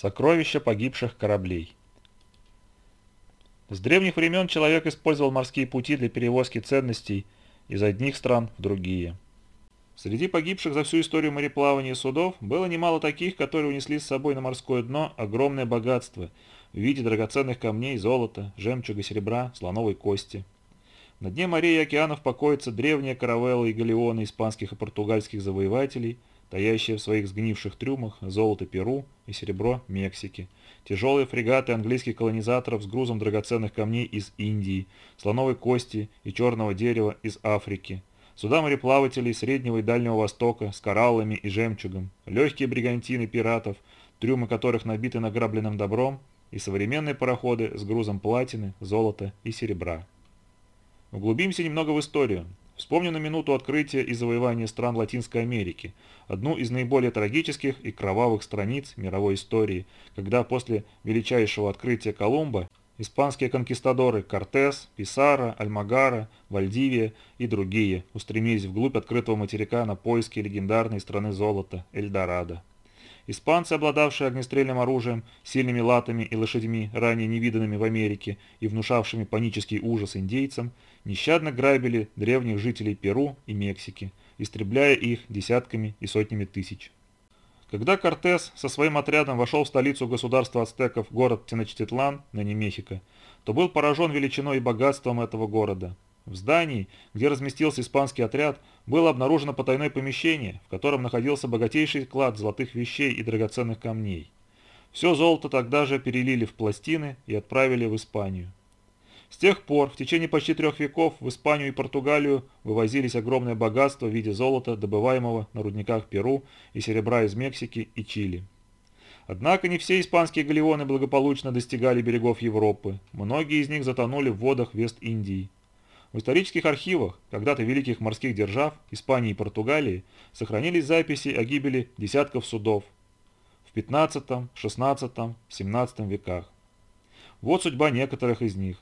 Сокровища погибших кораблей. С древних времен человек использовал морские пути для перевозки ценностей из одних стран в другие. Среди погибших за всю историю мореплавания судов было немало таких, которые унесли с собой на морское дно огромное богатство в виде драгоценных камней, золота, жемчуга, серебра, слоновой кости. На дне морей и океанов покоятся древние каравеллы и галеоны испанских и португальских завоевателей – таящие в своих сгнивших трюмах золото Перу и серебро Мексики, тяжелые фрегаты английских колонизаторов с грузом драгоценных камней из Индии, слоновой кости и черного дерева из Африки, суда мореплавателей Среднего и Дальнего Востока с кораллами и жемчугом, легкие бригантины пиратов, трюмы которых набиты награбленным добром, и современные пароходы с грузом платины, золота и серебра. Углубимся немного в историю. Вспомню на минуту открытия и завоевания стран Латинской Америки, одну из наиболее трагических и кровавых страниц мировой истории, когда после величайшего открытия Колумба испанские конкистадоры Кортес, Писара, Альмагара, Вальдивия и другие устремились вглубь открытого материка на поиски легендарной страны золота Эльдорадо. Испанцы, обладавшие огнестрельным оружием, сильными латами и лошадьми, ранее невиданными в Америке и внушавшими панический ужас индейцам, нещадно грабили древних жителей Перу и Мексики, истребляя их десятками и сотнями тысяч. Когда Кортес со своим отрядом вошел в столицу государства ацтеков, город Теночтитлан, ныне Мехико, то был поражен величиной и богатством этого города. В здании, где разместился испанский отряд, было обнаружено потайное помещение, в котором находился богатейший клад золотых вещей и драгоценных камней. Все золото тогда же перелили в пластины и отправили в Испанию. С тех пор, в течение почти трех веков, в Испанию и Португалию вывозились огромное богатство в виде золота, добываемого на рудниках Перу и серебра из Мексики и Чили. Однако не все испанские галеоны благополучно достигали берегов Европы, многие из них затонули в водах Вест-Индии. В исторических архивах когда-то великих морских держав Испании и Португалии сохранились записи о гибели десятков судов в 15, 16, 17 веках. Вот судьба некоторых из них.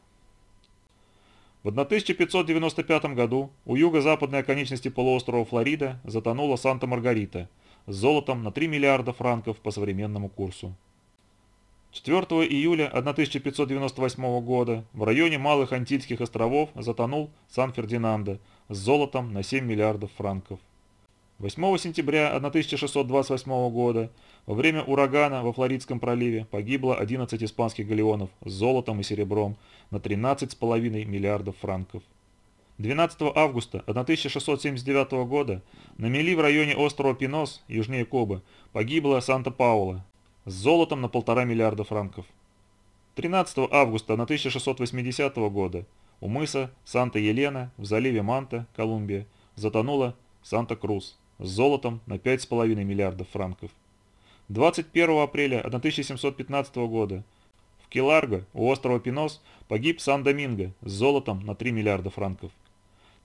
В 1595 году у юго-западной оконечности полуострова Флорида затонула Санта-Маргарита с золотом на 3 миллиарда франков по современному курсу. 4 июля 1598 года в районе Малых Антильских островов затонул Сан-Фердинандо с золотом на 7 миллиардов франков. 8 сентября 1628 года во время урагана во Флоридском проливе погибло 11 испанских галеонов с золотом и серебром на 13,5 миллиардов франков. 12 августа 1679 года на мели в районе острова Пинос, южнее Кобы, погибла Санта-Паула с золотом на полтора миллиарда франков. 13 августа 1680 года у мыса Санта-Елена в заливе Манта, Колумбия, затонула Санта-Крус с золотом на 5,5 миллиардов франков. 21 апреля 1715 года в Келарго у острова Пинос погиб Сан-Доминго с золотом на 3 миллиарда франков.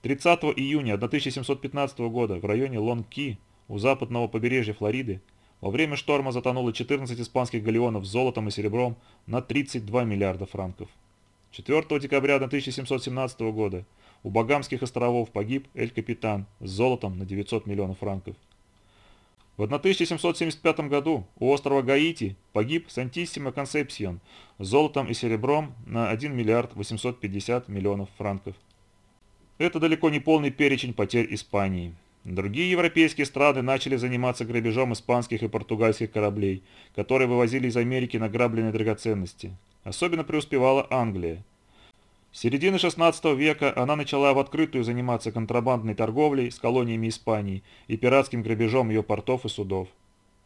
30 июня 1715 года в районе Лонг-Ки у западного побережья Флориды во время шторма затонуло 14 испанских галеонов с золотом и серебром на 32 миллиарда франков. 4 декабря 1717 года у Багамских островов погиб Эль-Капитан с золотом на 900 миллионов франков. В 1775 году у острова Гаити погиб Сантиссимо Консепсион с золотом и серебром на 1 миллиард 850 миллионов франков. Это далеко не полный перечень потерь Испании. Другие европейские страны начали заниматься грабежом испанских и португальских кораблей, которые вывозили из Америки награбленные драгоценности. Особенно преуспевала Англия. С середины 16 века она начала в открытую заниматься контрабандной торговлей с колониями Испании и пиратским грабежом ее портов и судов.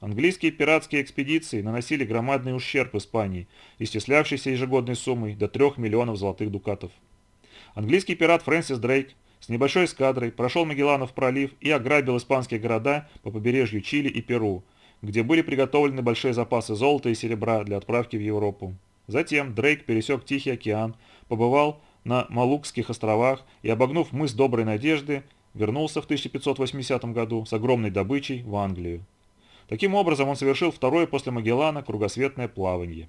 Английские пиратские экспедиции наносили громадный ущерб Испании, исчислявшийся ежегодной суммой до 3 миллионов золотых дукатов. Английский пират Фрэнсис Дрейк с небольшой эскадрой прошел Магелланов пролив и ограбил испанские города по побережью Чили и Перу, где были приготовлены большие запасы золота и серебра для отправки в Европу. Затем Дрейк пересек Тихий океан, побывал на Малукских островах и, обогнув мыс Доброй Надежды, вернулся в 1580 году с огромной добычей в Англию. Таким образом, он совершил второе после Магеллана кругосветное плавание.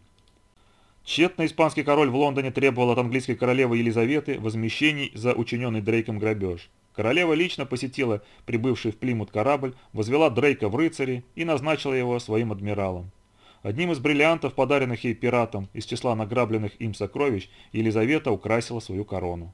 Тщетно испанский король в Лондоне требовал от английской королевы Елизаветы возмещений за учиненный Дрейком грабеж. Королева лично посетила прибывший в Плимут корабль, возвела Дрейка в рыцари и назначила его своим адмиралом. Одним из бриллиантов, подаренных ей пиратам из числа награбленных им сокровищ, Елизавета украсила свою корону.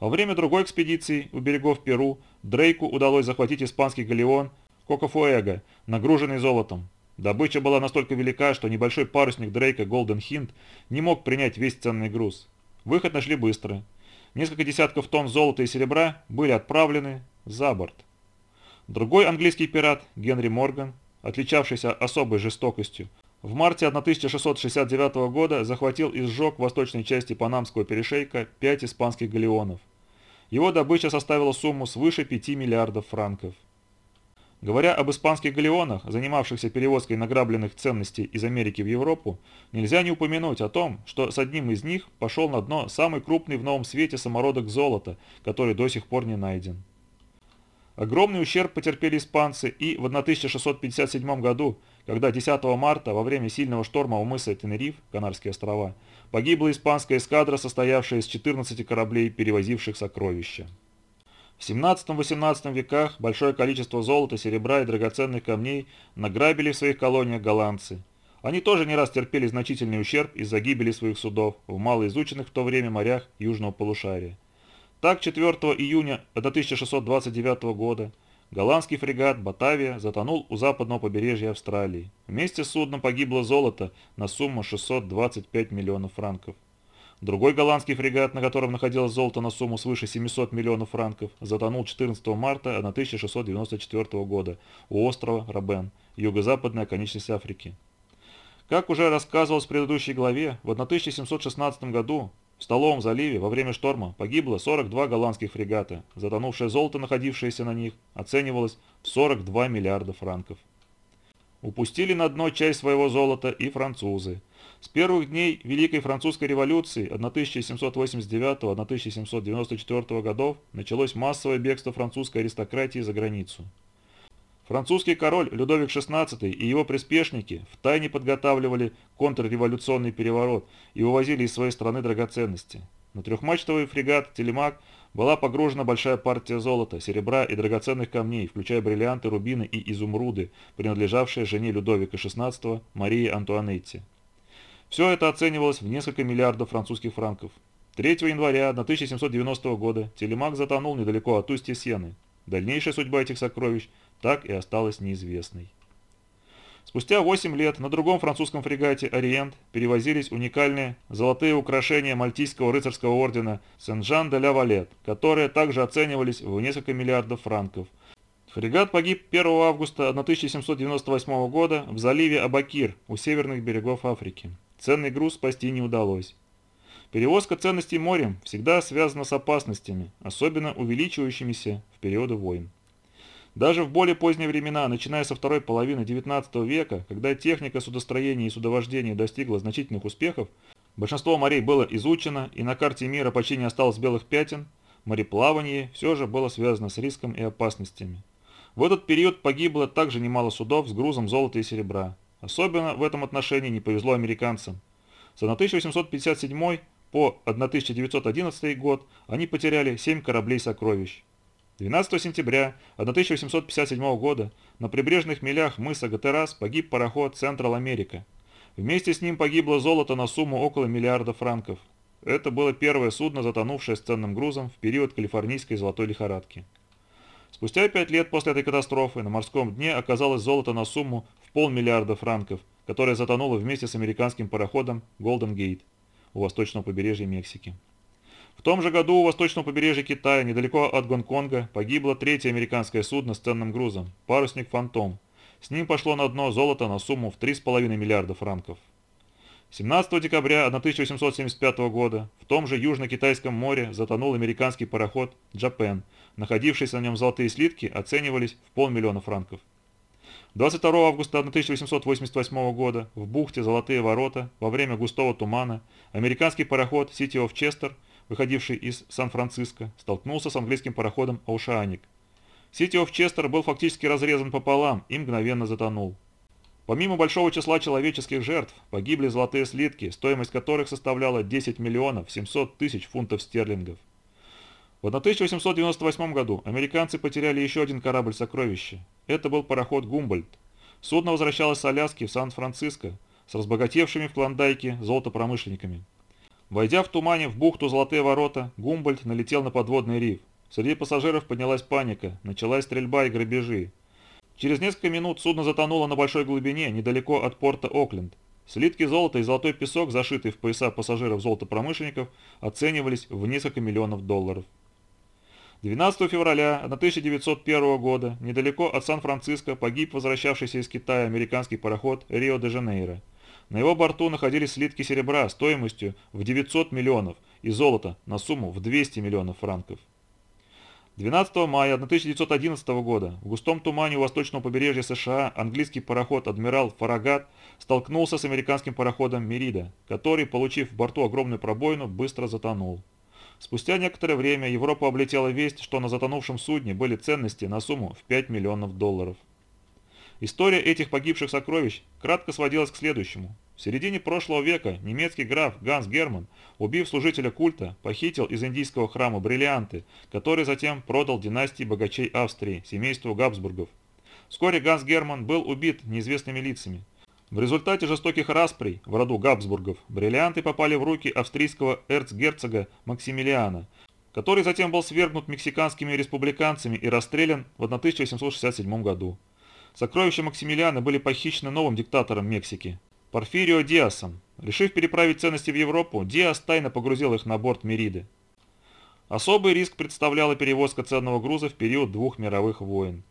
Во время другой экспедиции у берегов Перу Дрейку удалось захватить испанский галеон Кокофуэго, нагруженный золотом. Добыча была настолько велика, что небольшой парусник Дрейка Голден Хинт не мог принять весь ценный груз. Выход нашли быстро. Несколько десятков тонн золота и серебра были отправлены за борт. Другой английский пират, Генри Морган, отличавшийся особой жестокостью, в марте 1669 года захватил и сжег в восточной части Панамского перешейка пять испанских галеонов. Его добыча составила сумму свыше 5 миллиардов франков. Говоря об испанских галеонах, занимавшихся перевозкой награбленных ценностей из Америки в Европу, нельзя не упомянуть о том, что с одним из них пошел на дно самый крупный в новом свете самородок золота, который до сих пор не найден. Огромный ущерб потерпели испанцы и в 1657 году, когда 10 марта во время сильного шторма у мыса Тенериф, Канарские острова, погибла испанская эскадра, состоявшая из 14 кораблей, перевозивших сокровища. В 17-18 веках большое количество золота, серебра и драгоценных камней награбили в своих колониях голландцы. Они тоже не раз терпели значительный ущерб из-за гибели своих судов в малоизученных в то время морях южного полушария. Так, 4 июня 1629 года голландский фрегат «Батавия» затонул у западного побережья Австралии. Вместе с судном погибло золото на сумму 625 миллионов франков. Другой голландский фрегат, на котором находилось золото на сумму свыше 700 миллионов франков, затонул 14 марта 1694 года у острова Рабен, юго-западная конечность Африки. Как уже рассказывалось в предыдущей главе, в 1716 году в Столовом заливе во время шторма погибло 42 голландских фрегата. Затонувшее золото, находившееся на них, оценивалось в 42 миллиарда франков. Упустили на дно часть своего золота и французы. С первых дней Великой Французской революции 1789-1794 годов началось массовое бегство французской аристократии за границу. Французский король Людовик XVI и его приспешники втайне подготавливали контрреволюционный переворот и увозили из своей страны драгоценности. На трехмачтовый фрегат «Телемак» была погружена большая партия золота, серебра и драгоценных камней, включая бриллианты, рубины и изумруды, принадлежавшие жене Людовика XVI Марии Антуанетте. Все это оценивалось в несколько миллиардов французских франков. 3 января 1790 года Телемак затонул недалеко от устья Сены. Дальнейшая судьба этих сокровищ так и осталась неизвестной. Спустя 8 лет на другом французском фрегате «Ориент» перевозились уникальные золотые украшения Мальтийского рыцарского ордена Сен-Жан-де-Ля-Валет, которые также оценивались в несколько миллиардов франков. Фрегат погиб 1 августа 1798 года в заливе Абакир у северных берегов Африки. Ценный груз спасти не удалось. Перевозка ценностей морем всегда связана с опасностями, особенно увеличивающимися в периоды войн. Даже в более поздние времена, начиная со второй половины XIX века, когда техника судостроения и судовождения достигла значительных успехов, большинство морей было изучено и на карте мира почти не осталось белых пятен, мореплавание все же было связано с риском и опасностями. В этот период погибло также немало судов с грузом золота и серебра. Особенно в этом отношении не повезло американцам. С 1857 по 1911 год они потеряли 7 кораблей сокровищ. 12 сентября 1857 года на прибрежных милях мыса Гатерас погиб пароход Централ Америка. Вместе с ним погибло золото на сумму около миллиарда франков. Это было первое судно, затонувшее с ценным грузом в период калифорнийской золотой лихорадки. Спустя пять лет после этой катастрофы на морском дне оказалось золото на сумму в полмиллиарда франков, которое затонуло вместе с американским пароходом Golden Gate у восточного побережья Мексики. В том же году у восточного побережья Китая, недалеко от Гонконга, погибло третье американское судно с ценным грузом – парусник «Фантом». С ним пошло на дно золото на сумму в 3,5 миллиарда франков. 17 декабря 1875 года в том же Южно-Китайском море затонул американский пароход «Джапен». Находившиеся на нем золотые слитки оценивались в полмиллиона франков. 22 августа 1888 года в бухте Золотые ворота во время густого тумана американский пароход City of Chester – выходивший из Сан-Франциско, столкнулся с английским пароходом «Оушааник». Сити оф Честер был фактически разрезан пополам и мгновенно затонул. Помимо большого числа человеческих жертв, погибли золотые слитки, стоимость которых составляла 10 миллионов 700 тысяч фунтов стерлингов. В 1898 году американцы потеряли еще один корабль сокровища. Это был пароход «Гумбольд». судно возвращалось с Аляски в Сан-Франциско с разбогатевшими в Клондайке золотопромышленниками. Войдя в тумане в бухту Золотые ворота, Гумбольд налетел на подводный риф. Среди пассажиров поднялась паника, началась стрельба и грабежи. Через несколько минут судно затонуло на большой глубине, недалеко от порта Окленд. Слитки золота и золотой песок, зашитые в пояса пассажиров золотопромышленников, оценивались в несколько миллионов долларов. 12 февраля 1901 года недалеко от Сан-Франциско погиб возвращавшийся из Китая американский пароход Рио-де-Жанейро. На его борту находились слитки серебра стоимостью в 900 миллионов и золота на сумму в 200 миллионов франков. 12 мая 1911 года в густом тумане у восточного побережья США английский пароход «Адмирал Фарагат» столкнулся с американским пароходом «Мерида», который, получив в борту огромную пробоину, быстро затонул. Спустя некоторое время Европу облетела весть, что на затонувшем судне были ценности на сумму в 5 миллионов долларов. История этих погибших сокровищ кратко сводилась к следующему. В середине прошлого века немецкий граф Ганс Герман, убив служителя культа, похитил из индийского храма бриллианты, которые затем продал династии богачей Австрии, семейству Габсбургов. Вскоре Ганс Герман был убит неизвестными лицами. В результате жестоких расприй в роду Габсбургов бриллианты попали в руки австрийского эрцгерцога Максимилиана, который затем был свергнут мексиканскими республиканцами и расстрелян в 1867 году. Сокровища Максимилиана были похищены новым диктатором Мексики, Порфирио Диасом. Решив переправить ценности в Европу, Диас тайно погрузил их на борт Мериды. Особый риск представляла перевозка ценного груза в период двух мировых войн.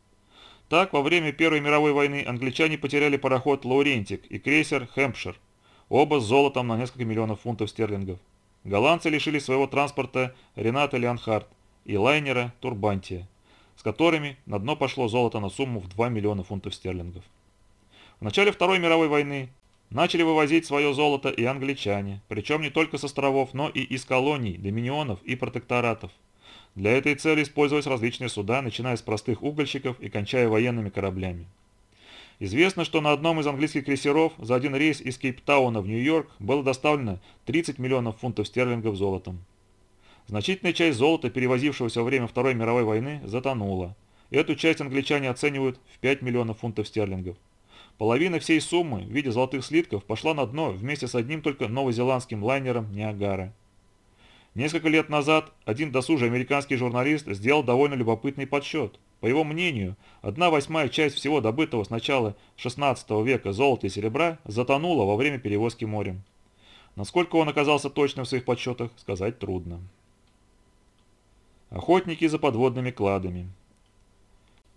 Так, во время Первой мировой войны англичане потеряли пароход «Лаурентик» и крейсер «Хэмпшир», оба с золотом на несколько миллионов фунтов стерлингов. Голландцы лишили своего транспорта Рената Леонхард и лайнера «Турбантия», с которыми на дно пошло золото на сумму в 2 миллиона фунтов стерлингов. В начале Второй мировой войны начали вывозить свое золото и англичане, причем не только с островов, но и из колоний, доминионов и протекторатов – для этой цели использовались различные суда, начиная с простых угольщиков и кончая военными кораблями. Известно, что на одном из английских крейсеров за один рейс из Кейптауна в Нью-Йорк было доставлено 30 миллионов фунтов стерлингов золотом. Значительная часть золота, перевозившегося во время Второй мировой войны, затонула. Эту часть англичане оценивают в 5 миллионов фунтов стерлингов. Половина всей суммы в виде золотых слитков пошла на дно вместе с одним только новозеландским лайнером «Ниагара». Несколько лет назад один досужий американский журналист сделал довольно любопытный подсчет. По его мнению, одна восьмая часть всего добытого с начала 16 века золота и серебра затонула во время перевозки морем. Насколько он оказался точным в своих подсчетах, сказать трудно. Охотники за подводными кладами.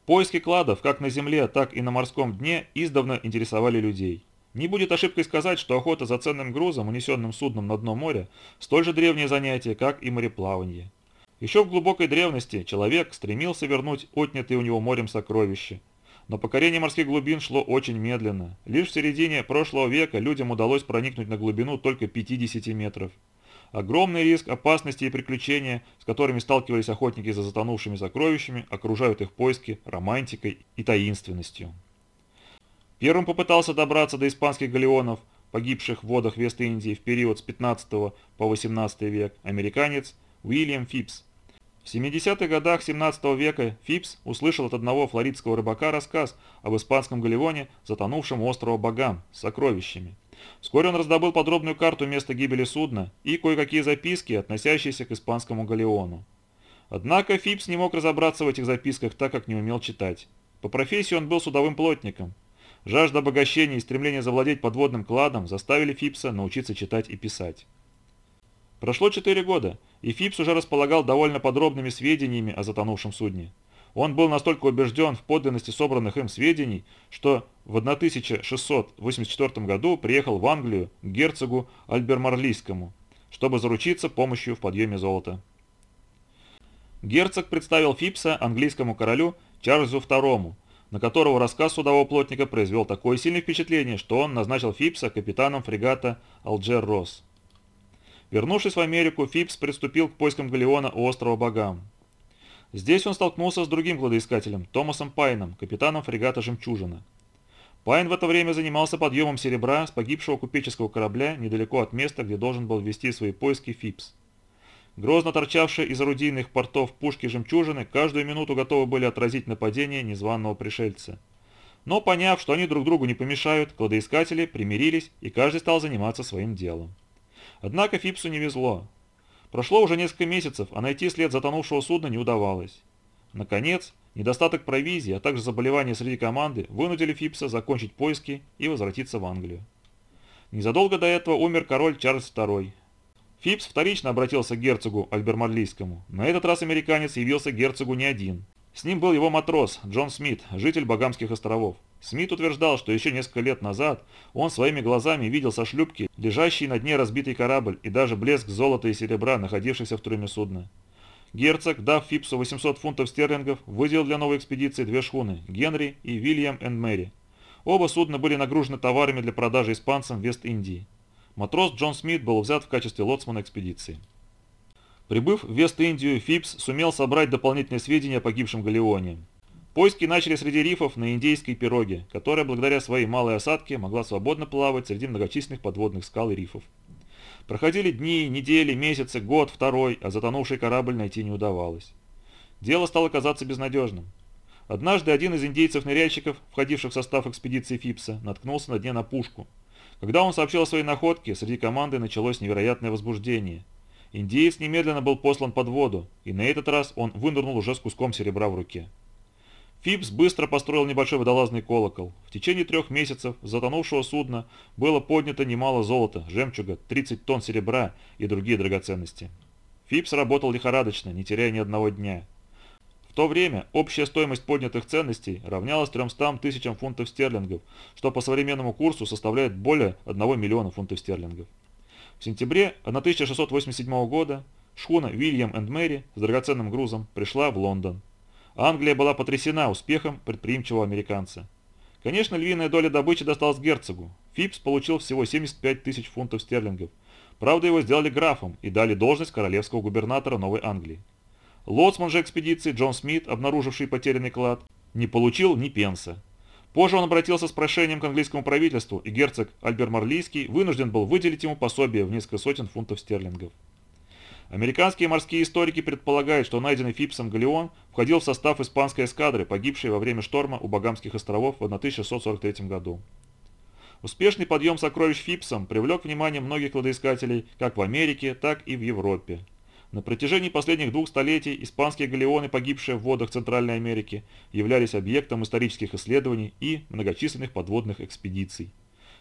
Поиски кладов как на земле, так и на морском дне издавна интересовали людей. Не будет ошибкой сказать, что охота за ценным грузом, унесенным судном на дно моря, столь же древнее занятие, как и мореплавание. Еще в глубокой древности человек стремился вернуть отнятые у него морем сокровища. Но покорение морских глубин шло очень медленно. Лишь в середине прошлого века людям удалось проникнуть на глубину только 50 метров. Огромный риск, опасности и приключения, с которыми сталкивались охотники за затонувшими сокровищами, окружают их поиски романтикой и таинственностью. Первым попытался добраться до испанских галеонов, погибших в водах Вест-Индии в период с 15 по 18 век, американец Уильям Фипс. В 70-х годах 17 века Фипс услышал от одного флоридского рыбака рассказ об испанском галеоне, затонувшем острова Багам, с сокровищами. Вскоре он раздобыл подробную карту места гибели судна и кое-какие записки, относящиеся к испанскому галеону. Однако Фипс не мог разобраться в этих записках, так как не умел читать. По профессии он был судовым плотником. Жажда обогащения и стремление завладеть подводным кладом заставили Фипса научиться читать и писать. Прошло 4 года, и Фипс уже располагал довольно подробными сведениями о затонувшем судне. Он был настолько убежден в подлинности собранных им сведений, что в 1684 году приехал в Англию к герцогу Альбермарлийскому, чтобы заручиться помощью в подъеме золота. Герцог представил Фипса английскому королю Чарльзу II, на которого рассказ судового плотника произвел такое сильное впечатление, что он назначил Фипса капитаном фрегата «Алджер Росс». Вернувшись в Америку, Фипс приступил к поискам галеона у острова Багам. Здесь он столкнулся с другим кладоискателем, Томасом Пайном, капитаном фрегата «Жемчужина». Пайн в это время занимался подъемом серебра с погибшего купеческого корабля недалеко от места, где должен был вести свои поиски Фипс. Грозно торчавшие из орудийных портов пушки «Жемчужины» каждую минуту готовы были отразить нападение незваного пришельца. Но поняв, что они друг другу не помешают, кладоискатели примирились и каждый стал заниматься своим делом. Однако Фипсу не везло. Прошло уже несколько месяцев, а найти след затонувшего судна не удавалось. Наконец, недостаток провизии, а также заболевания среди команды вынудили Фипса закончить поиски и возвратиться в Англию. Незадолго до этого умер король Чарльз II. Фипс вторично обратился к герцогу Альбермарлийскому. На этот раз американец явился герцогу не один. С ним был его матрос Джон Смит, житель Багамских островов. Смит утверждал, что еще несколько лет назад он своими глазами видел со шлюпки лежащий на дне разбитый корабль и даже блеск золота и серебра, находившихся в трюме судна. Герцог, дав Фипсу 800 фунтов стерлингов, выделил для новой экспедиции две шхуны – Генри и Вильям энд Мэри. Оба судна были нагружены товарами для продажи испанцам Вест-Индии. Матрос Джон Смит был взят в качестве лоцмана экспедиции. Прибыв в Вест-Индию, Фипс сумел собрать дополнительные сведения о погибшем галеоне. Поиски начали среди рифов на индейской пироге, которая благодаря своей малой осадке могла свободно плавать среди многочисленных подводных скал и рифов. Проходили дни, недели, месяцы, год, второй, а затонувший корабль найти не удавалось. Дело стало казаться безнадежным. Однажды один из индейцев-ныряльщиков, входивших в состав экспедиции Фипса, наткнулся на дне на пушку. Когда он сообщил о своей находке, среди команды началось невероятное возбуждение – Индеец немедленно был послан под воду, и на этот раз он вынырнул уже с куском серебра в руке. Фипс быстро построил небольшой водолазный колокол. В течение трех месяцев с затонувшего судна было поднято немало золота, жемчуга, 30 тонн серебра и другие драгоценности. Фипс работал лихорадочно, не теряя ни одного дня. В то время общая стоимость поднятых ценностей равнялась 300 тысячам фунтов стерлингов, что по современному курсу составляет более 1 миллиона фунтов стерлингов. В сентябре 1687 года шхуна Вильям энд Мэри с драгоценным грузом пришла в Лондон. Англия была потрясена успехом предприимчивого американца. Конечно, львиная доля добычи досталась герцогу. Фипс получил всего 75 тысяч фунтов стерлингов. Правда, его сделали графом и дали должность королевского губернатора Новой Англии. Лоцман же экспедиции Джон Смит, обнаруживший потерянный клад, не получил ни пенса. Позже он обратился с прошением к английскому правительству, и герцог Альбер Марлийский вынужден был выделить ему пособие в несколько сотен фунтов стерлингов. Американские морские историки предполагают, что найденный Фипсом галеон входил в состав испанской эскадры, погибшей во время шторма у Багамских островов в 1643 году. Успешный подъем сокровищ Фипсом привлек внимание многих кладоискателей как в Америке, так и в Европе. На протяжении последних двух столетий испанские галеоны, погибшие в водах Центральной Америки, являлись объектом исторических исследований и многочисленных подводных экспедиций.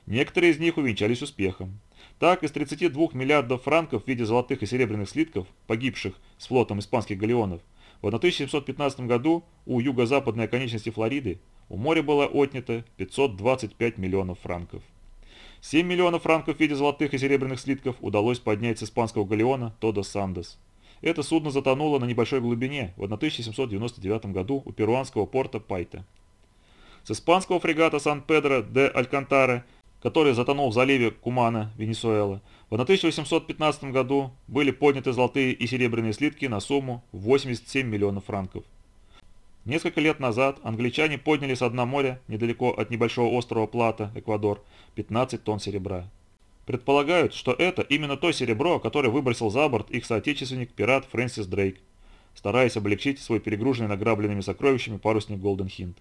Некоторые из них увенчались успехом. Так, из 32 миллиардов франков в виде золотых и серебряных слитков, погибших с флотом испанских галеонов, в 1715 году у юго-западной оконечности Флориды у моря было отнято 525 миллионов франков. 7 миллионов франков в виде золотых и серебряных слитков удалось поднять с испанского галеона Тодос Сандес. Это судно затонуло на небольшой глубине в 1799 году у перуанского порта Пайта. С испанского фрегата Сан-Педро де Алькантаре, который затонул в заливе Кумана, Венесуэла, в 1815 году были подняты золотые и серебряные слитки на сумму 87 миллионов франков. Несколько лет назад англичане подняли с дна моря, недалеко от небольшого острова Плата, Эквадор, 15 тонн серебра. Предполагают, что это именно то серебро, которое выбросил за борт их соотечественник-пират Фрэнсис Дрейк, стараясь облегчить свой перегруженный награбленными сокровищами парусник Голден Хинт.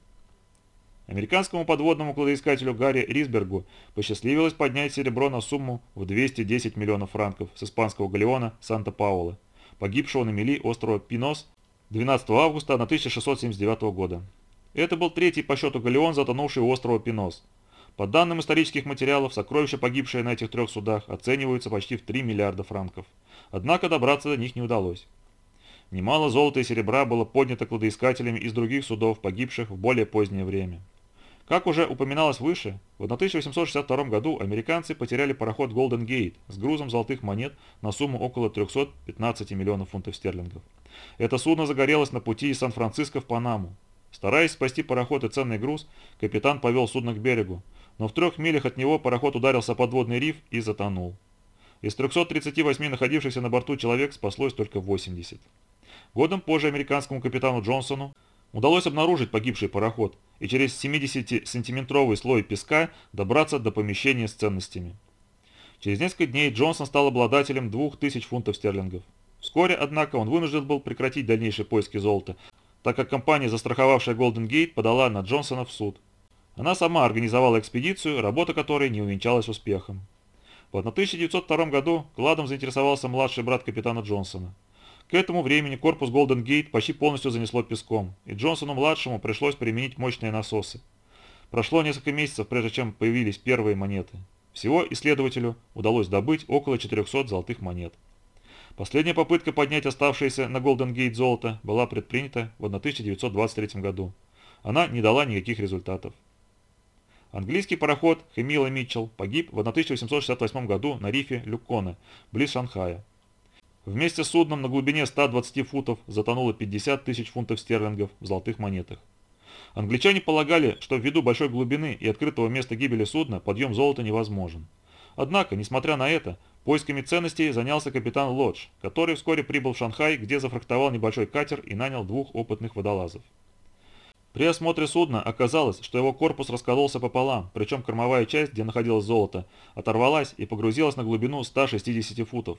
Американскому подводному кладоискателю Гарри Рисбергу посчастливилось поднять серебро на сумму в 210 миллионов франков с испанского галеона Санта-Паула, погибшего на мели острова Пинос 12 августа 1679 года. Это был третий по счету галеон, затонувший у острова Пинос. По данным исторических материалов, сокровища, погибшие на этих трех судах, оцениваются почти в 3 миллиарда франков. Однако добраться до них не удалось. Немало золота и серебра было поднято кладоискателями из других судов, погибших в более позднее время. Как уже упоминалось выше, в 1862 году американцы потеряли пароход Golden Gate с грузом золотых монет на сумму около 315 миллионов фунтов стерлингов. Это судно загорелось на пути из Сан-Франциско в Панаму. Стараясь спасти пароход и ценный груз, капитан повел судно к берегу, но в трех милях от него пароход ударился подводный риф и затонул. Из 338 находившихся на борту человек спаслось только 80. Годом позже американскому капитану Джонсону удалось обнаружить погибший пароход и через 70-сантиметровый слой песка добраться до помещения с ценностями. Через несколько дней Джонсон стал обладателем 2000 фунтов стерлингов. Вскоре, однако, он вынужден был прекратить дальнейшие поиски золота, так как компания, застраховавшая Golden Gate, подала на Джонсона в суд. Она сама организовала экспедицию, работа которой не увенчалась успехом. В 1902 году кладом заинтересовался младший брат капитана Джонсона. К этому времени корпус Голден Гейт почти полностью занесло песком, и Джонсону-младшему пришлось применить мощные насосы. Прошло несколько месяцев, прежде чем появились первые монеты. Всего исследователю удалось добыть около 400 золотых монет. Последняя попытка поднять оставшееся на Голден Гейт золото была предпринята в 1923 году. Она не дала никаких результатов. Английский пароход Хемила Митчелл погиб в 1868 году на рифе Люкона, близ Шанхая. Вместе с судном на глубине 120 футов затонуло 50 тысяч фунтов стерлингов в золотых монетах. Англичане полагали, что ввиду большой глубины и открытого места гибели судна подъем золота невозможен. Однако, несмотря на это, поисками ценностей занялся капитан Лодж, который вскоре прибыл в Шанхай, где зафрахтовал небольшой катер и нанял двух опытных водолазов. При осмотре судна оказалось, что его корпус раскололся пополам, причем кормовая часть, где находилось золото, оторвалась и погрузилась на глубину 160 футов.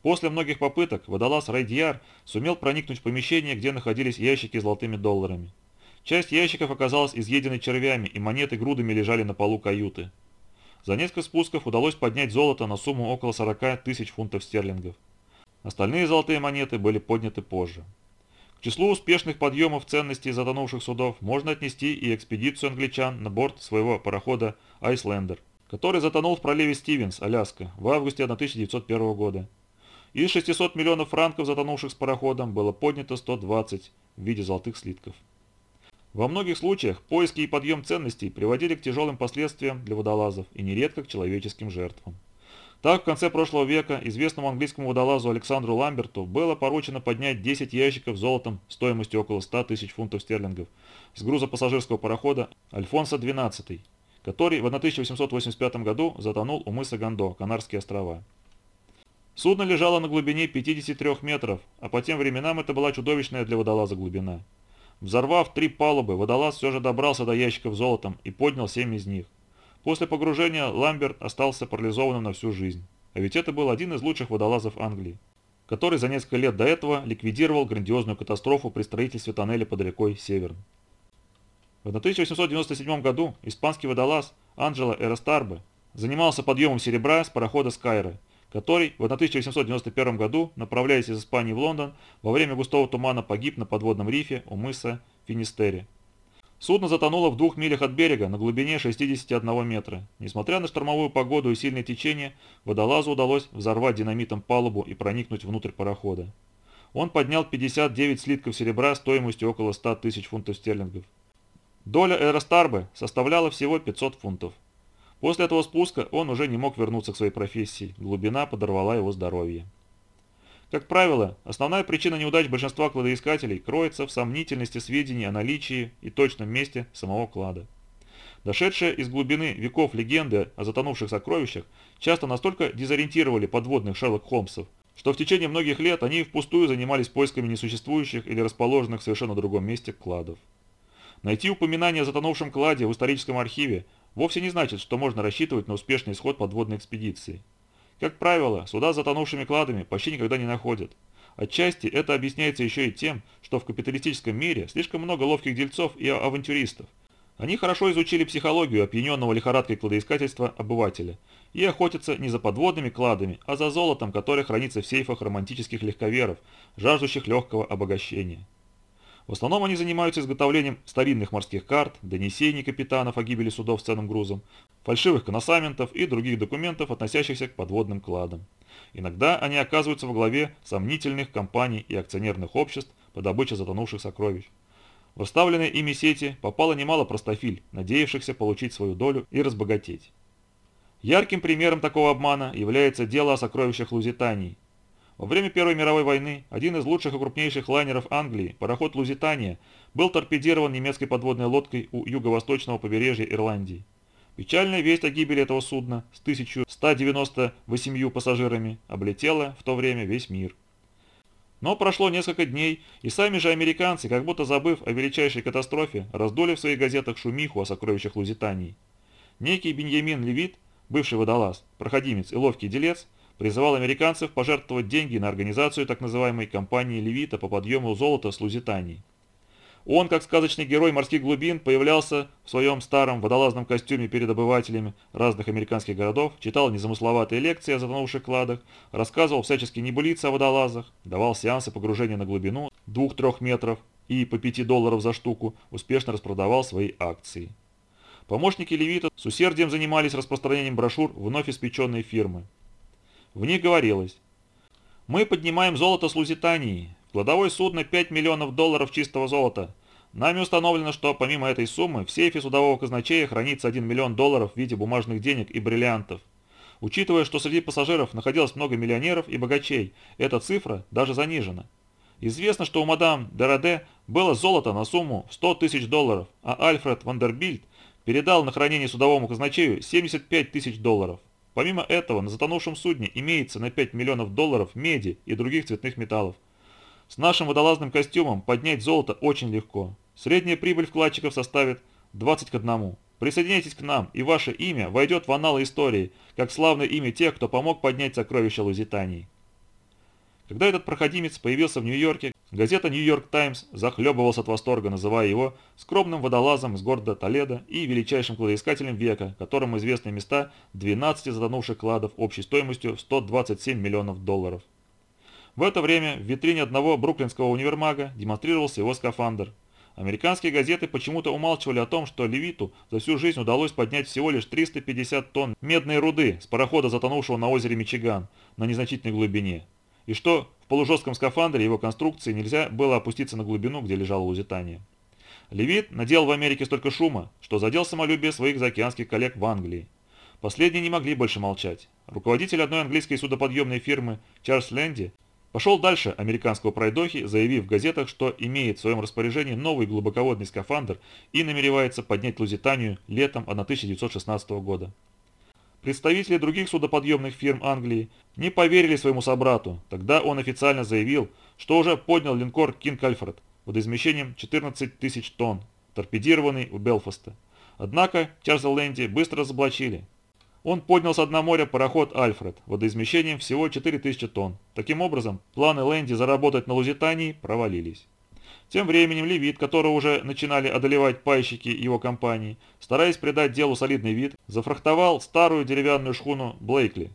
После многих попыток водолаз Райдьяр сумел проникнуть в помещение, где находились ящики с золотыми долларами. Часть ящиков оказалась изъеденной червями, и монеты грудами лежали на полу каюты. За несколько спусков удалось поднять золото на сумму около 40 тысяч фунтов стерлингов. Остальные золотые монеты были подняты позже. Числу успешных подъемов ценностей затонувших судов можно отнести и экспедицию англичан на борт своего парохода «Айслендер», который затонул в проливе Стивенс, Аляска, в августе 1901 года. Из 600 миллионов франков, затонувших с пароходом, было поднято 120 в виде золотых слитков. Во многих случаях поиски и подъем ценностей приводили к тяжелым последствиям для водолазов и нередко к человеческим жертвам. Так, в конце прошлого века известному английскому водолазу Александру Ламберту было поручено поднять 10 ящиков золотом стоимостью около 100 тысяч фунтов стерлингов с груза пассажирского парохода Альфонса XII, который в 1885 году затонул у мыса Гондо, Канарские острова. Судно лежало на глубине 53 метров, а по тем временам это была чудовищная для водолаза глубина. Взорвав три палубы, водолаз все же добрался до ящиков золотом и поднял семь из них. После погружения Ламберт остался парализованным на всю жизнь. А ведь это был один из лучших водолазов Англии, который за несколько лет до этого ликвидировал грандиозную катастрофу при строительстве тоннеля под рекой Северн. В 1897 году испанский водолаз Анджело Эрастарбе занимался подъемом серебра с парохода Скайра который в 1891 году, направляясь из Испании в Лондон, во время густого тумана погиб на подводном рифе у мыса Финистере. Судно затонуло в двух милях от берега на глубине 61 метра. Несмотря на штормовую погоду и сильное течение, водолазу удалось взорвать динамитом палубу и проникнуть внутрь парохода. Он поднял 59 слитков серебра стоимостью около 100 тысяч фунтов стерлингов. Доля Эростарбы составляла всего 500 фунтов. После этого спуска он уже не мог вернуться к своей профессии, глубина подорвала его здоровье. Как правило, основная причина неудач большинства кладоискателей кроется в сомнительности сведений о наличии и точном месте самого клада. Дошедшие из глубины веков легенды о затонувших сокровищах часто настолько дезориентировали подводных Шерлок Холмсов, что в течение многих лет они впустую занимались поисками несуществующих или расположенных в совершенно другом месте кладов. Найти упоминание о затонувшем кладе в историческом архиве вовсе не значит, что можно рассчитывать на успешный исход подводной экспедиции. Как правило, суда с затонувшими кладами почти никогда не находят. Отчасти это объясняется еще и тем, что в капиталистическом мире слишком много ловких дельцов и авантюристов. Они хорошо изучили психологию опьяненного лихорадкой кладоискательства обывателя и охотятся не за подводными кладами, а за золотом, которое хранится в сейфах романтических легковеров, жаждущих легкого обогащения. В основном они занимаются изготовлением старинных морских карт, донесений капитанов о гибели судов с ценным грузом, фальшивых коносаментов и других документов, относящихся к подводным кладам. Иногда они оказываются во главе сомнительных компаний и акционерных обществ по добыче затонувших сокровищ. В оставленные ими сети попало немало простофиль, надеявшихся получить свою долю и разбогатеть. Ярким примером такого обмана является дело о сокровищах Лузитании, во время Первой мировой войны один из лучших и крупнейших лайнеров Англии, пароход «Лузитания», был торпедирован немецкой подводной лодкой у юго-восточного побережья Ирландии. Печальная весть о гибели этого судна с 1198 пассажирами облетела в то время весь мир. Но прошло несколько дней, и сами же американцы, как будто забыв о величайшей катастрофе, раздули в своих газетах шумиху о сокровищах Лузитании. Некий Беньямин Левит, бывший водолаз, проходимец и ловкий делец, призывал американцев пожертвовать деньги на организацию так называемой кампании Левита по подъему золота с Лузитании. Он, как сказочный герой морских глубин, появлялся в своем старом водолазном костюме перед обывателями разных американских городов, читал незамысловатые лекции о затонувших кладах, рассказывал всяческие небылицы о водолазах, давал сеансы погружения на глубину 2-3 метров и по 5 долларов за штуку, успешно распродавал свои акции. Помощники Левита с усердием занимались распространением брошюр вновь испеченной фирмы. В них говорилось «Мы поднимаем золото с Лузитании, Кладовое судно 5 миллионов долларов чистого золота. Нами установлено, что помимо этой суммы в сейфе судового казначея хранится 1 миллион долларов в виде бумажных денег и бриллиантов. Учитывая, что среди пассажиров находилось много миллионеров и богачей, эта цифра даже занижена. Известно, что у мадам Дераде было золото на сумму в 100 тысяч долларов, а Альфред Вандербильд передал на хранение судовому казначею 75 тысяч долларов. Помимо этого, на затонувшем судне имеется на 5 миллионов долларов меди и других цветных металлов. С нашим водолазным костюмом поднять золото очень легко. Средняя прибыль вкладчиков составит 20 к 1. Присоединяйтесь к нам, и ваше имя войдет в аналы истории, как славное имя тех, кто помог поднять сокровища Лузитании. Когда этот проходимец появился в Нью-Йорке, газета «Нью-Йорк Таймс» захлебывалась от восторга, называя его скромным водолазом из города Толедо и величайшим кладоискателем века, которому известны места 12 затонувших кладов общей стоимостью в 127 миллионов долларов. В это время в витрине одного бруклинского универмага демонстрировался его скафандр. Американские газеты почему-то умалчивали о том, что Левиту за всю жизнь удалось поднять всего лишь 350 тонн медной руды с парохода, затонувшего на озере Мичиган на незначительной глубине, и что в полужестком скафандре его конструкции нельзя было опуститься на глубину, где лежала Лузитания. Левит наделал в Америке столько шума, что задел самолюбие своих заокеанских коллег в Англии. Последние не могли больше молчать. Руководитель одной английской судоподъемной фирмы Чарльз Лэнди Пошел дальше американского пройдохи, заявив в газетах, что имеет в своем распоряжении новый глубоководный скафандр и намеревается поднять Лузитанию летом 1916 года. Представители других судоподъемных фирм Англии не поверили своему собрату, тогда он официально заявил, что уже поднял линкор «Кинг Альфред» водоизмещением 14 тысяч тонн, торпедированный у Белфаста. Однако Чарльза Лэнди быстро разоблачили, он поднял с дна моря пароход «Альфред» водоизмещением всего 4000 тонн. Таким образом, планы Лэнди заработать на Лузитании провалились. Тем временем Левит, которого уже начинали одолевать пайщики его компании, стараясь придать делу солидный вид, зафрахтовал старую деревянную шхуну Блейкли.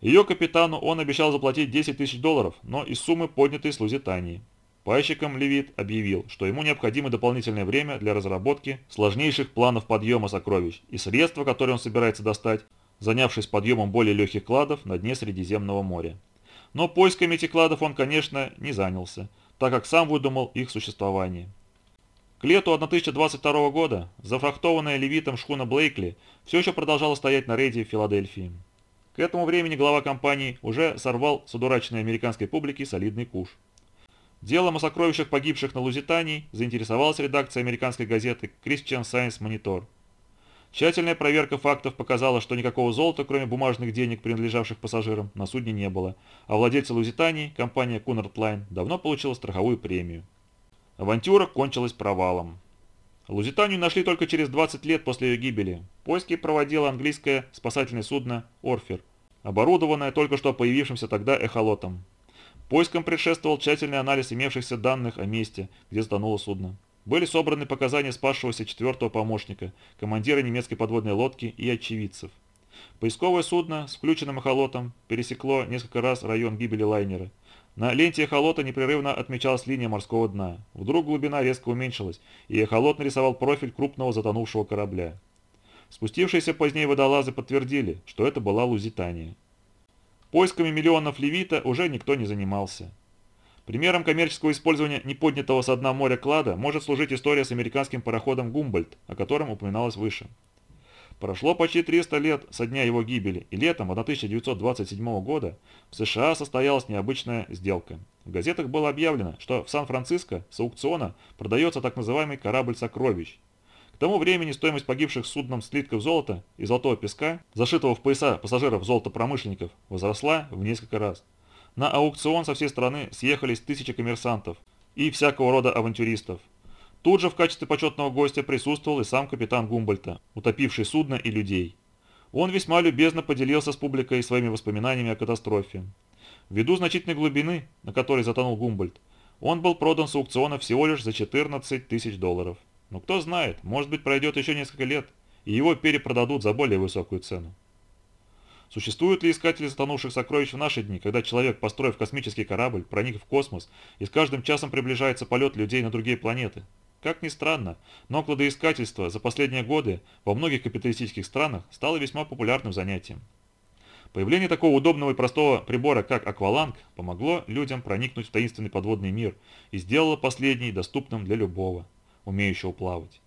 Ее капитану он обещал заплатить 10 тысяч долларов, но из суммы, поднятой с Лузитании. Пайщикам Левит объявил, что ему необходимо дополнительное время для разработки сложнейших планов подъема сокровищ, и средства, которые он собирается достать, занявшись подъемом более легких кладов на дне Средиземного моря. Но поисками этих кладов он, конечно, не занялся, так как сам выдумал их существование. К лету 1022 года зафрахтованная левитом шхуна Блейкли все еще продолжала стоять на рейде в Филадельфии. К этому времени глава компании уже сорвал с удураченной американской публики солидный куш. Делом о сокровищах погибших на Лузитании заинтересовалась редакция американской газеты Christian Science Monitor. Тщательная проверка фактов показала, что никакого золота, кроме бумажных денег, принадлежавших пассажирам, на судне не было, а владельцы Лузитании, компания Cunard Line, давно получила страховую премию. Авантюра кончилась провалом. Лузитанию нашли только через 20 лет после ее гибели. Поиски проводило английское спасательное судно «Орфер», оборудованное только что появившимся тогда эхолотом. Поискам предшествовал тщательный анализ имевшихся данных о месте, где затонуло судно. Были собраны показания спасшегося четвертого помощника, командира немецкой подводной лодки и очевидцев. Поисковое судно с включенным эхолотом пересекло несколько раз район гибели лайнера. На ленте эхолота непрерывно отмечалась линия морского дна. Вдруг глубина резко уменьшилась, и эхолот нарисовал профиль крупного затонувшего корабля. Спустившиеся позднее водолазы подтвердили, что это была Лузитания. Поисками миллионов левита уже никто не занимался. Примером коммерческого использования неподнятого со дна моря клада может служить история с американским пароходом «Гумбольд», о котором упоминалось выше. Прошло почти 300 лет со дня его гибели, и летом 1927 года в США состоялась необычная сделка. В газетах было объявлено, что в Сан-Франциско с аукциона продается так называемый корабль сокровищ. К тому времени стоимость погибших судном слитков золота и золотого песка, зашитого в пояса пассажиров золотопромышленников, возросла в несколько раз. На аукцион со всей страны съехались тысячи коммерсантов и всякого рода авантюристов. Тут же в качестве почетного гостя присутствовал и сам капитан Гумбольта, утопивший судно и людей. Он весьма любезно поделился с публикой своими воспоминаниями о катастрофе. Ввиду значительной глубины, на которой затонул Гумбольд, Он был продан с аукциона всего лишь за 14 тысяч долларов. Но кто знает, может быть пройдет еще несколько лет, и его перепродадут за более высокую цену. Существуют ли искатели затонувших сокровищ в наши дни, когда человек, построив космический корабль, проник в космос, и с каждым часом приближается полет людей на другие планеты? Как ни странно, но кладоискательство за последние годы во многих капиталистических странах стало весьма популярным занятием. Появление такого удобного и простого прибора, как акваланг, помогло людям проникнуть в таинственный подводный мир и сделало последний доступным для любого, умеющего плавать.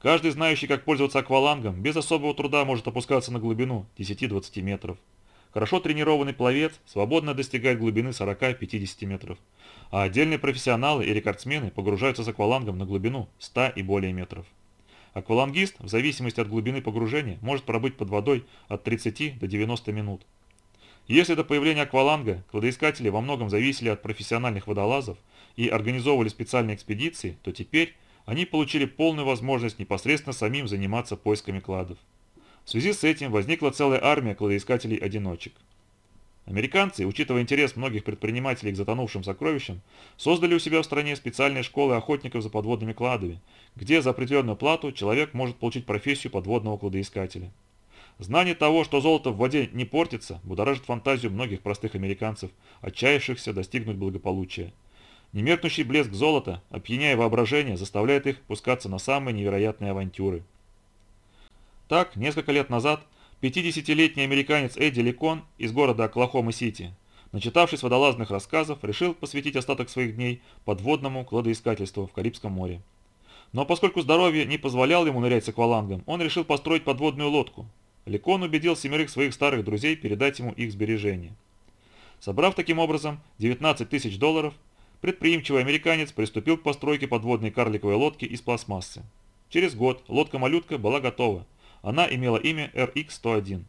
Каждый, знающий, как пользоваться аквалангом, без особого труда может опускаться на глубину 10-20 метров. Хорошо тренированный пловец свободно достигает глубины 40-50 метров, а отдельные профессионалы и рекордсмены погружаются с аквалангом на глубину 100 и более метров. Аквалангист, в зависимости от глубины погружения, может пробыть под водой от 30 до 90 минут. Если до появления акваланга кладоискатели во многом зависели от профессиональных водолазов и организовывали специальные экспедиции, то теперь они получили полную возможность непосредственно самим заниматься поисками кладов. В связи с этим возникла целая армия кладоискателей-одиночек. Американцы, учитывая интерес многих предпринимателей к затонувшим сокровищам, создали у себя в стране специальные школы охотников за подводными кладами, где за определенную плату человек может получить профессию подводного кладоискателя. Знание того, что золото в воде не портится, будоражит фантазию многих простых американцев, отчаявшихся достигнуть благополучия. Немеркнущий блеск золота, опьяняя воображение, заставляет их пускаться на самые невероятные авантюры. Так, несколько лет назад, 50-летний американец Эдди Ликон из города Оклахома-Сити, начитавшись водолазных рассказов, решил посвятить остаток своих дней подводному кладоискательству в Карибском море. Но поскольку здоровье не позволяло ему нырять с аквалангом, он решил построить подводную лодку. Ликон убедил семерых своих старых друзей передать ему их сбережения. Собрав таким образом 19 тысяч долларов, предприимчивый американец приступил к постройке подводной карликовой лодки из пластмассы. Через год лодка-малютка была готова. Она имела имя RX-101.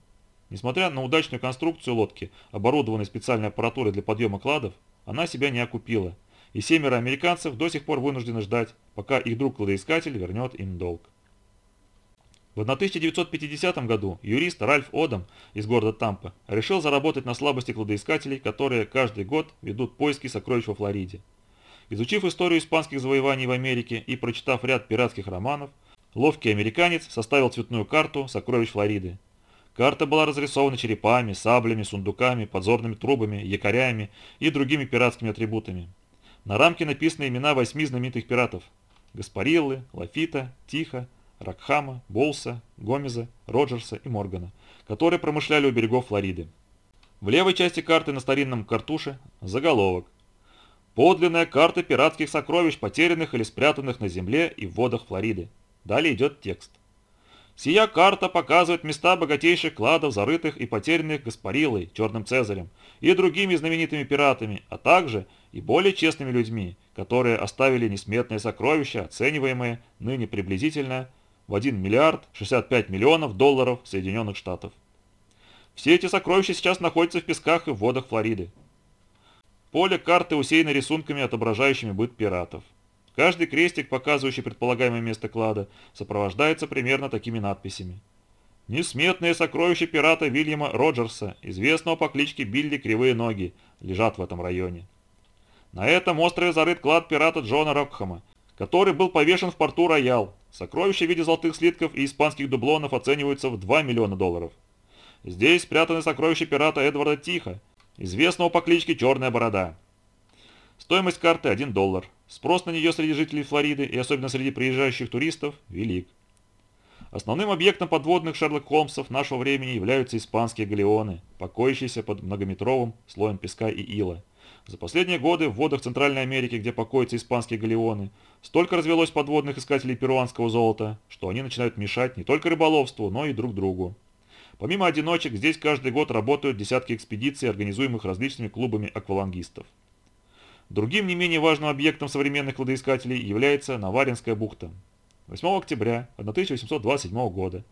Несмотря на удачную конструкцию лодки, оборудованной специальной аппаратурой для подъема кладов, она себя не окупила, и семеро американцев до сих пор вынуждены ждать, пока их друг-кладоискатель вернет им долг. В 1950 году юрист Ральф Одам из города Тампа решил заработать на слабости кладоискателей, которые каждый год ведут поиски сокровищ во Флориде. Изучив историю испанских завоеваний в Америке и прочитав ряд пиратских романов, ловкий американец составил цветную карту сокровищ Флориды. Карта была разрисована черепами, саблями, сундуками, подзорными трубами, якорями и другими пиратскими атрибутами. На рамке написаны имена восьми знаменитых пиратов – Гаспариллы, Лафита, Тихо, Ракхама, Болса, Гомеза, Роджерса и Моргана, которые промышляли у берегов Флориды. В левой части карты на старинном картуше заголовок «Подлинная карта пиратских сокровищ, потерянных или спрятанных на земле и в водах Флориды». Далее идет текст. Сия карта показывает места богатейших кладов, зарытых и потерянных Гаспарилой, Черным Цезарем и другими знаменитыми пиратами, а также и более честными людьми, которые оставили несметные сокровища, оцениваемые ныне приблизительно в 1 миллиард 65 миллионов долларов Соединенных Штатов. Все эти сокровища сейчас находятся в песках и в водах Флориды. Поле карты усеяно рисунками, отображающими быт пиратов. Каждый крестик, показывающий предполагаемое место клада, сопровождается примерно такими надписями. Несметные сокровища пирата Вильяма Роджерса, известного по кличке Билли Кривые Ноги, лежат в этом районе. На этом острове зарыт клад пирата Джона Рокхама, который был повешен в порту Роял. Сокровища в виде золотых слитков и испанских дублонов оцениваются в 2 миллиона долларов. Здесь спрятаны сокровища пирата Эдварда Тихо, известного по кличке Черная Борода. Стоимость карты 1 доллар. Спрос на нее среди жителей Флориды и особенно среди приезжающих туристов велик. Основным объектом подводных Шерлок Холмсов нашего времени являются испанские галеоны, покоящиеся под многометровым слоем песка и ила. За последние годы в водах Центральной Америки, где покоятся испанские галеоны, столько развелось подводных искателей перуанского золота, что они начинают мешать не только рыболовству, но и друг другу. Помимо одиночек, здесь каждый год работают десятки экспедиций, организуемых различными клубами аквалангистов. Другим не менее важным объектом современных кладоискателей является Наваринская бухта. 8 октября 1827 года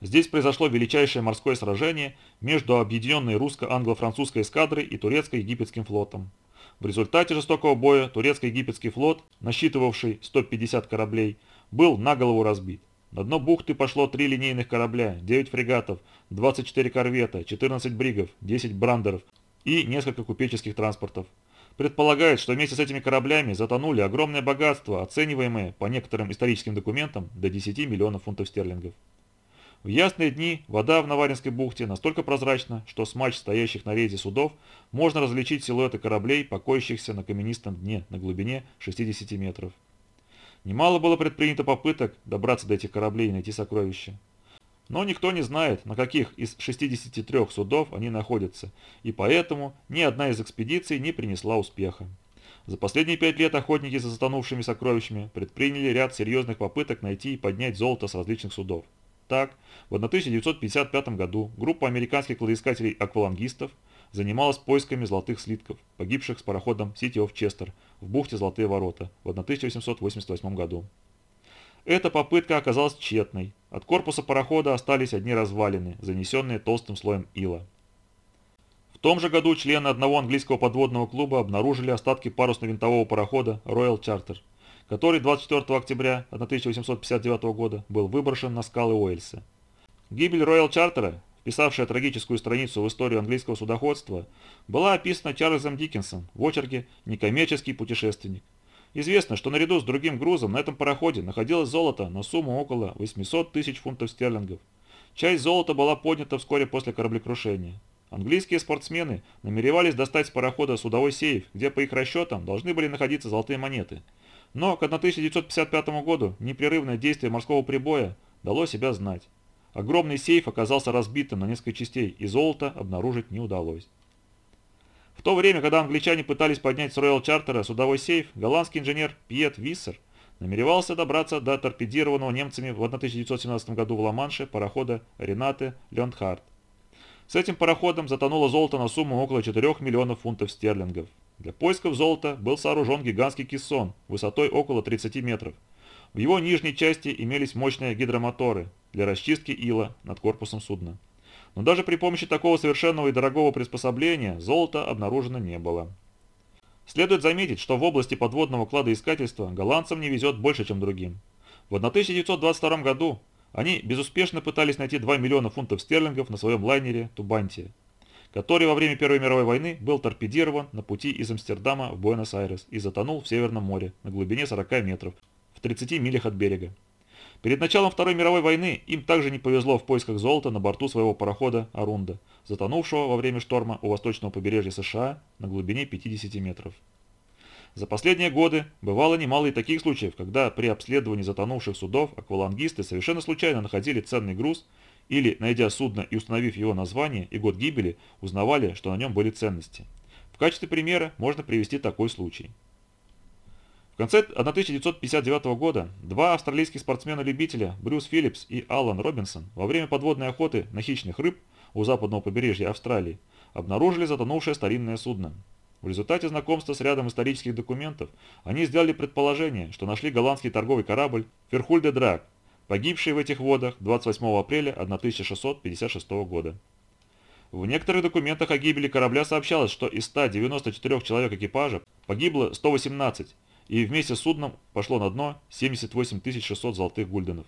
здесь произошло величайшее морское сражение между объединенной русско-англо-французской эскадрой и турецко-египетским флотом. В результате жестокого боя турецко-египетский флот, насчитывавший 150 кораблей, был на голову разбит. На дно бухты пошло три линейных корабля, 9 фрегатов, 24 корвета, 14 бригов, 10 брандеров и несколько купеческих транспортов. предполагает, что вместе с этими кораблями затонули огромное богатство, оцениваемое по некоторым историческим документам до 10 миллионов фунтов стерлингов. В ясные дни вода в Наваринской бухте настолько прозрачна, что с матч стоящих на рейде судов можно различить силуэты кораблей, покоящихся на каменистом дне на глубине 60 метров. Немало было предпринято попыток добраться до этих кораблей и найти сокровища. Но никто не знает, на каких из 63 судов они находятся, и поэтому ни одна из экспедиций не принесла успеха. За последние пять лет охотники за затонувшими сокровищами предприняли ряд серьезных попыток найти и поднять золото с различных судов. Так, в 1955 году группа американских кладоискателей-аквалангистов занималась поисками золотых слитков, погибших с пароходом City of Chester в бухте Золотые ворота в 1888 году. Эта попытка оказалась тщетной. От корпуса парохода остались одни развалины, занесенные толстым слоем ила. В том же году члены одного английского подводного клуба обнаружили остатки парусно-винтового парохода Royal Charter – который 24 октября 1859 года был выброшен на скалы Уэльса. Гибель Роял Чартера, вписавшая трагическую страницу в историю английского судоходства, была описана Чарльзом Диккенсом в очерке «Некоммерческий путешественник». Известно, что наряду с другим грузом на этом пароходе находилось золото на сумму около 800 тысяч фунтов стерлингов. Часть золота была поднята вскоре после кораблекрушения. Английские спортсмены намеревались достать с парохода судовой сейф, где по их расчетам должны были находиться золотые монеты – но к 1955 году непрерывное действие морского прибоя дало себя знать. Огромный сейф оказался разбитым на несколько частей, и золото обнаружить не удалось. В то время, когда англичане пытались поднять с Royal Чартера судовой сейф, голландский инженер Пьет Виссер намеревался добраться до торпедированного немцами в 1917 году в Ла-Манше парохода Ренате Леонхард. С этим пароходом затонуло золото на сумму около 4 миллионов фунтов стерлингов. Для поисков золота был сооружен гигантский кессон высотой около 30 метров. В его нижней части имелись мощные гидромоторы для расчистки ила над корпусом судна. Но даже при помощи такого совершенного и дорогого приспособления золота обнаружено не было. Следует заметить, что в области подводного кладоискательства голландцам не везет больше, чем другим. В 1922 году они безуспешно пытались найти 2 миллиона фунтов стерлингов на своем лайнере «Тубантия», который во время Первой мировой войны был торпедирован на пути из Амстердама в Буэнос-Айрес и затонул в Северном море на глубине 40 метров, в 30 милях от берега. Перед началом Второй мировой войны им также не повезло в поисках золота на борту своего парохода «Арунда», затонувшего во время шторма у восточного побережья США на глубине 50 метров. За последние годы бывало немало и таких случаев, когда при обследовании затонувших судов аквалангисты совершенно случайно находили ценный груз или, найдя судно и установив его название и год гибели, узнавали, что на нем были ценности. В качестве примера можно привести такой случай. В конце 1959 года два австралийских спортсмена-любителя Брюс Филлипс и Алан Робинсон во время подводной охоты на хищных рыб у западного побережья Австралии обнаружили затонувшее старинное судно. В результате знакомства с рядом исторических документов они сделали предположение, что нашли голландский торговый корабль «Ферхульде Драк», погибший в этих водах 28 апреля 1656 года. В некоторых документах о гибели корабля сообщалось, что из 194 человек экипажа погибло 118, и вместе с судном пошло на дно 78 600 золотых гульденов.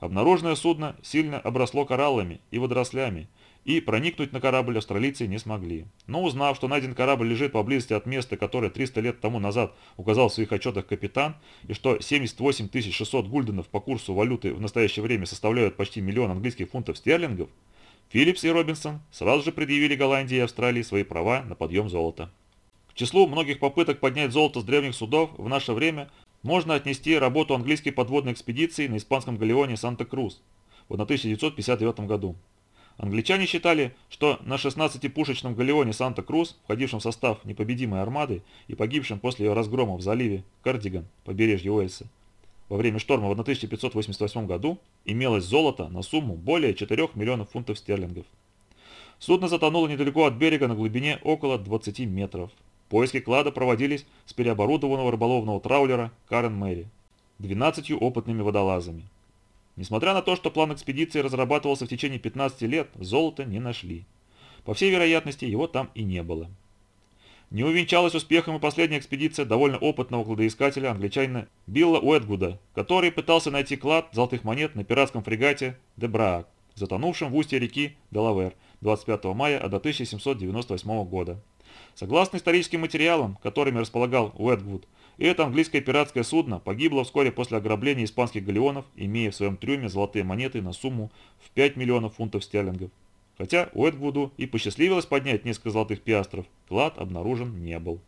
Обнаруженное судно сильно обросло кораллами и водорослями, и проникнуть на корабль австралийцы не смогли. Но узнав, что найден корабль лежит поблизости от места, которое 300 лет тому назад указал в своих отчетах капитан, и что 78 600 гульденов по курсу валюты в настоящее время составляют почти миллион английских фунтов стерлингов, Филлипс и Робинсон сразу же предъявили Голландии и Австралии свои права на подъем золота. К числу многих попыток поднять золото с древних судов в наше время можно отнести работу английской подводной экспедиции на испанском галеоне Санта-Крус в 1959 году. Англичане считали, что на 16-пушечном галеоне «Санта-Крус», входившем в состав непобедимой армады и погибшем после ее разгрома в заливе Кардиган, побережье Уэльса, во время шторма в 1588 году имелось золото на сумму более 4 миллионов фунтов стерлингов. Судно затонуло недалеко от берега на глубине около 20 метров. Поиски клада проводились с переоборудованного рыболовного траулера «Карен Мэри» 12 опытными водолазами. Несмотря на то, что план экспедиции разрабатывался в течение 15 лет, золота не нашли. По всей вероятности, его там и не было. Не увенчалась успехом и последняя экспедиция довольно опытного кладоискателя англичанина Билла Уэтгуда, который пытался найти клад золотых монет на пиратском фрегате «Дебраак», затонувшем в устье реки Делавер 25 мая 1798 года. Согласно историческим материалам, которыми располагал Уэдвуд, это английское пиратское судно погибло вскоре после ограбления испанских галеонов, имея в своем трюме золотые монеты на сумму в 5 миллионов фунтов стерлингов. Хотя Уэдвуду и посчастливилось поднять несколько золотых пиастров, клад обнаружен не был.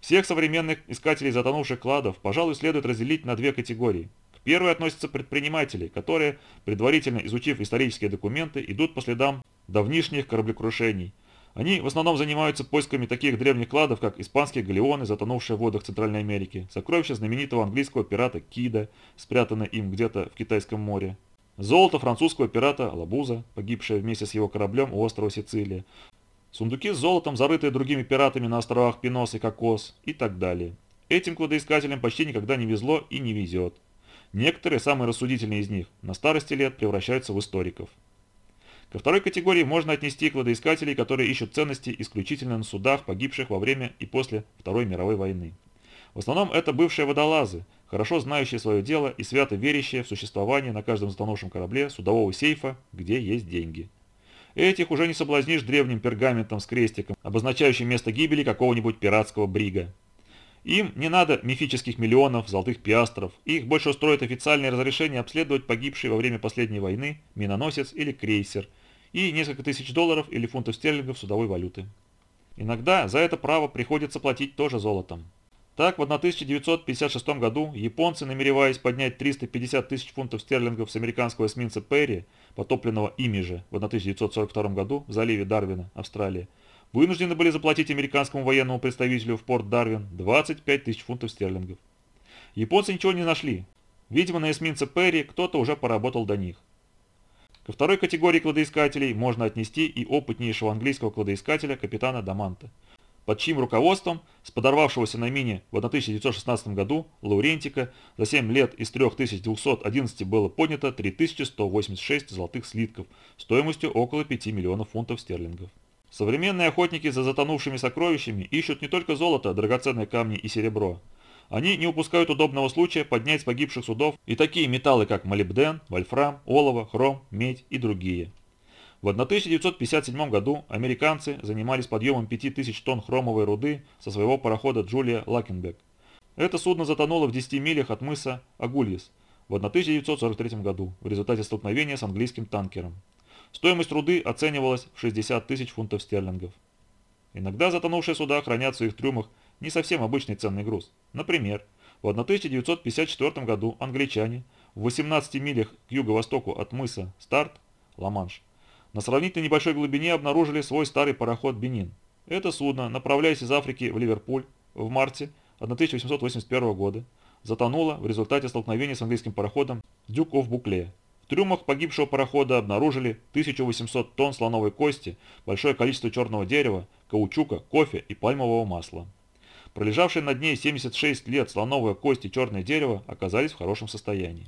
Всех современных искателей затонувших кладов, пожалуй, следует разделить на две категории. К первой относятся предприниматели, которые, предварительно изучив исторические документы, идут по следам давнишних кораблекрушений. Они в основном занимаются поисками таких древних кладов, как испанские галеоны, затонувшие в водах Центральной Америки, сокровища знаменитого английского пирата Кида, спрятанное им где-то в Китайском море, золото французского пирата Лабуза, погибшее вместе с его кораблем у острова Сицилия, сундуки с золотом, зарытые другими пиратами на островах Пинос и Кокос и так далее. Этим кладоискателям почти никогда не везло и не везет. Некоторые, самые рассудительные из них, на старости лет превращаются в историков. Ко второй категории можно отнести кладоискателей, которые ищут ценности исключительно на судах, погибших во время и после Второй мировой войны. В основном это бывшие водолазы, хорошо знающие свое дело и свято верящие в существование на каждом затонувшем корабле судового сейфа, где есть деньги. Этих уже не соблазнишь древним пергаментом с крестиком, обозначающим место гибели какого-нибудь пиратского брига. Им не надо мифических миллионов, золотых пиастров, их больше устроит официальное разрешение обследовать погибший во время последней войны миноносец или крейсер и несколько тысяч долларов или фунтов стерлингов судовой валюты. Иногда за это право приходится платить тоже золотом. Так, в 1956 году японцы, намереваясь поднять 350 тысяч фунтов стерлингов с американского эсминца Перри, потопленного ими же в 1942 году в заливе Дарвина, Австралия, вынуждены были заплатить американскому военному представителю в порт Дарвин 25 тысяч фунтов стерлингов. Японцы ничего не нашли. Видимо, на эсминце Перри кто-то уже поработал до них. Ко второй категории кладоискателей можно отнести и опытнейшего английского кладоискателя капитана Даманта, под чьим руководством с подорвавшегося на мине в 1916 году Лаурентика за 7 лет из 3211 было поднято 3186 золотых слитков стоимостью около 5 миллионов фунтов стерлингов. Современные охотники за затонувшими сокровищами ищут не только золото, драгоценные камни и серебро. Они не упускают удобного случая поднять с погибших судов и такие металлы, как молибден, вольфрам, олово, хром, медь и другие. В 1957 году американцы занимались подъемом 5000 тонн хромовой руды со своего парохода Джулия Лакенбек. Это судно затонуло в 10 милях от мыса Агульес в 1943 году в результате столкновения с английским танкером. Стоимость руды оценивалась в 60 тысяч фунтов стерлингов. Иногда затонувшие суда хранят в своих трюмах не совсем обычный ценный груз. Например, в 1954 году англичане в 18 милях к юго-востоку от мыса Старт, Ла-Манш, на сравнительно небольшой глубине обнаружили свой старый пароход «Бенин». Это судно, направляясь из Африки в Ливерпуль в марте 1881 года, затонуло в результате столкновения с английским пароходом «Дюк оф Букле», трюмах погибшего парохода обнаружили 1800 тонн слоновой кости, большое количество черного дерева, каучука, кофе и пальмового масла. Пролежавшие на дне 76 лет слоновая кость и черное дерево оказались в хорошем состоянии.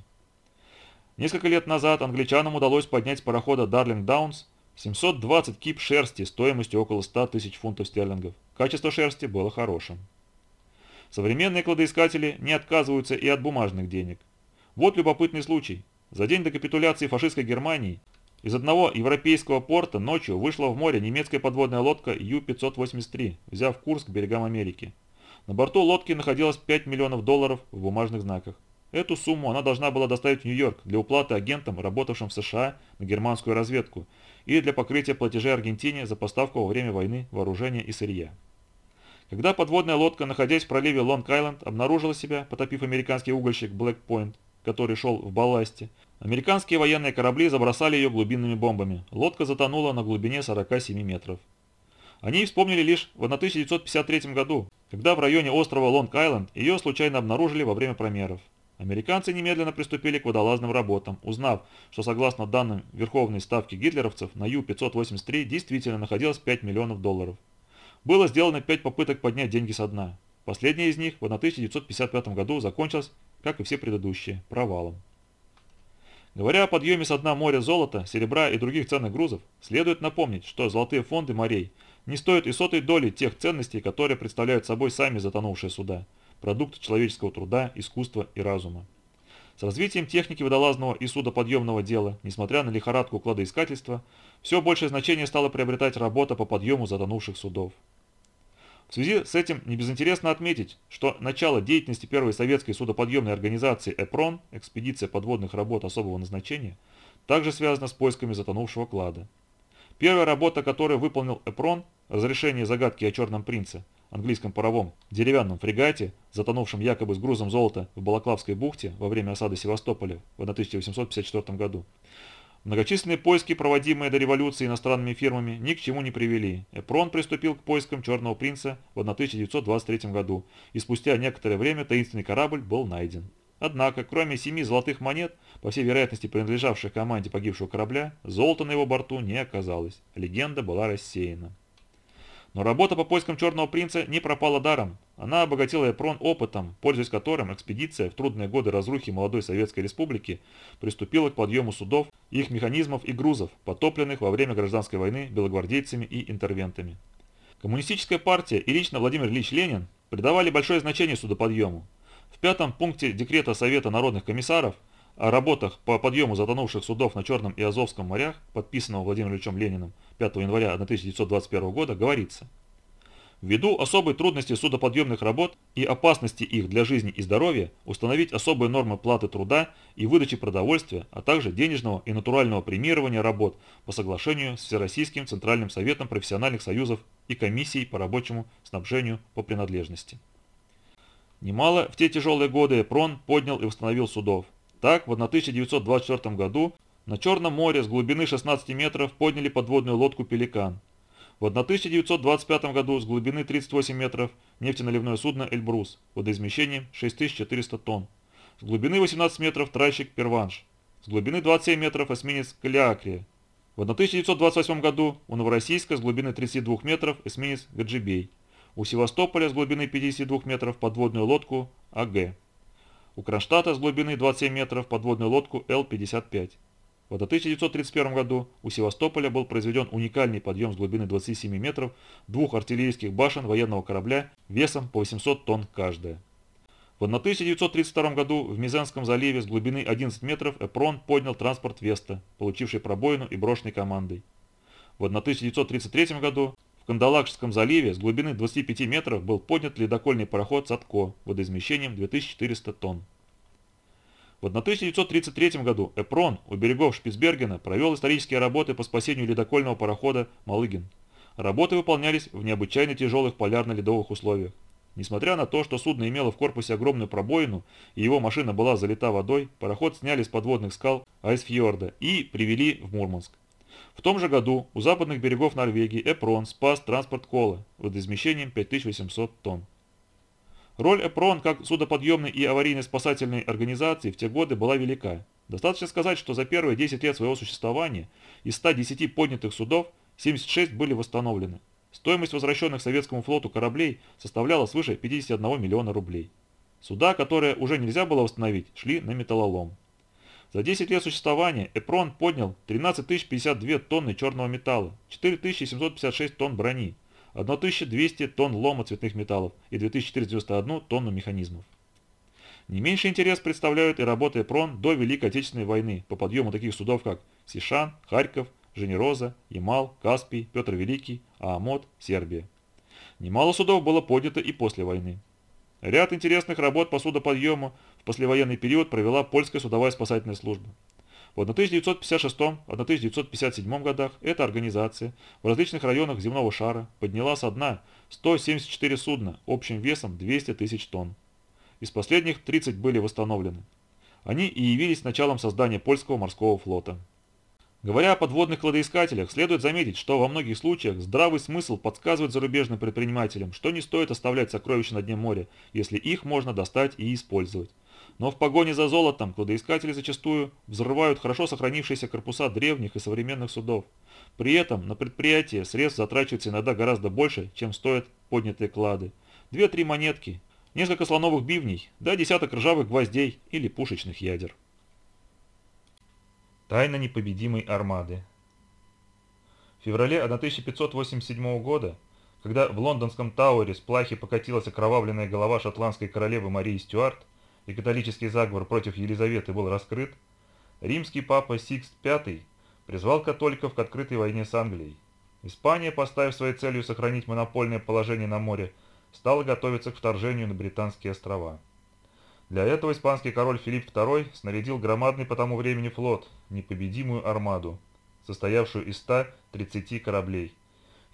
Несколько лет назад англичанам удалось поднять с парохода Дарлинг Даунс 720 кип шерсти стоимостью около 100 тысяч фунтов стерлингов. Качество шерсти было хорошим. Современные кладоискатели не отказываются и от бумажных денег. Вот любопытный случай. За день до капитуляции фашистской Германии из одного европейского порта ночью вышла в море немецкая подводная лодка Ю-583, взяв курс к берегам Америки. На борту лодки находилось 5 миллионов долларов в бумажных знаках. Эту сумму она должна была доставить в Нью-Йорк для уплаты агентам, работавшим в США на германскую разведку, и для покрытия платежей Аргентине за поставку во время войны вооружения и сырья. Когда подводная лодка, находясь в проливе Лонг-Айленд, обнаружила себя, потопив американский угольщик Блэк-Пойнт, который шел в балласте, американские военные корабли забросали ее глубинными бомбами. Лодка затонула на глубине 47 метров. Они вспомнили лишь в 1953 году, когда в районе острова Лонг-Айленд ее случайно обнаружили во время промеров. Американцы немедленно приступили к водолазным работам, узнав, что согласно данным Верховной Ставки гитлеровцев на Ю-583 действительно находилось 5 миллионов долларов. Было сделано 5 попыток поднять деньги со дна. Последняя из них в 1955 году закончилась как и все предыдущие, провалом. Говоря о подъеме со дна моря золота, серебра и других ценных грузов, следует напомнить, что золотые фонды морей не стоят и сотой доли тех ценностей, которые представляют собой сами затонувшие суда, продукт человеческого труда, искусства и разума. С развитием техники водолазного и судоподъемного дела, несмотря на лихорадку кладоискательства, все большее значение стало приобретать работа по подъему затонувших судов. В связи с этим не безинтересно отметить, что начало деятельности первой советской судоподъемной организации «ЭПРОН» экспедиция подводных работ особого назначения, также связано с поисками затонувшего клада. Первая работа, которую выполнил «ЭПРОН» – разрешение загадки о Черном принце, английском паровом деревянном фрегате, затонувшем якобы с грузом золота в Балаклавской бухте во время осады Севастополя в 1854 году, Многочисленные поиски, проводимые до революции иностранными фирмами, ни к чему не привели. Эпрон приступил к поискам Черного принца в 1923 году, и спустя некоторое время таинственный корабль был найден. Однако, кроме семи золотых монет, по всей вероятности принадлежавших команде погибшего корабля, золота на его борту не оказалось. Легенда была рассеяна. Но работа по поискам Черного принца не пропала даром. Она обогатила Эпрон опытом, пользуясь которым экспедиция в трудные годы разрухи молодой Советской Республики приступила к подъему судов, их механизмов и грузов, потопленных во время гражданской войны белогвардейцами и интервентами. Коммунистическая партия и лично Владимир Ильич Ленин придавали большое значение судоподъему. Пятом пункте декрета Совета народных комиссаров – о работах по подъему затонувших судов на Черном и Азовском морях, подписанного Владимиром Ильичем Лениным 5 января 1921 года, говорится Ввиду особой трудности судоподъемных работ и опасности их для жизни и здоровья, установить особые нормы платы труда и выдачи продовольствия, а также денежного и натурального премирования работ по соглашению с Всероссийским Центральным Советом профессиональных союзов и комиссией по рабочему снабжению по принадлежности. Немало в те тяжелые годы ПРОН поднял и восстановил судов, так, в 1924 году на Черном море с глубины 16 метров подняли подводную лодку «Пеликан». В 1925 году с глубины 38 метров нефтеналивное судно «Эльбрус» водоизмещением 6400 тонн. С глубины 18 метров тральщик «Перванш». С глубины 27 метров эсминец «Калиакрия». В 1928 году у Новороссийска с глубины 32 метров эсминец «Гаджибей». У Севастополя с глубины 52 метров подводную лодку «АГ». У Кронштадта с глубины 27 метров подводную лодку Л-55. В 1931 году у Севастополя был произведен уникальный подъем с глубины 27 метров двух артиллерийских башен военного корабля весом по 800 тонн каждая. В 1932 году в Мизенском заливе с глубины 11 метров Эпрон поднял транспорт Веста, получивший пробоину и брошенной командой. В 1933 году в Кандалакшском заливе с глубины 25 метров был поднят ледокольный пароход «Садко» водоизмещением 2400 тонн. В 1933 году Эпрон у берегов Шпицбергена провел исторические работы по спасению ледокольного парохода «Малыгин». Работы выполнялись в необычайно тяжелых полярно-ледовых условиях. Несмотря на то, что судно имело в корпусе огромную пробоину и его машина была залита водой, пароход сняли с подводных скал Айсфьорда и привели в Мурманск. В том же году у западных берегов Норвегии Эпрон спас транспорт Кола водоизмещением 5800 тонн. Роль Эпрон как судоподъемной и аварийной спасательной организации в те годы была велика. Достаточно сказать, что за первые 10 лет своего существования из 110 поднятых судов 76 были восстановлены. Стоимость возвращенных советскому флоту кораблей составляла свыше 51 миллиона рублей. Суда, которые уже нельзя было восстановить, шли на металлолом. За 10 лет существования Эпрон поднял 13 052 тонны черного металла, 4 756 тонн брони, 1200 тонн лома цветных металлов и 2491 тонну механизмов. Не меньший интерес представляют и работы ПРОН до Великой Отечественной войны по подъему таких судов, как Сишан, Харьков, Женероза, Ямал, Каспий, Петр Великий, Аамот, Сербия. Немало судов было поднято и после войны. Ряд интересных работ по судоподъему в послевоенный период провела польская судовая спасательная служба. В 1956-1957 годах эта организация в различных районах земного шара подняла со дна 174 судна общим весом 200 тысяч тонн. Из последних 30 были восстановлены. Они и явились началом создания польского морского флота. Говоря о подводных кладоискателях, следует заметить, что во многих случаях здравый смысл подсказывает зарубежным предпринимателям, что не стоит оставлять сокровища на дне моря, если их можно достать и использовать. Но в погоне за золотом кладоискатели зачастую взрывают хорошо сохранившиеся корпуса древних и современных судов. При этом на предприятие средств затрачивается иногда гораздо больше, чем стоят поднятые клады. Две-три монетки, несколько слоновых бивней, да десяток ржавых гвоздей или пушечных ядер. Тайна непобедимой армады В феврале 1587 года, когда в лондонском Тауэре с плахи покатилась окровавленная голова шотландской королевы Марии Стюарт, и католический заговор против Елизаветы был раскрыт, римский папа Сикст V призвал католиков к открытой войне с Англией. Испания, поставив своей целью сохранить монопольное положение на море, стала готовиться к вторжению на Британские острова. Для этого испанский король Филипп II снарядил громадный по тому времени флот, непобедимую армаду, состоявшую из 130 кораблей,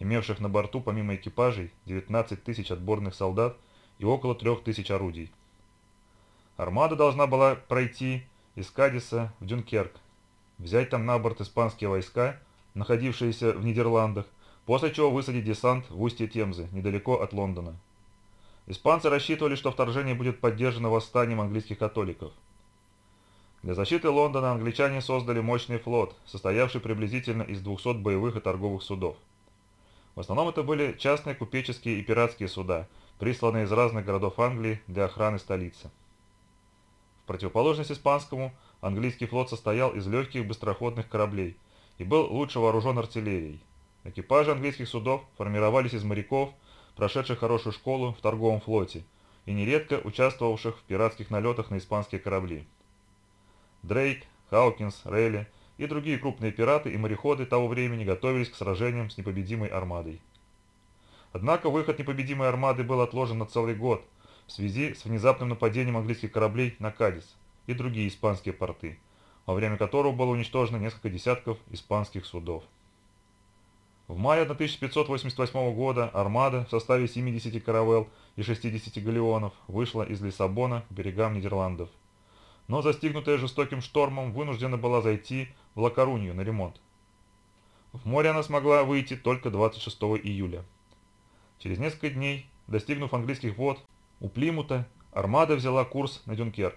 имевших на борту помимо экипажей 19 тысяч отборных солдат и около 3 тысяч орудий. Армада должна была пройти из Кадиса в Дюнкерк, взять там на борт испанские войска, находившиеся в Нидерландах, после чего высадить десант в устье Темзы, недалеко от Лондона. Испанцы рассчитывали, что вторжение будет поддержано восстанием английских католиков. Для защиты Лондона англичане создали мощный флот, состоявший приблизительно из 200 боевых и торговых судов. В основном это были частные купеческие и пиратские суда, присланные из разных городов Англии для охраны столицы. Противоположность испанскому, английский флот состоял из легких быстроходных кораблей и был лучше вооружен артиллерией. Экипажи английских судов формировались из моряков, прошедших хорошую школу в торговом флоте и нередко участвовавших в пиратских налетах на испанские корабли. Дрейк, Хаукинс, Рейли и другие крупные пираты и мореходы того времени готовились к сражениям с непобедимой армадой. Однако выход непобедимой армады был отложен на целый год в связи с внезапным нападением английских кораблей на Кадис и другие испанские порты, во время которого было уничтожено несколько десятков испанских судов. В мае 1588 года армада в составе 70 каравелл и 60 галеонов вышла из Лиссабона к берегам Нидерландов. Но застигнутая жестоким штормом вынуждена была зайти в Лакарунью на ремонт. В море она смогла выйти только 26 июля. Через несколько дней, достигнув английских вод, у Плимута армада взяла курс на Дюнкерк.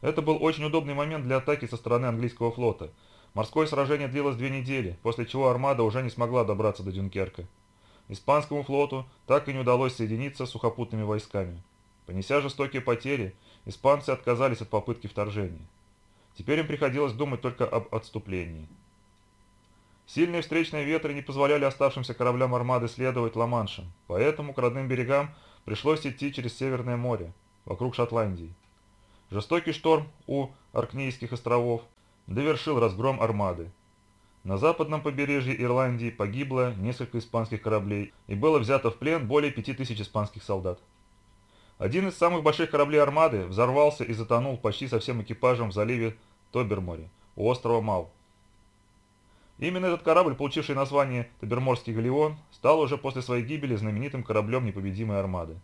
Это был очень удобный момент для атаки со стороны английского флота – Морское сражение длилось две недели, после чего армада уже не смогла добраться до Дюнкерка. Испанскому флоту так и не удалось соединиться с сухопутными войсками. Понеся жестокие потери, испанцы отказались от попытки вторжения. Теперь им приходилось думать только об отступлении. Сильные встречные ветры не позволяли оставшимся кораблям армады следовать Ла-Маншем, поэтому к родным берегам пришлось идти через Северное море, вокруг Шотландии. Жестокий шторм у Аркнейских островов довершил разгром армады. На западном побережье Ирландии погибло несколько испанских кораблей и было взято в плен более 5000 испанских солдат. Один из самых больших кораблей армады взорвался и затонул почти со всем экипажем в заливе Тоберморе, у острова Мау. Именно этот корабль, получивший название Тоберморский галеон, стал уже после своей гибели знаменитым кораблем непобедимой армады.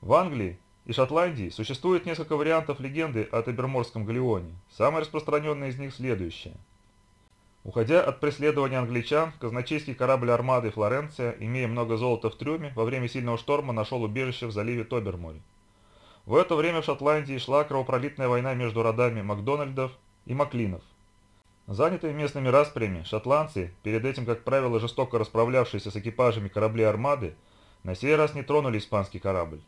В Англии и Шотландии существует несколько вариантов легенды о Таберморском галеоне. Самая распространенная из них следующая. Уходя от преследования англичан, казначейский корабль армады Флоренция, имея много золота в трюме, во время сильного шторма нашел убежище в заливе Тоберморе. В это время в Шотландии шла кровопролитная война между родами Макдональдов и Маклинов. Занятые местными распрями, шотландцы, перед этим, как правило, жестоко расправлявшиеся с экипажами кораблей армады, на сей раз не тронули испанский корабль.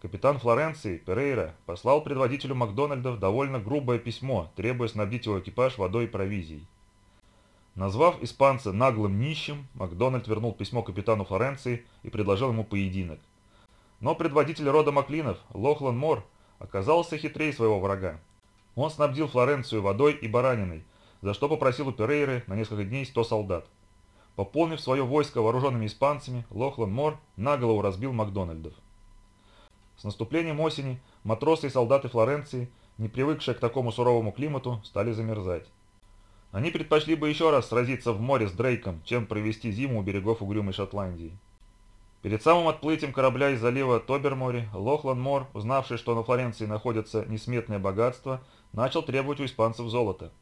Капитан Флоренции, Перейра, послал предводителю Макдональдов довольно грубое письмо, требуя снабдить его экипаж водой и провизией. Назвав испанца наглым нищим, Макдональд вернул письмо капитану Флоренции и предложил ему поединок. Но предводитель рода Маклинов, Лохлан Мор, оказался хитрее своего врага. Он снабдил Флоренцию водой и бараниной, за что попросил у Перейры на несколько дней 100 солдат. Пополнив свое войско вооруженными испанцами, Лохлан Мор наголову разбил Макдональдов. С наступлением осени матросы и солдаты Флоренции, не привыкшие к такому суровому климату, стали замерзать. Они предпочли бы еще раз сразиться в море с Дрейком, чем провести зиму у берегов угрюмой Шотландии. Перед самым отплытием корабля из залива Тобермори, Лохлан Мор, узнавший, что на Флоренции находятся несметные богатства, начал требовать у испанцев золота.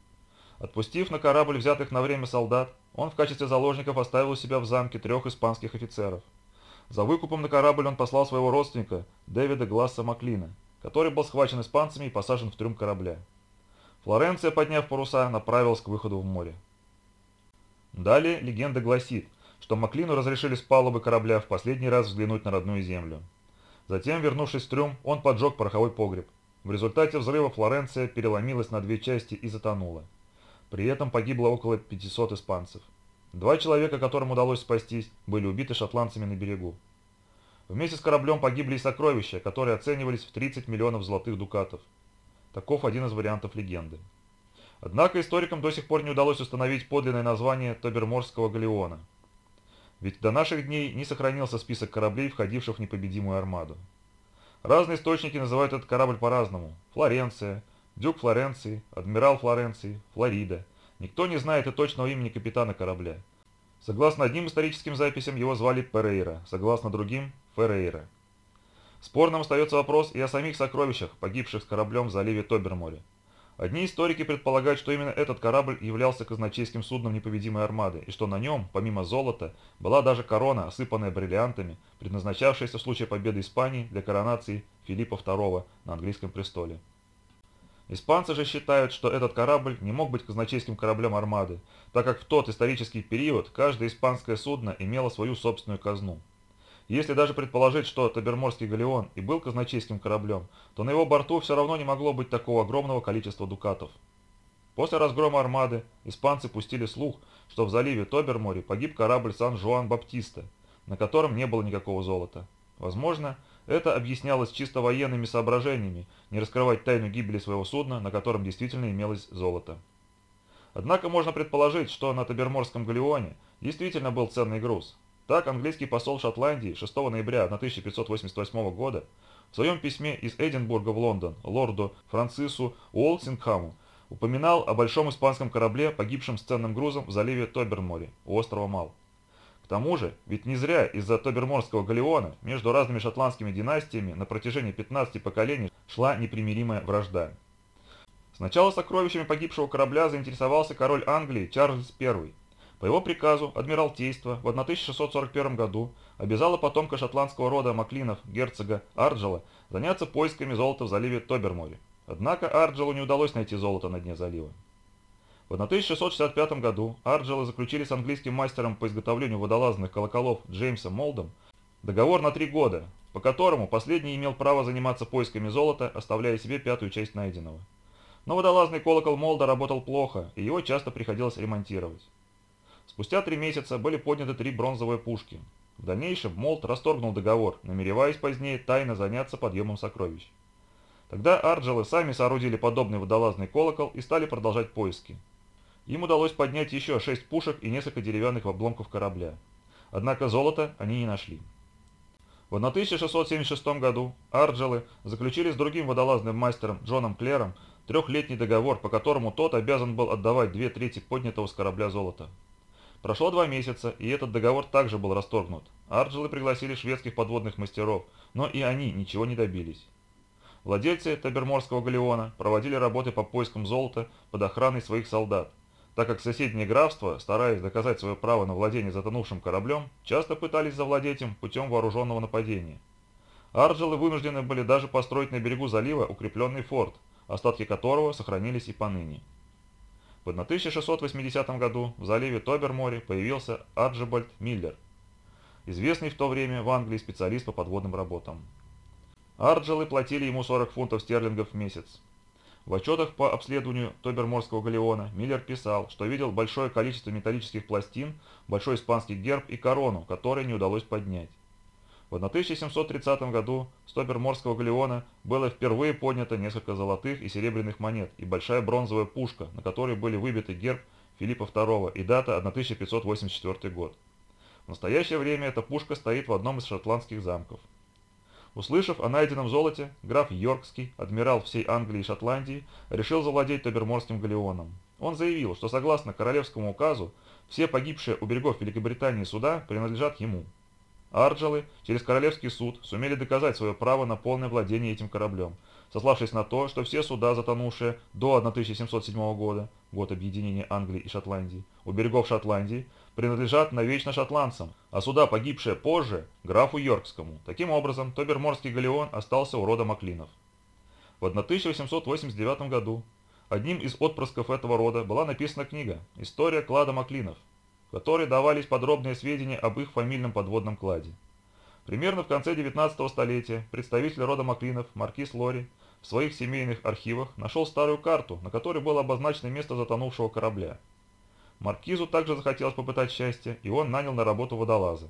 Отпустив на корабль взятых на время солдат, он в качестве заложников оставил у себя в замке трех испанских офицеров – за выкупом на корабль он послал своего родственника, Дэвида Гласса Маклина, который был схвачен испанцами и посажен в трюм корабля. Флоренция, подняв паруса, направилась к выходу в море. Далее легенда гласит, что Маклину разрешили с палубы корабля в последний раз взглянуть на родную землю. Затем, вернувшись в трюм, он поджег пороховой погреб. В результате взрыва Флоренция переломилась на две части и затонула. При этом погибло около 500 испанцев. Два человека, которым удалось спастись, были убиты шотландцами на берегу. Вместе с кораблем погибли и сокровища, которые оценивались в 30 миллионов золотых дукатов. Таков один из вариантов легенды. Однако историкам до сих пор не удалось установить подлинное название Тоберморского галеона. Ведь до наших дней не сохранился список кораблей, входивших в непобедимую армаду. Разные источники называют этот корабль по-разному. Флоренция, Дюк Флоренции, Адмирал Флоренции, Флорида. Никто не знает и точного имени капитана корабля. Согласно одним историческим записям, его звали Перейра, согласно другим – Феррейра. Спорным остается вопрос и о самих сокровищах, погибших с кораблем в заливе Тоберморе. Одни историки предполагают, что именно этот корабль являлся казначейским судном непобедимой армады, и что на нем, помимо золота, была даже корона, осыпанная бриллиантами, предназначавшаяся в случае победы Испании для коронации Филиппа II на английском престоле. Испанцы же считают, что этот корабль не мог быть казначейским кораблем армады, так как в тот исторический период каждое испанское судно имело свою собственную казну. Если даже предположить, что Таберморский галеон и был казначейским кораблем, то на его борту все равно не могло быть такого огромного количества дукатов. После разгрома армады испанцы пустили слух, что в заливе Тоберморе погиб корабль Сан-Жуан-Баптиста, на котором не было никакого золота. Возможно, это объяснялось чисто военными соображениями, не раскрывать тайну гибели своего судна, на котором действительно имелось золото. Однако можно предположить, что на Таберморском галеоне действительно был ценный груз. Так английский посол Шотландии 6 ноября 1588 года в своем письме из Эдинбурга в Лондон лорду Францису Уолсингхаму упоминал о большом испанском корабле, погибшем с ценным грузом в заливе Тоберморе у острова Мал. Тому же, ведь не зря из-за Тоберморского галеона между разными шотландскими династиями на протяжении 15 поколений шла непримиримая вражда. Сначала сокровищами погибшего корабля заинтересовался король Англии Чарльз I. По его приказу Адмиралтейство в 1641 году обязало потомка шотландского рода Маклинов, герцога Арджела, заняться поисками золота в заливе Тоберморе. Однако Арджелу не удалось найти золото на дне залива. В 1665 году Арджелы заключили с английским мастером по изготовлению водолазных колоколов Джеймсом Молдом договор на три года, по которому последний имел право заниматься поисками золота, оставляя себе пятую часть найденного. Но водолазный колокол Молда работал плохо, и его часто приходилось ремонтировать. Спустя три месяца были подняты три бронзовые пушки. В дальнейшем Молд расторгнул договор, намереваясь позднее тайно заняться подъемом сокровищ. Тогда Арджелы сами соорудили подобный водолазный колокол и стали продолжать поиски. Им удалось поднять еще шесть пушек и несколько деревянных обломков корабля. Однако золота они не нашли. В 1676 году Арджелы заключили с другим водолазным мастером Джоном Клером трехлетний договор, по которому тот обязан был отдавать две трети поднятого с корабля золота. Прошло два месяца, и этот договор также был расторгнут. Арджелы пригласили шведских подводных мастеров, но и они ничего не добились. Владельцы Таберморского галеона проводили работы по поискам золота под охраной своих солдат, так как соседние графства, стараясь доказать свое право на владение затонувшим кораблем, часто пытались завладеть им путем вооруженного нападения. Арджелы вынуждены были даже построить на берегу залива укрепленный форт, остатки которого сохранились и поныне. В 1680 году в заливе Тоберморе появился Арджибальд Миллер, известный в то время в Англии специалист по подводным работам. Арджелы платили ему 40 фунтов стерлингов в месяц, в отчетах по обследованию Тоберморского галеона Миллер писал, что видел большое количество металлических пластин, большой испанский герб и корону, которые не удалось поднять. В 1730 году с Тоберморского галеона было впервые поднято несколько золотых и серебряных монет и большая бронзовая пушка, на которой были выбиты герб Филиппа II и дата 1584 год. В настоящее время эта пушка стоит в одном из шотландских замков. Услышав о найденном золоте, граф Йоркский, адмирал всей Англии и Шотландии, решил завладеть Тоберморским галеоном. Он заявил, что согласно королевскому указу, все погибшие у берегов Великобритании суда принадлежат ему. Арджелы через Королевский суд сумели доказать свое право на полное владение этим кораблем, сославшись на то, что все суда, затонувшие до 1707 года, год объединения Англии и Шотландии, у берегов Шотландии, принадлежат навечно шотландцам, а суда, погибшие позже, графу Йоркскому. Таким образом, Тоберморский галеон остался у рода Маклинов. В 1889 году одним из отпрысков этого рода была написана книга «История клада Маклинов», в которой давались подробные сведения об их фамильном подводном кладе. Примерно в конце 19 столетия представитель рода Маклинов, маркиз Лори, в своих семейных архивах нашел старую карту, на которой было обозначено место затонувшего корабля. Маркизу также захотелось попытать счастье, и он нанял на работу водолаза.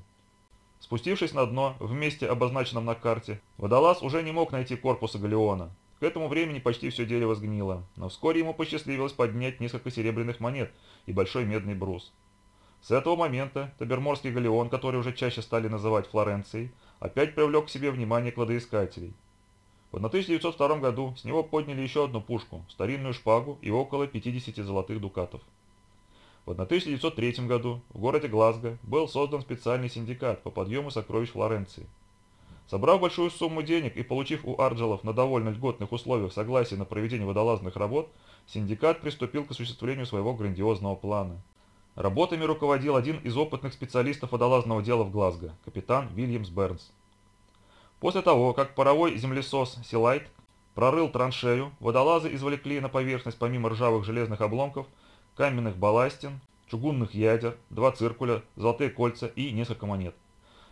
Спустившись на дно, в месте, обозначенном на карте, водолаз уже не мог найти корпуса галеона. К этому времени почти все дерево сгнило, но вскоре ему посчастливилось поднять несколько серебряных монет и большой медный брус. С этого момента Таберморский галеон, который уже чаще стали называть Флоренцией, опять привлек к себе внимание кладоискателей. В 1902 году с него подняли еще одну пушку, старинную шпагу и около 50 золотых дукатов. В 1903 году в городе Глазго был создан специальный синдикат по подъему сокровищ Флоренции. Собрав большую сумму денег и получив у Арджелов на довольно льготных условиях согласие на проведение водолазных работ, синдикат приступил к осуществлению своего грандиозного плана. Работами руководил один из опытных специалистов водолазного дела в Глазго, капитан Вильямс Бернс. После того, как паровой землесос Силайт прорыл траншею, водолазы извлекли на поверхность помимо ржавых железных обломков, каменных балластин, чугунных ядер, два циркуля, золотые кольца и несколько монет.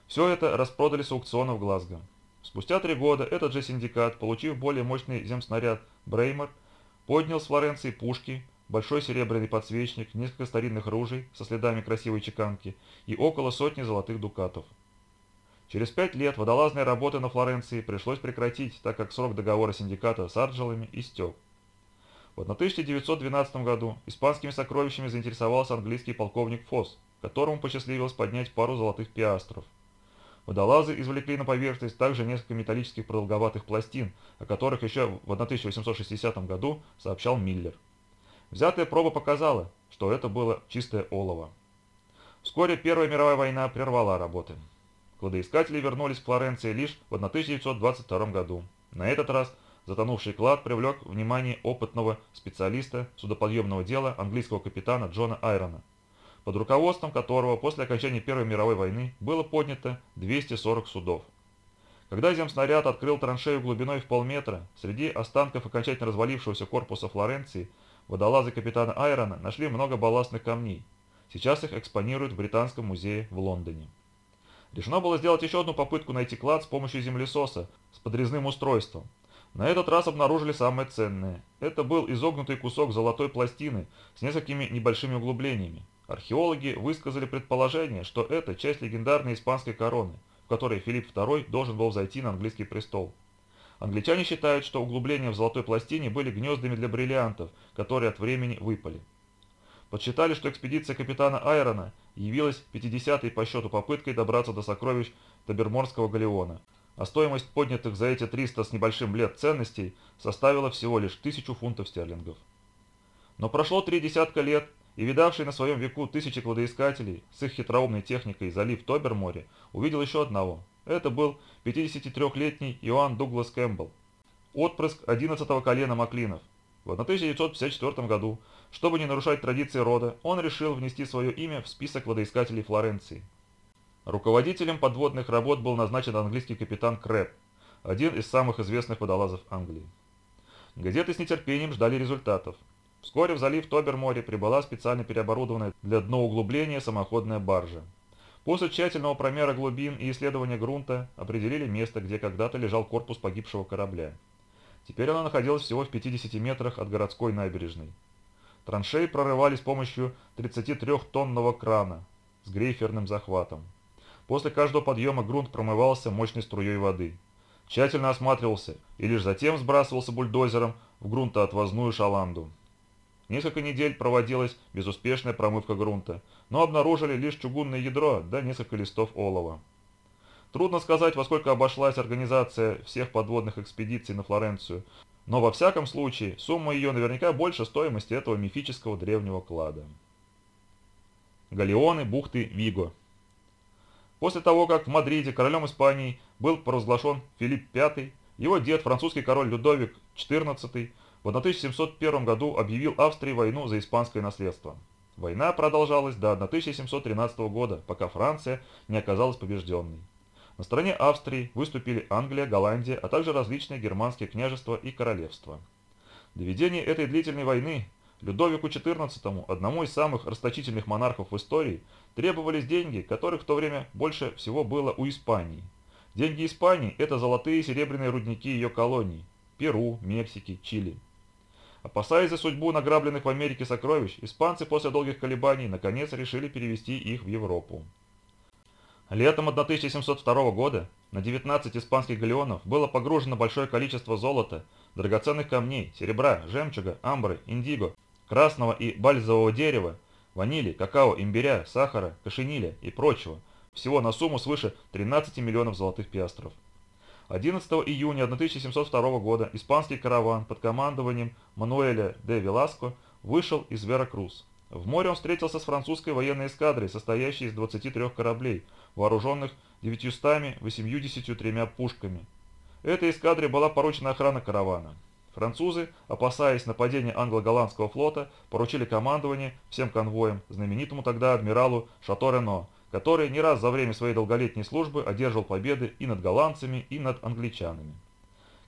Все это распродали с аукциона в Глазго. Спустя три года этот же синдикат, получив более мощный земснаряд Бреймер, поднял с Флоренции пушки, большой серебряный подсвечник, несколько старинных ружей со следами красивой чеканки и около сотни золотых дукатов. Через пять лет водолазные работы на Флоренции пришлось прекратить, так как срок договора синдиката с Арджелами истек. В 1912 году испанскими сокровищами заинтересовался английский полковник Фосс, которому посчастливилось поднять пару золотых пиастров. Водолазы извлекли на поверхность также несколько металлических продолговатых пластин, о которых еще в 1860 году сообщал Миллер. Взятая проба показала, что это было чистое олово. Вскоре Первая мировая война прервала работы. Кладоискатели вернулись в Флоренции лишь в 1922 году. На этот раз затонувший клад привлек внимание опытного специалиста судоподъемного дела английского капитана Джона Айрона – под руководством которого после окончания Первой мировой войны было поднято 240 судов. Когда земснаряд открыл траншею глубиной в полметра, среди останков окончательно развалившегося корпуса Флоренции водолазы капитана Айрона нашли много балластных камней. Сейчас их экспонируют в Британском музее в Лондоне. Решено было сделать еще одну попытку найти клад с помощью землесоса с подрезным устройством. На этот раз обнаружили самое ценное. Это был изогнутый кусок золотой пластины с несколькими небольшими углублениями. Археологи высказали предположение, что это часть легендарной испанской короны, в которой Филипп II должен был зайти на английский престол. Англичане считают, что углубления в золотой пластине были гнездами для бриллиантов, которые от времени выпали. Подсчитали, что экспедиция капитана Айрона явилась 50-й по счету попыткой добраться до сокровищ Таберморского галеона, а стоимость поднятых за эти 300 с небольшим лет ценностей составила всего лишь тысячу фунтов стерлингов. Но прошло три десятка лет, и видавший на своем веку тысячи кладоискателей с их хитроумной техникой залив Тоберморе увидел еще одного. Это был 53-летний Иоанн Дуглас Кэмпбелл, отпрыск 11-го колена Маклинов. В 1954 году, чтобы не нарушать традиции рода, он решил внести свое имя в список кладоискателей Флоренции. Руководителем подводных работ был назначен английский капитан Крэп, один из самых известных водолазов Англии. Газеты с нетерпением ждали результатов. Вскоре в залив Тоберморе прибыла специально переоборудованная для дноуглубления самоходная баржа. После тщательного промера глубин и исследования грунта определили место, где когда-то лежал корпус погибшего корабля. Теперь она находилась всего в 50 метрах от городской набережной. Траншеи прорывались с помощью 33-тонного крана с грейферным захватом. После каждого подъема грунт промывался мощной струей воды. Тщательно осматривался и лишь затем сбрасывался бульдозером в грунтоотвозную шаланду. Несколько недель проводилась безуспешная промывка грунта, но обнаружили лишь чугунное ядро да несколько листов олова. Трудно сказать, во сколько обошлась организация всех подводных экспедиций на Флоренцию, но во всяком случае сумма ее наверняка больше стоимости этого мифического древнего клада. Галеоны бухты Виго После того, как в Мадриде королем Испании был провозглашен Филипп V, его дед, французский король Людовик XIV, в 1701 году объявил Австрии войну за испанское наследство. Война продолжалась до 1713 года, пока Франция не оказалась побежденной. На стороне Австрии выступили Англия, Голландия, а также различные германские княжества и королевства. Для ведения этой длительной войны Людовику XIV, одному из самых расточительных монархов в истории, требовались деньги, которых в то время больше всего было у Испании. Деньги Испании – это золотые и серебряные рудники ее колоний – Перу, Мексики, Чили. Опасаясь за судьбу награбленных в Америке сокровищ, испанцы после долгих колебаний наконец решили перевести их в Европу. Летом 1702 года на 19 испанских галеонов было погружено большое количество золота, драгоценных камней, серебра, жемчуга, амбры, индиго, красного и бальзового дерева, ванили, какао, имбиря, сахара, кошениля и прочего, всего на сумму свыше 13 миллионов золотых пиастров. 11 июня 1702 года испанский караван под командованием Мануэля де Веласко вышел из Веракрус. В море он встретился с французской военной эскадрой, состоящей из 23 кораблей, вооруженных 983 пушками. Этой эскадре была поручена охрана каравана. Французы, опасаясь нападения англо-голландского флота, поручили командование всем конвоям знаменитому тогда адмиралу Шато-Рено, который не раз за время своей долголетней службы одерживал победы и над голландцами, и над англичанами.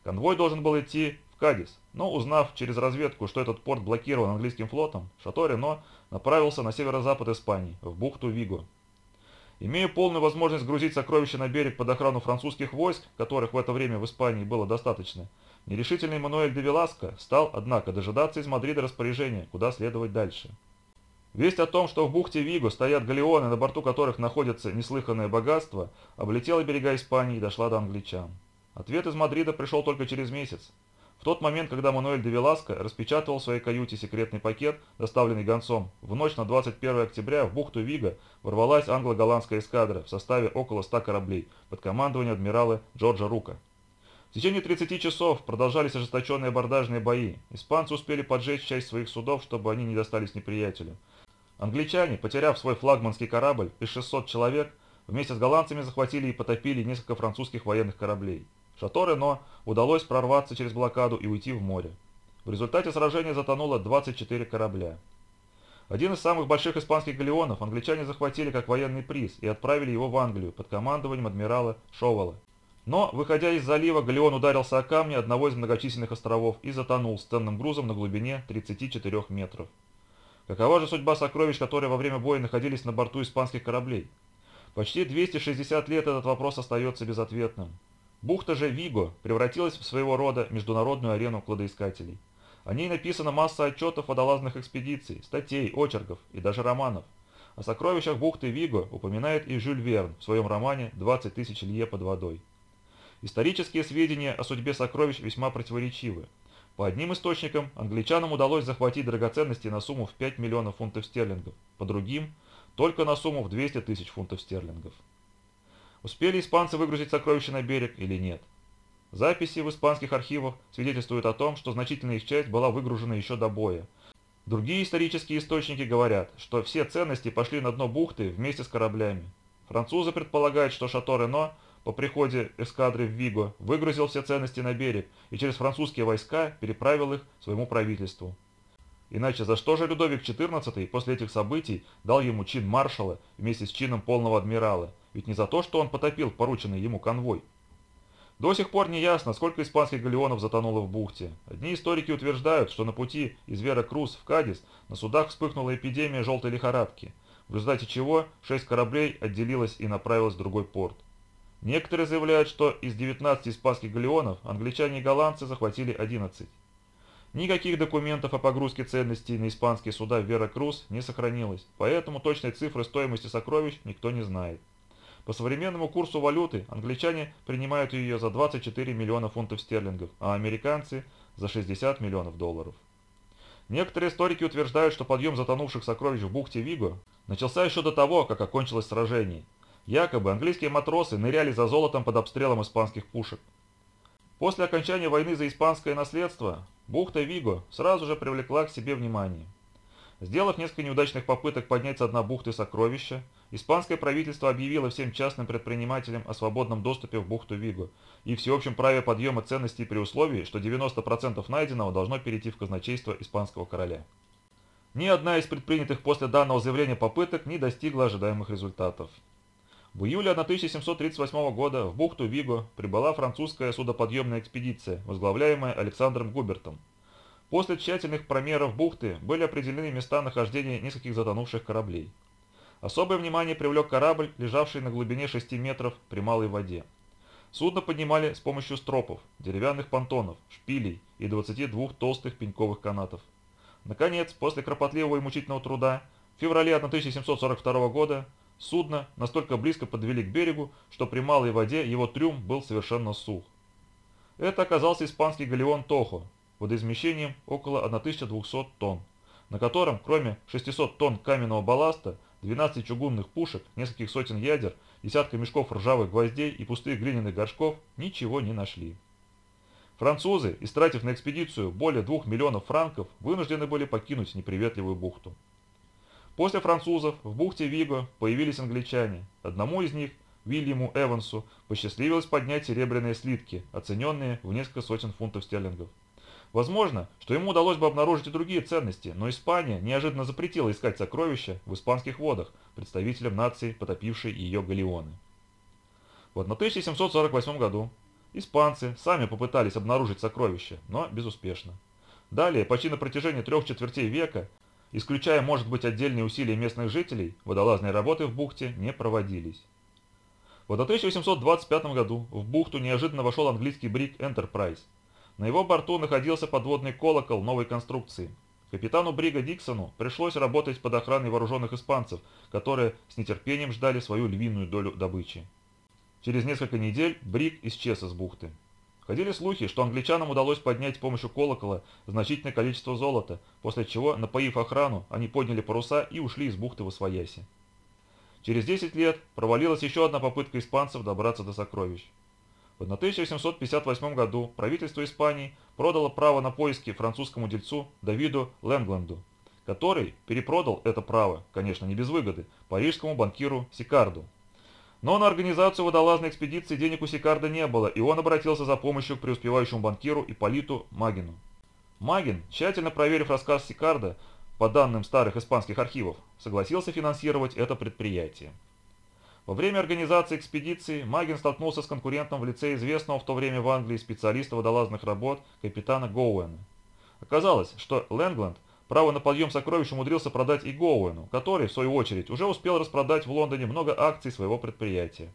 Конвой должен был идти в Кадис, но узнав через разведку, что этот порт блокирован английским флотом, Шато-Рено направился на северо-запад Испании, в бухту Виго. Имея полную возможность грузить сокровища на берег под охрану французских войск, которых в это время в Испании было достаточно, нерешительный Мануэль де Веласко стал, однако, дожидаться из Мадрида распоряжения, куда следовать дальше. Весть о том, что в бухте Виго стоят галеоны, на борту которых находится неслыханное богатство, облетела берега Испании и дошла до англичан. Ответ из Мадрида пришел только через месяц. В тот момент, когда Мануэль де Веласко распечатывал в своей каюте секретный пакет, доставленный гонцом, в ночь на 21 октября в бухту Виго ворвалась англо-голландская эскадра в составе около 100 кораблей под командованием адмирала Джорджа Рука. Течение 30 часов продолжались ожесточенные абордажные бои. Испанцы успели поджечь часть своих судов, чтобы они не достались неприятелю. Англичане, потеряв свой флагманский корабль из 600 человек, вместе с голландцами захватили и потопили несколько французских военных кораблей. Шато Рено удалось прорваться через блокаду и уйти в море. В результате сражения затонуло 24 корабля. Один из самых больших испанских галеонов англичане захватили как военный приз и отправили его в Англию под командованием адмирала Шовала. Но, выходя из залива, галеон ударился о камни одного из многочисленных островов и затонул с ценным грузом на глубине 34 метров. Какова же судьба сокровищ, которые во время боя находились на борту испанских кораблей? Почти 260 лет этот вопрос остается безответным. Бухта же Виго превратилась в своего рода международную арену кладоискателей. О ней написана масса отчетов водолазных экспедиций, статей, очерков и даже романов. О сокровищах бухты Виго упоминает и Жюль Верн в своем романе «20 тысяч лье под водой». Исторические сведения о судьбе сокровищ весьма противоречивы. По одним источникам, англичанам удалось захватить драгоценности на сумму в 5 миллионов фунтов стерлингов, по другим – только на сумму в 200 тысяч фунтов стерлингов. Успели испанцы выгрузить сокровища на берег или нет? Записи в испанских архивах свидетельствуют о том, что значительная их часть была выгружена еще до боя. Другие исторические источники говорят, что все ценности пошли на дно бухты вместе с кораблями. Французы предполагают, что Шато Рено – по приходе эскадры в Виго выгрузил все ценности на берег и через французские войска переправил их своему правительству. Иначе за что же Людовик XIV после этих событий дал ему чин маршала вместе с чином полного адмирала? Ведь не за то, что он потопил порученный ему конвой. До сих пор не ясно, сколько испанских галеонов затонуло в бухте. Одни историки утверждают, что на пути из Вера-Крус в Кадис на судах вспыхнула эпидемия желтой лихорадки, в результате чего шесть кораблей отделилось и направилось в другой порт. Некоторые заявляют, что из 19 испанских галеонов англичане и голландцы захватили 11. Никаких документов о погрузке ценностей на испанские суда в Веракрус не сохранилось, поэтому точной цифры стоимости сокровищ никто не знает. По современному курсу валюты англичане принимают ее за 24 миллиона фунтов стерлингов, а американцы за 60 миллионов долларов. Некоторые историки утверждают, что подъем затонувших сокровищ в бухте Виго начался еще до того, как окончилось сражение – Якобы английские матросы ныряли за золотом под обстрелом испанских пушек. После окончания войны за испанское наследство, бухта Виго сразу же привлекла к себе внимание. Сделав несколько неудачных попыток поднять со дна бухты сокровища, испанское правительство объявило всем частным предпринимателям о свободном доступе в бухту Виго и всеобщем праве подъема ценностей при условии, что 90% найденного должно перейти в казначейство испанского короля. Ни одна из предпринятых после данного заявления попыток не достигла ожидаемых результатов. В июле 1738 года в бухту Виго прибыла французская судоподъемная экспедиция, возглавляемая Александром Губертом. После тщательных промеров бухты были определены места нахождения нескольких затонувших кораблей. Особое внимание привлек корабль, лежавший на глубине 6 метров при малой воде. Судно поднимали с помощью стропов, деревянных понтонов, шпилей и 22 толстых пеньковых канатов. Наконец, после кропотливого и мучительного труда, в феврале 1742 года Судно настолько близко подвели к берегу, что при малой воде его трюм был совершенно сух. Это оказался испанский галеон «Тохо» водоизмещением около 1200 тонн, на котором, кроме 600 тонн каменного балласта, 12 чугунных пушек, нескольких сотен ядер, десятка мешков ржавых гвоздей и пустых глиняных горшков, ничего не нашли. Французы, истратив на экспедицию более 2 миллионов франков, вынуждены были покинуть неприветливую бухту. После французов в бухте Виго появились англичане. Одному из них, Вильяму Эвансу, посчастливилось поднять серебряные слитки, оцененные в несколько сотен фунтов стерлингов. Возможно, что ему удалось бы обнаружить и другие ценности, но Испания неожиданно запретила искать сокровища в испанских водах представителям нации, потопившей ее галеоны. В 1748 году испанцы сами попытались обнаружить сокровища, но безуспешно. Далее, почти на протяжении трех четвертей века, исключая, может быть, отдельные усилия местных жителей, водолазные работы в бухте не проводились. В 1825 году в бухту неожиданно вошел английский брик Enterprise – на его борту находился подводный колокол новой конструкции. Капитану Брига Диксону пришлось работать под охраной вооруженных испанцев, которые с нетерпением ждали свою львиную долю добычи. Через несколько недель Бриг исчез из бухты. Ходили слухи, что англичанам удалось поднять с помощью колокола значительное количество золота, после чего, напоив охрану, они подняли паруса и ушли из бухты в Освояси. Через 10 лет провалилась еще одна попытка испанцев добраться до сокровищ. В 1758 году правительство Испании продало право на поиски французскому дельцу Давиду Лэнгланду, который перепродал это право, конечно не без выгоды, парижскому банкиру Сикарду. Но на организацию водолазной экспедиции денег у Сикарда не было, и он обратился за помощью к преуспевающему банкиру Ипполиту Магину. Магин, тщательно проверив рассказ Сикарда по данным старых испанских архивов, согласился финансировать это предприятие. Во время организации экспедиции Магин столкнулся с конкурентом в лице известного в то время в Англии специалиста водолазных работ капитана Гоуэна. Оказалось, что Лэнгланд право на подъем сокровищ умудрился продать и Гоуэну, который, в свою очередь, уже успел распродать в Лондоне много акций своего предприятия.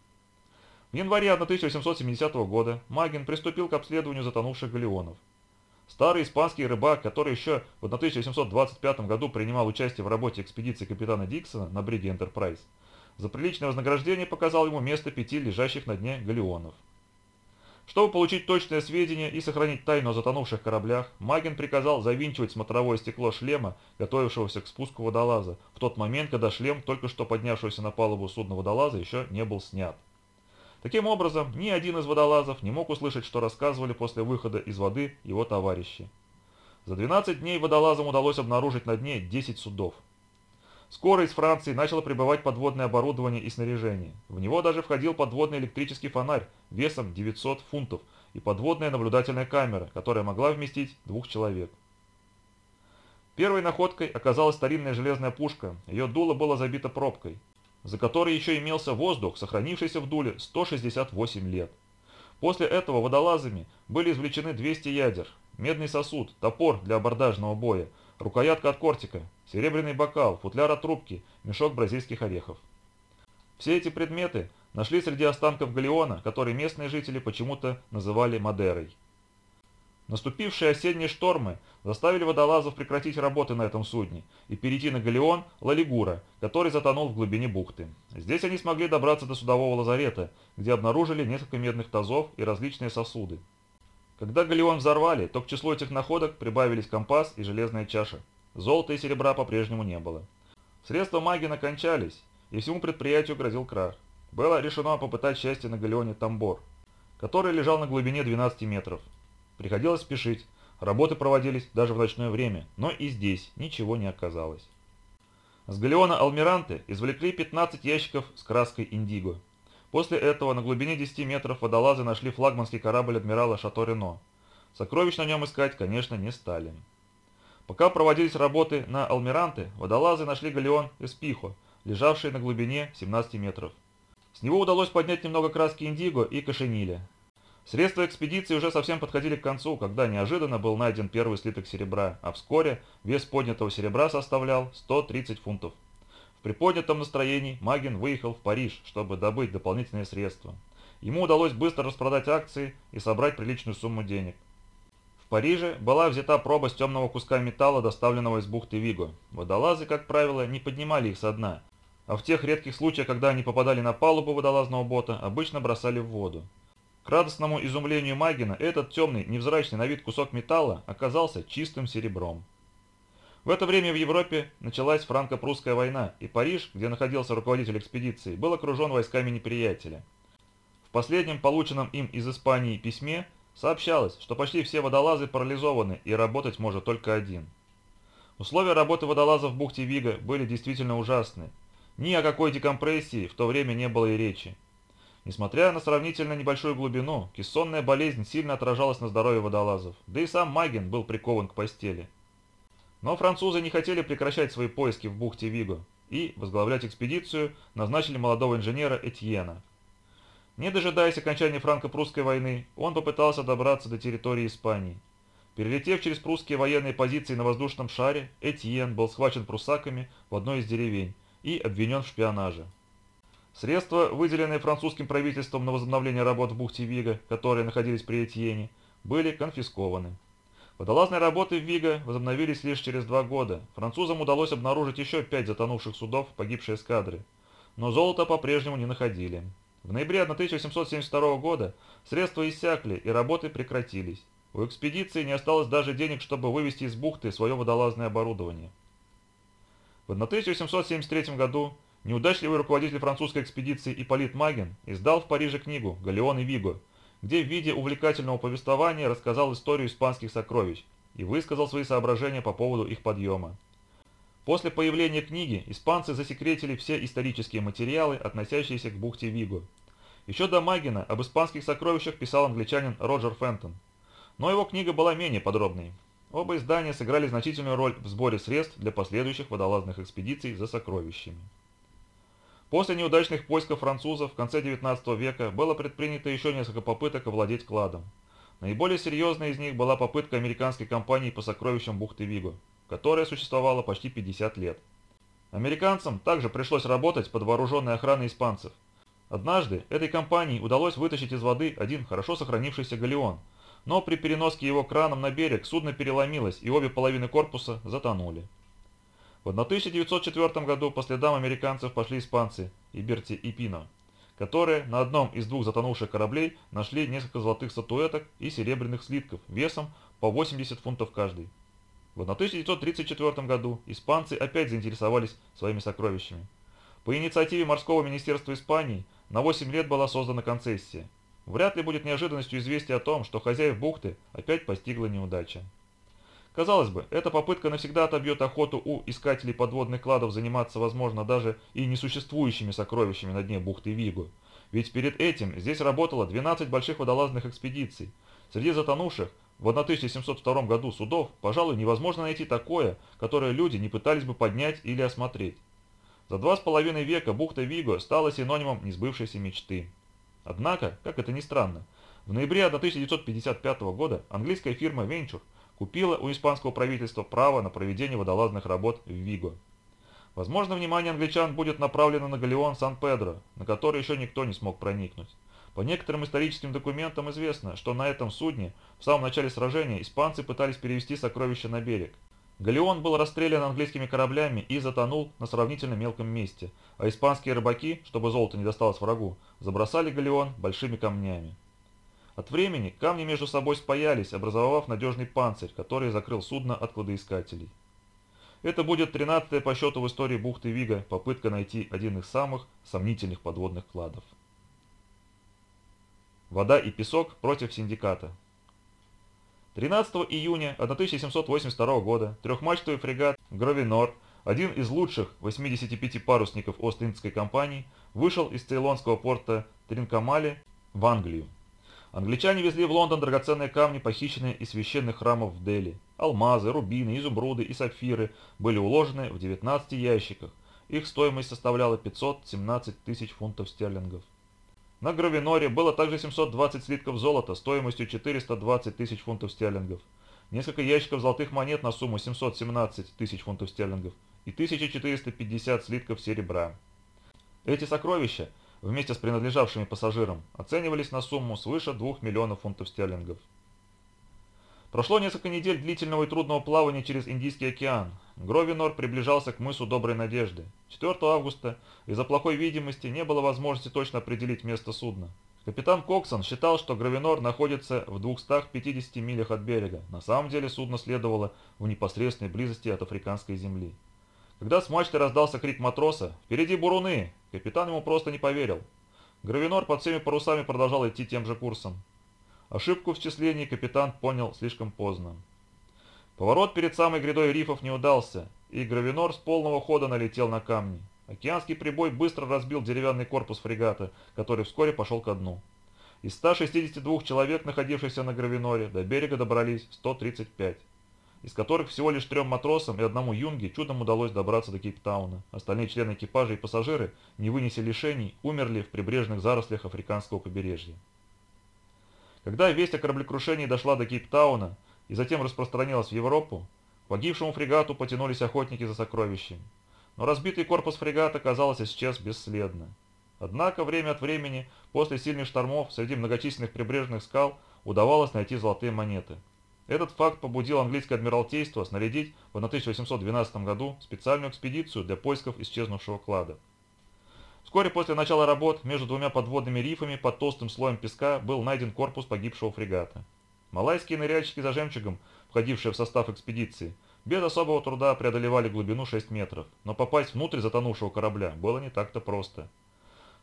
В январе 1870 года Магин приступил к обследованию затонувших галеонов. Старый испанский рыбак, который еще в 1825 году принимал участие в работе экспедиции капитана Диксона на бриге Энтерпрайз, за приличное вознаграждение показал ему место пяти лежащих на дне галеонов. Чтобы получить точное сведения и сохранить тайну о затонувших кораблях, Маген приказал завинчивать смотровое стекло шлема, готовившегося к спуску водолаза, в тот момент, когда шлем, только что поднявшегося на палубу судна водолаза, еще не был снят. Таким образом, ни один из водолазов не мог услышать, что рассказывали после выхода из воды его товарищи. За 12 дней водолазам удалось обнаружить на дне 10 судов. Скоро из Франции начало прибывать подводное оборудование и снаряжение. В него даже входил подводный электрический фонарь весом 900 фунтов и подводная наблюдательная камера, которая могла вместить двух человек. Первой находкой оказалась старинная железная пушка, ее дуло было забито пробкой, за которой еще имелся воздух, сохранившийся в дуле 168 лет. После этого водолазами были извлечены 200 ядер, медный сосуд, топор для абордажного боя, рукоятка от кортика, серебряный бокал, футляр от трубки, мешок бразильских орехов. Все эти предметы нашли среди останков галеона, который местные жители почему-то называли Мадерой. Наступившие осенние штормы заставили водолазов прекратить работы на этом судне и перейти на галеон Лалигура, который затонул в глубине бухты. Здесь они смогли добраться до судового лазарета, где обнаружили несколько медных тазов и различные сосуды. Когда галеон взорвали, то к числу этих находок прибавились компас и железная чаша. Золота и серебра по-прежнему не было. Средства Магина кончались, и всему предприятию грозил крах. Было решено попытать счастье на галеоне «Тамбор», который лежал на глубине 12 метров. Приходилось спешить, работы проводились даже в ночное время, но и здесь ничего не оказалось. С галеона «Алмиранты» извлекли 15 ящиков с краской «Индиго». После этого на глубине 10 метров водолазы нашли флагманский корабль адмирала Шато-Рено. Сокровищ на нем искать, конечно, не стали. Пока проводились работы на Алмиранте, водолазы нашли галеон Эспихо, лежавший на глубине 17 метров. С него удалось поднять немного краски индиго и кошениля. Средства экспедиции уже совсем подходили к концу, когда неожиданно был найден первый слиток серебра, а вскоре вес поднятого серебра составлял 130 фунтов. В приподнятом настроении Магин выехал в Париж, чтобы добыть дополнительные средства. Ему удалось быстро распродать акции и собрать приличную сумму денег. В Париже была взята проба с темного куска металла, доставленного из бухты Виго. Водолазы, как правило, не поднимали их со дна, а в тех редких случаях, когда они попадали на палубу водолазного бота, обычно бросали в воду. К радостному изумлению Магина этот темный, невзрачный на вид кусок металла оказался чистым серебром. В это время в Европе началась франко-прусская война, и Париж, где находился руководитель экспедиции, был окружен войсками неприятеля. В последнем полученном им из Испании письме сообщалось, что почти все водолазы парализованы и работать может только один. Условия работы водолазов в бухте Вига были действительно ужасны. Ни о какой декомпрессии в то время не было и речи. Несмотря на сравнительно небольшую глубину, кессонная болезнь сильно отражалась на здоровье водолазов, да и сам Маген был прикован к постели. Но французы не хотели прекращать свои поиски в бухте Виго и возглавлять экспедицию назначили молодого инженера Этьена. Не дожидаясь окончания франко-прусской войны, он попытался добраться до территории Испании. Перелетев через прусские военные позиции на воздушном шаре, Этьен был схвачен прусаками в одной из деревень и обвинен в шпионаже. Средства, выделенные французским правительством на возобновление работ в бухте Вига, которые находились при Этьене, были конфискованы. Водолазные работы в Виго возобновились лишь через два года. Французам удалось обнаружить еще пять затонувших судов погибшей эскадры. Но золото по-прежнему не находили. В ноябре 1872 года средства иссякли и работы прекратились. У экспедиции не осталось даже денег, чтобы вывести из бухты свое водолазное оборудование. В 1873 году неудачливый руководитель французской экспедиции Ипполит Маген издал в Париже книгу «Галеон и Виго», где в виде увлекательного повествования рассказал историю испанских сокровищ и высказал свои соображения по поводу их подъема. После появления книги испанцы засекретили все исторические материалы, относящиеся к бухте Виго. Еще до Магина об испанских сокровищах писал англичанин Роджер Фентон. Но его книга была менее подробной. Оба издания сыграли значительную роль в сборе средств для последующих водолазных экспедиций за сокровищами. После неудачных поисков французов в конце XIX века было предпринято еще несколько попыток овладеть кладом. Наиболее серьезной из них была попытка американской компании по сокровищам бухты Виго, которая существовала почти 50 лет. Американцам также пришлось работать под вооруженной охраной испанцев. Однажды этой компании удалось вытащить из воды один хорошо сохранившийся галеон, но при переноске его краном на берег судно переломилось и обе половины корпуса затонули. В 1904 году по следам американцев пошли испанцы Иберти и Пино, которые на одном из двух затонувших кораблей нашли несколько золотых статуэток и серебряных слитков весом по 80 фунтов каждый. В 1934 году испанцы опять заинтересовались своими сокровищами. По инициативе морского министерства Испании на 8 лет была создана концессия. Вряд ли будет неожиданностью известие о том, что хозяев бухты опять постигла неудача. Казалось бы, эта попытка навсегда отобьет охоту у искателей подводных кладов заниматься, возможно, даже и несуществующими сокровищами на дне бухты Вигу. Ведь перед этим здесь работало 12 больших водолазных экспедиций. Среди затонувших в 1702 году судов, пожалуй, невозможно найти такое, которое люди не пытались бы поднять или осмотреть. За два с половиной века бухта Виго стала синонимом несбывшейся мечты. Однако, как это ни странно, в ноябре 1955 года английская фирма Venture купила у испанского правительства право на проведение водолазных работ в Виго. Возможно, внимание англичан будет направлено на галеон Сан-Педро, на который еще никто не смог проникнуть. По некоторым историческим документам известно, что на этом судне в самом начале сражения испанцы пытались перевести сокровища на берег. Галеон был расстрелян английскими кораблями и затонул на сравнительно мелком месте, а испанские рыбаки, чтобы золото не досталось врагу, забросали галеон большими камнями. От времени камни между собой спаялись, образовав надежный панцирь, который закрыл судно от кладоискателей. Это будет 13-я по счету в истории бухты Вига попытка найти один из самых сомнительных подводных кладов. Вода и песок против синдиката. 13 июня 1782 года трехмачтовый фрегат «Гровинор», один из лучших 85 парусников Ост-Индской компании, вышел из цейлонского порта Тринкамали в Англию. Англичане везли в Лондон драгоценные камни, похищенные из священных храмов в Дели. Алмазы, рубины, изумруды и сапфиры были уложены в 19 ящиках. Их стоимость составляла 517 тысяч фунтов стерлингов. На Гравиноре было также 720 слитков золота стоимостью 420 тысяч фунтов стерлингов, несколько ящиков золотых монет на сумму 717 тысяч фунтов стерлингов и 1450 слитков серебра. Эти сокровища – вместе с принадлежавшими пассажирам оценивались на сумму свыше 2 миллионов фунтов стерлингов. Прошло несколько недель длительного и трудного плавания через Индийский океан. Гровинор приближался к мысу Доброй Надежды. 4 августа из-за плохой видимости не было возможности точно определить место судна. Капитан Коксон считал, что Гравинор находится в 250 милях от берега. На самом деле судно следовало в непосредственной близости от африканской земли. Когда с мачты раздался крик матроса «Впереди буруны!», капитан ему просто не поверил. Гравинор под всеми парусами продолжал идти тем же курсом. Ошибку в счислении капитан понял слишком поздно. Поворот перед самой грядой рифов не удался, и Гравинор с полного хода налетел на камни. Океанский прибой быстро разбил деревянный корпус фрегата, который вскоре пошел ко дну. Из 162 человек, находившихся на Гравиноре, до берега добрались 135, из которых всего лишь трем матросам и одному юнге чудом удалось добраться до Кейптауна. Остальные члены экипажа и пассажиры, не вынеся лишений, умерли в прибрежных зарослях африканского побережья. Когда весть о кораблекрушении дошла до Кейптауна, и затем распространилась в Европу, к погибшему фрегату потянулись охотники за сокровищами. Но разбитый корпус фрегата, казалось, исчез бесследно. Однако время от времени, после сильных штормов, среди многочисленных прибрежных скал удавалось найти золотые монеты. Этот факт побудил английское адмиралтейство снарядить в 1812 году специальную экспедицию для поисков исчезнувшего клада. Вскоре после начала работ между двумя подводными рифами под толстым слоем песка был найден корпус погибшего фрегата. Малайские ныряльщики за жемчугом, входившие в состав экспедиции, без особого труда преодолевали глубину 6 метров, но попасть внутрь затонувшего корабля было не так-то просто.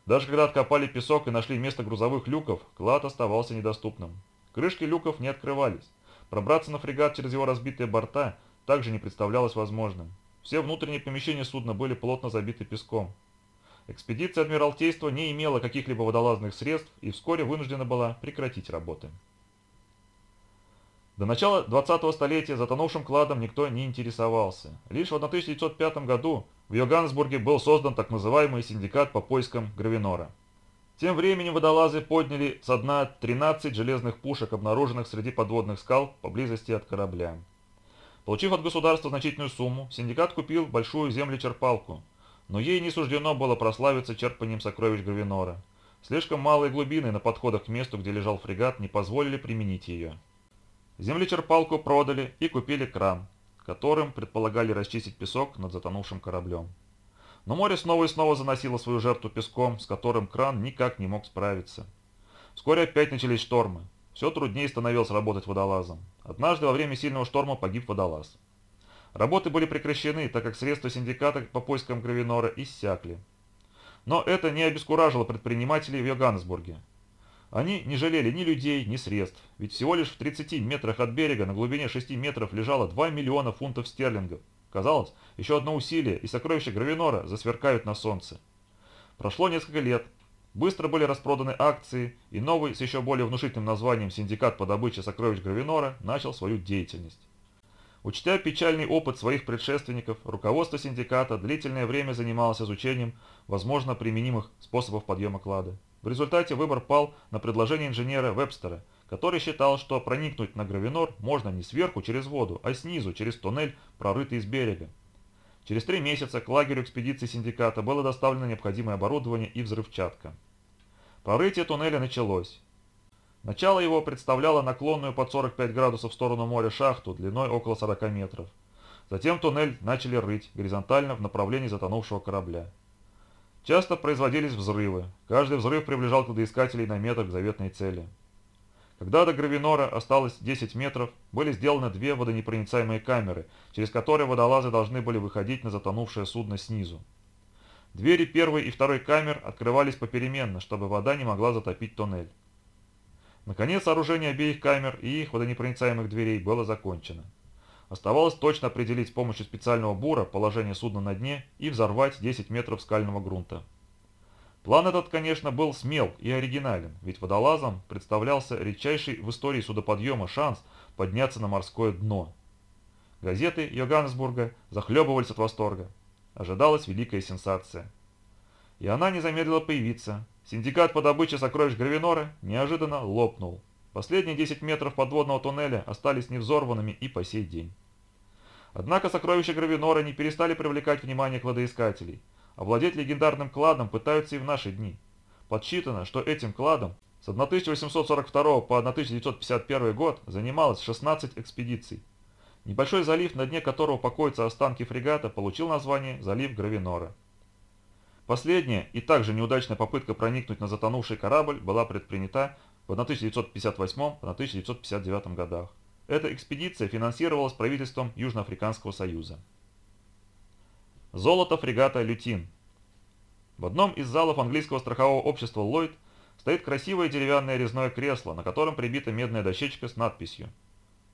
Даже когда откопали песок и нашли место грузовых люков, клад оставался недоступным. Крышки люков не открывались. Пробраться на фрегат через его разбитые борта также не представлялось возможным. Все внутренние помещения судна были плотно забиты песком. Экспедиция Адмиралтейства не имела каких-либо водолазных средств и вскоре вынуждена была прекратить работы. До начала 20-го столетия затонувшим кладом никто не интересовался. Лишь в 1905 году в Йоганнесбурге был создан так называемый синдикат по поискам Гравинора. Тем временем водолазы подняли со дна 13 железных пушек, обнаруженных среди подводных скал поблизости от корабля. Получив от государства значительную сумму, синдикат купил большую землечерпалку, но ей не суждено было прославиться черпанием сокровищ Гравинора. Слишком малые глубины на подходах к месту, где лежал фрегат, не позволили применить ее. Землечерпалку продали и купили кран, которым предполагали расчистить песок над затонувшим кораблем. Но море снова и снова заносило свою жертву песком, с которым кран никак не мог справиться. Вскоре опять начались штормы. Все труднее становилось работать водолазом. Однажды во время сильного шторма погиб водолаз. Работы были прекращены, так как средства синдиката по поискам Гравинора иссякли. Но это не обескуражило предпринимателей в Йоганнесбурге. Они не жалели ни людей, ни средств, ведь всего лишь в 30 метрах от берега на глубине 6 метров лежало 2 миллиона фунтов стерлингов. Казалось, еще одно усилие, и сокровища Гравинора засверкают на солнце. Прошло несколько лет. Быстро были распроданы акции, и новый с еще более внушительным названием «Синдикат по добыче сокровищ Гравинора» начал свою деятельность. Учтя печальный опыт своих предшественников, руководство синдиката длительное время занималось изучением возможно применимых способов подъема клада. В результате выбор пал на предложение инженера Вебстера, который считал, что проникнуть на Гравинор можно не сверху через воду, а снизу через туннель, прорытый из берега. Через три месяца к лагерю экспедиции синдиката было доставлено необходимое оборудование и взрывчатка. Прорытие туннеля началось. Начало его представляло наклонную под 45 градусов в сторону моря шахту длиной около 40 метров. Затем туннель начали рыть горизонтально в направлении затонувшего корабля. Часто производились взрывы. Каждый взрыв приближал кладоискателей на метр к заветной цели. Когда до Гравинора осталось 10 метров, были сделаны две водонепроницаемые камеры, через которые водолазы должны были выходить на затонувшее судно снизу. Двери первой и второй камер открывались попеременно, чтобы вода не могла затопить тоннель. Наконец, сооружение обеих камер и их водонепроницаемых дверей было закончено. Оставалось точно определить с помощью специального бура положение судна на дне и взорвать 10 метров скального грунта. План этот, конечно, был смел и оригинален, ведь водолазам представлялся редчайший в истории судоподъема шанс подняться на морское дно. Газеты Йоганнесбурга захлебывались от восторга. Ожидалась великая сенсация. И она не замедлила появиться. Синдикат по добыче сокровищ Гравинора неожиданно лопнул. Последние 10 метров подводного туннеля остались невзорванными и по сей день. Однако сокровища Гравинора не перестали привлекать внимание кладоискателей. Овладеть легендарным кладом пытаются и в наши дни. Подсчитано, что этим кладом с 1842 по 1951 год занималось 16 экспедиций. Небольшой залив, на дне которого покоятся останки фрегата, получил название «Залив Гравинора». Последняя и также неудачная попытка проникнуть на затонувший корабль была предпринята в 1958-1959 годах. Эта экспедиция финансировалась правительством Южноафриканского союза. Золото фрегата «Лютин». В одном из залов английского страхового общества «Ллойд» стоит красивое деревянное резное кресло, на котором прибита медная дощечка с надписью.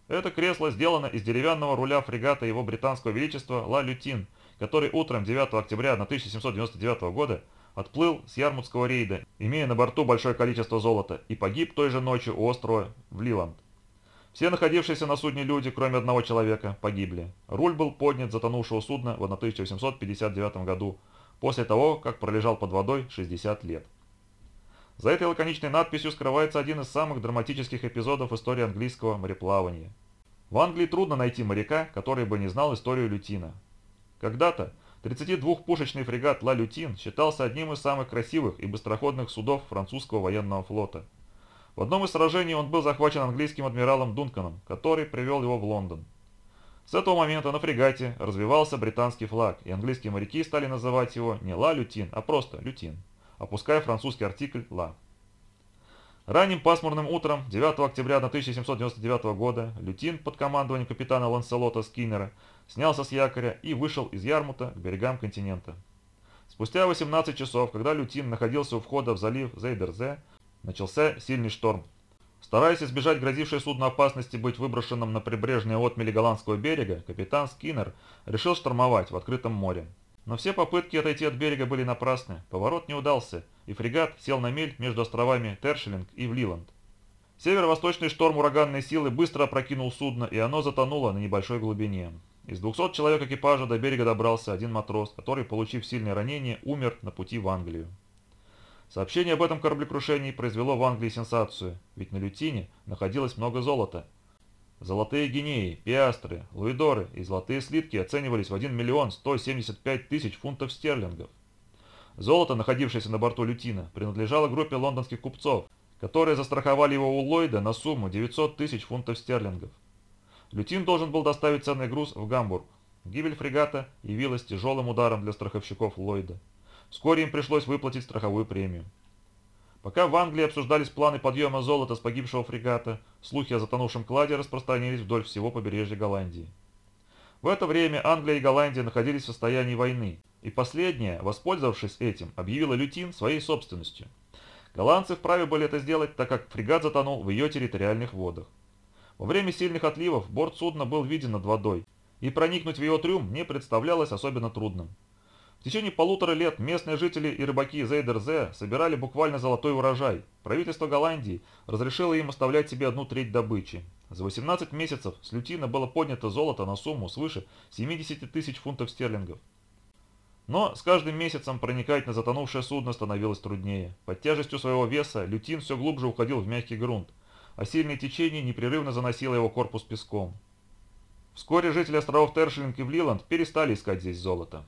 Это кресло сделано из деревянного руля фрегата его британского величества «Ла Лютин», который утром 9 октября 1799 года отплыл с Ярмутского рейда, имея на борту большое количество золота, и погиб той же ночью у острова Влиланд. Все находившиеся на судне люди, кроме одного человека, погибли. Руль был поднят затонувшего судна в 1859 году, после того, как пролежал под водой 60 лет. За этой лаконичной надписью скрывается один из самых драматических эпизодов истории английского мореплавания. В Англии трудно найти моряка, который бы не знал историю Лютина. Когда-то 32-пушечный фрегат «Ла Лютин» считался одним из самых красивых и быстроходных судов французского военного флота – в одном из сражений он был захвачен английским адмиралом Дунканом, который привел его в Лондон. С этого момента на фрегате развивался британский флаг, и английские моряки стали называть его не «Ла Лютин», а просто «Лютин», опуская французский артикль «Ла». Ранним пасмурным утром 9 октября 1799 года Лютин под командованием капитана Ланселота Скиннера снялся с якоря и вышел из Ярмута к берегам континента. Спустя 18 часов, когда Лютин находился у входа в залив Зейдерзе, Начался сильный шторм. Стараясь избежать грозившей судну опасности быть выброшенным на прибрежные отмели голландского берега, капитан Скиннер решил штурмовать в открытом море. Но все попытки отойти от берега были напрасны, поворот не удался, и фрегат сел на мель между островами Тершелинг и Влиланд. Северо-восточный шторм ураганной силы быстро опрокинул судно, и оно затонуло на небольшой глубине. Из 200 человек экипажа до берега добрался один матрос, который, получив сильное ранение, умер на пути в Англию. Сообщение об этом кораблекрушении произвело в Англии сенсацию, ведь на Лютине находилось много золота. Золотые гинеи, пиастры, луидоры и золотые слитки оценивались в 1 миллион 175 тысяч фунтов стерлингов. Золото, находившееся на борту Лютина, принадлежало группе лондонских купцов, которые застраховали его у Ллойда на сумму 900 тысяч фунтов стерлингов. Лютин должен был доставить ценный груз в Гамбург. Гибель фрегата явилась тяжелым ударом для страховщиков Ллойда. Вскоре им пришлось выплатить страховую премию. Пока в Англии обсуждались планы подъема золота с погибшего фрегата, слухи о затонувшем кладе распространились вдоль всего побережья Голландии. В это время Англия и Голландия находились в состоянии войны, и последняя, воспользовавшись этим, объявила Лютин своей собственностью. Голландцы вправе были это сделать, так как фрегат затонул в ее территориальных водах. Во время сильных отливов борт судна был виден над водой, и проникнуть в его трюм не представлялось особенно трудным. В течение полутора лет местные жители и рыбаки Зейдерзе собирали буквально золотой урожай. Правительство Голландии разрешило им оставлять себе одну треть добычи. За 18 месяцев с лютина было поднято золото на сумму свыше 70 тысяч фунтов стерлингов. Но с каждым месяцем проникать на затонувшее судно становилось труднее. Под тяжестью своего веса лютин все глубже уходил в мягкий грунт, а сильное течение непрерывно заносило его корпус песком. Вскоре жители островов Тершлинг и Влиланд перестали искать здесь золото.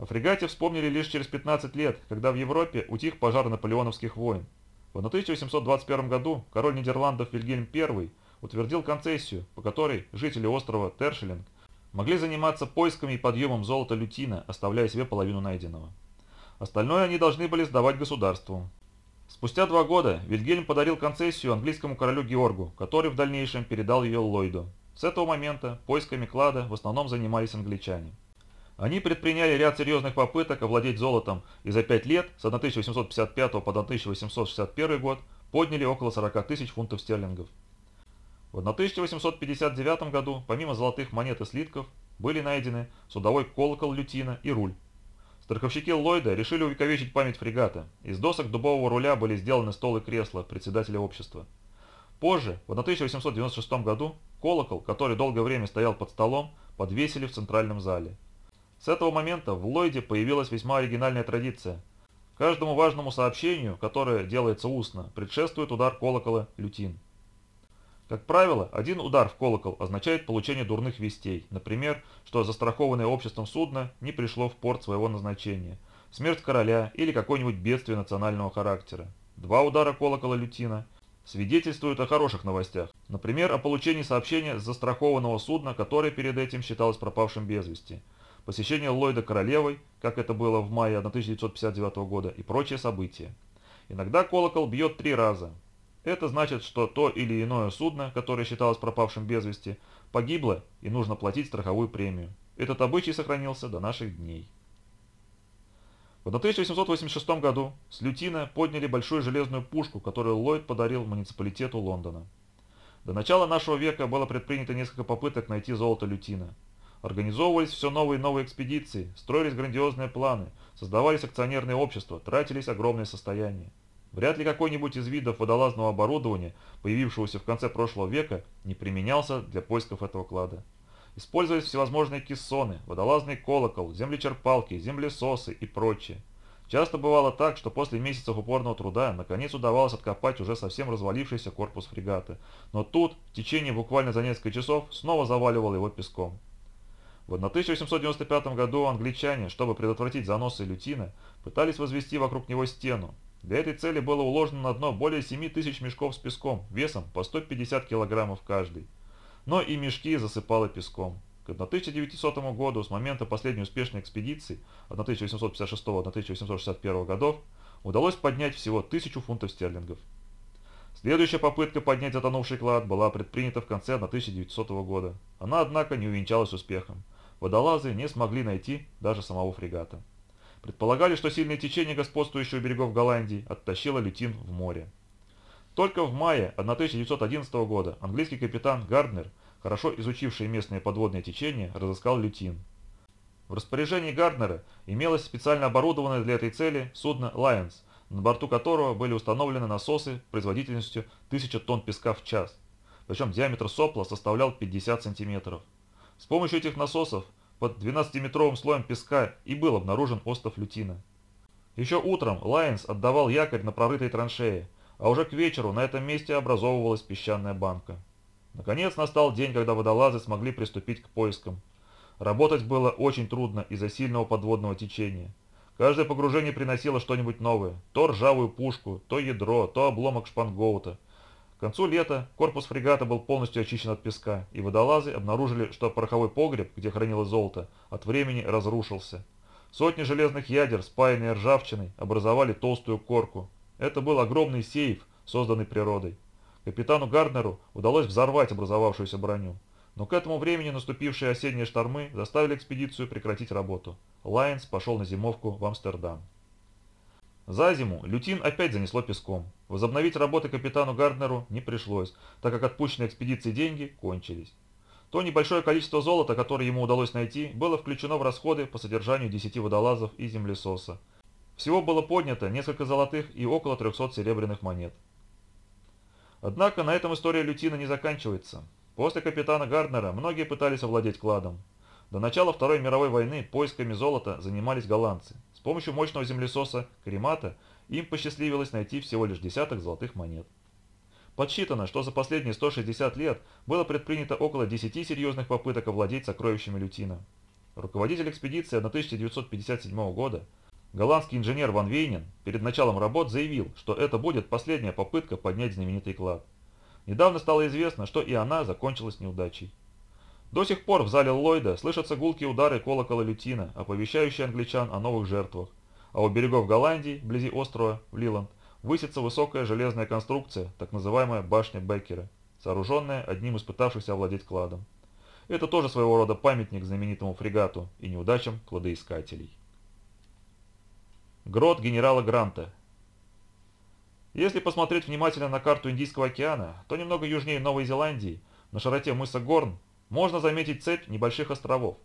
О фрегате вспомнили лишь через 15 лет, когда в Европе утих пожар наполеоновских войн. В 1821 году король Нидерландов Вильгельм I утвердил концессию, по которой жители острова Тершелинг могли заниматься поисками и подъемом золота лютина, оставляя себе половину найденного. Остальное они должны были сдавать государству. Спустя два года Вильгельм подарил концессию английскому королю Георгу, который в дальнейшем передал ее Ллойду. С этого момента поисками клада в основном занимались англичане. Они предприняли ряд серьезных попыток овладеть золотом и за пять лет, с 1855 по 1861 год, подняли около 40 тысяч фунтов стерлингов. В 1859 году, помимо золотых монет и слитков, были найдены судовой колокол лютина и руль. Страховщики Ллойда решили увековечить память фрегата. Из досок дубового руля были сделаны стол и кресло председателя общества. Позже, в 1896 году, колокол, который долгое время стоял под столом, подвесили в центральном зале. С этого момента в Ллойде появилась весьма оригинальная традиция. Каждому важному сообщению, которое делается устно, предшествует удар колокола «лютин». Как правило, один удар в колокол означает получение дурных вестей, например, что застрахованное обществом судно не пришло в порт своего назначения, смерть короля или какое-нибудь бедствие национального характера. Два удара колокола лютина свидетельствуют о хороших новостях, например, о получении сообщения с застрахованного судна, которое перед этим считалось пропавшим без вести – посещение Ллойда королевой, как это было в мае 1959 года, и прочие события. Иногда колокол бьет три раза. Это значит, что то или иное судно, которое считалось пропавшим без вести, погибло и нужно платить страховую премию. Этот обычай сохранился до наших дней. В 1886 году с лютина подняли большую железную пушку, которую Ллойд подарил муниципалитету Лондона. До начала нашего века было предпринято несколько попыток найти золото лютина. Организовывались все новые и новые экспедиции, строились грандиозные планы, создавались акционерные общества, тратились огромные состояния. Вряд ли какой-нибудь из видов водолазного оборудования, появившегося в конце прошлого века, не применялся для поисков этого клада. Использовались всевозможные кессоны, водолазный колокол, землечерпалки, землесосы и прочее. Часто бывало так, что после месяцев упорного труда наконец удавалось откопать уже совсем развалившийся корпус фрегата, но тут, в течение буквально за несколько часов, снова заваливало его песком. В 1895 году англичане, чтобы предотвратить заносы лютина, пытались возвести вокруг него стену. Для этой цели было уложено на дно более 7 тысяч мешков с песком, весом по 150 килограммов каждый но и мешки засыпало песком. К 1900 году, с момента последней успешной экспедиции 1856-1861 годов, удалось поднять всего 1000 фунтов стерлингов. Следующая попытка поднять затонувший клад была предпринята в конце 1900 года. Она, однако, не увенчалась успехом. Водолазы не смогли найти даже самого фрегата. Предполагали, что сильное течение господствующего берегов Голландии оттащило лютин в море. Только в мае 1911 года английский капитан Гарднер хорошо изучивший местные подводные течения, разыскал лютин. В распоряжении Гарднера имелось специально оборудованное для этой цели судно «Лайонс», на борту которого были установлены насосы производительностью 1000 тонн песка в час, причем диаметр сопла составлял 50 сантиметров. С помощью этих насосов под 12-метровым слоем песка и был обнаружен остров Лютина. Еще утром Лайонс отдавал якорь на прорытой траншее, а уже к вечеру на этом месте образовывалась песчаная банка. Наконец настал день, когда водолазы смогли приступить к поискам. Работать было очень трудно из-за сильного подводного течения. Каждое погружение приносило что-нибудь новое. То ржавую пушку, то ядро, то обломок шпангоута. К концу лета корпус фрегата был полностью очищен от песка, и водолазы обнаружили, что пороховой погреб, где хранилось золото, от времени разрушился. Сотни железных ядер, спаянные ржавчиной, образовали толстую корку. Это был огромный сейф, созданный природой. Капитану Гарднеру удалось взорвать образовавшуюся броню. Но к этому времени наступившие осенние штормы заставили экспедицию прекратить работу. Лайнс пошел на зимовку в Амстердам. За зиму лютин опять занесло песком. Возобновить работы капитану Гарднеру не пришлось, так как отпущенные экспедиции деньги кончились. То небольшое количество золота, которое ему удалось найти, было включено в расходы по содержанию 10 водолазов и землесоса. Всего было поднято несколько золотых и около 300 серебряных монет. Однако на этом история Лютина не заканчивается. После капитана Гарднера многие пытались овладеть кладом. До начала Второй мировой войны поисками золота занимались голландцы. С помощью мощного землесоса Каримата им посчастливилось найти всего лишь десяток золотых монет. Подсчитано, что за последние 160 лет было предпринято около 10 серьезных попыток овладеть сокровищами Лютина. Руководитель экспедиции 1957 года Голландский инженер Ван Вейнен перед началом работ заявил, что это будет последняя попытка поднять знаменитый клад. Недавно стало известно, что и она закончилась неудачей. До сих пор в зале Ллойда слышатся гулкие удары колокола лютина, оповещающие англичан о новых жертвах, а у берегов Голландии, вблизи острова Лиланд, высится высокая железная конструкция, так называемая башня Беккера, сооруженная одним из пытавшихся овладеть кладом. Это тоже своего рода памятник знаменитому фрегату и неудачам кладоискателей. Грот генерала Гранта. Если посмотреть внимательно на карту Индийского океана, то немного южнее Новой Зеландии, на широте мыса Горн, можно заметить цепь небольших островов.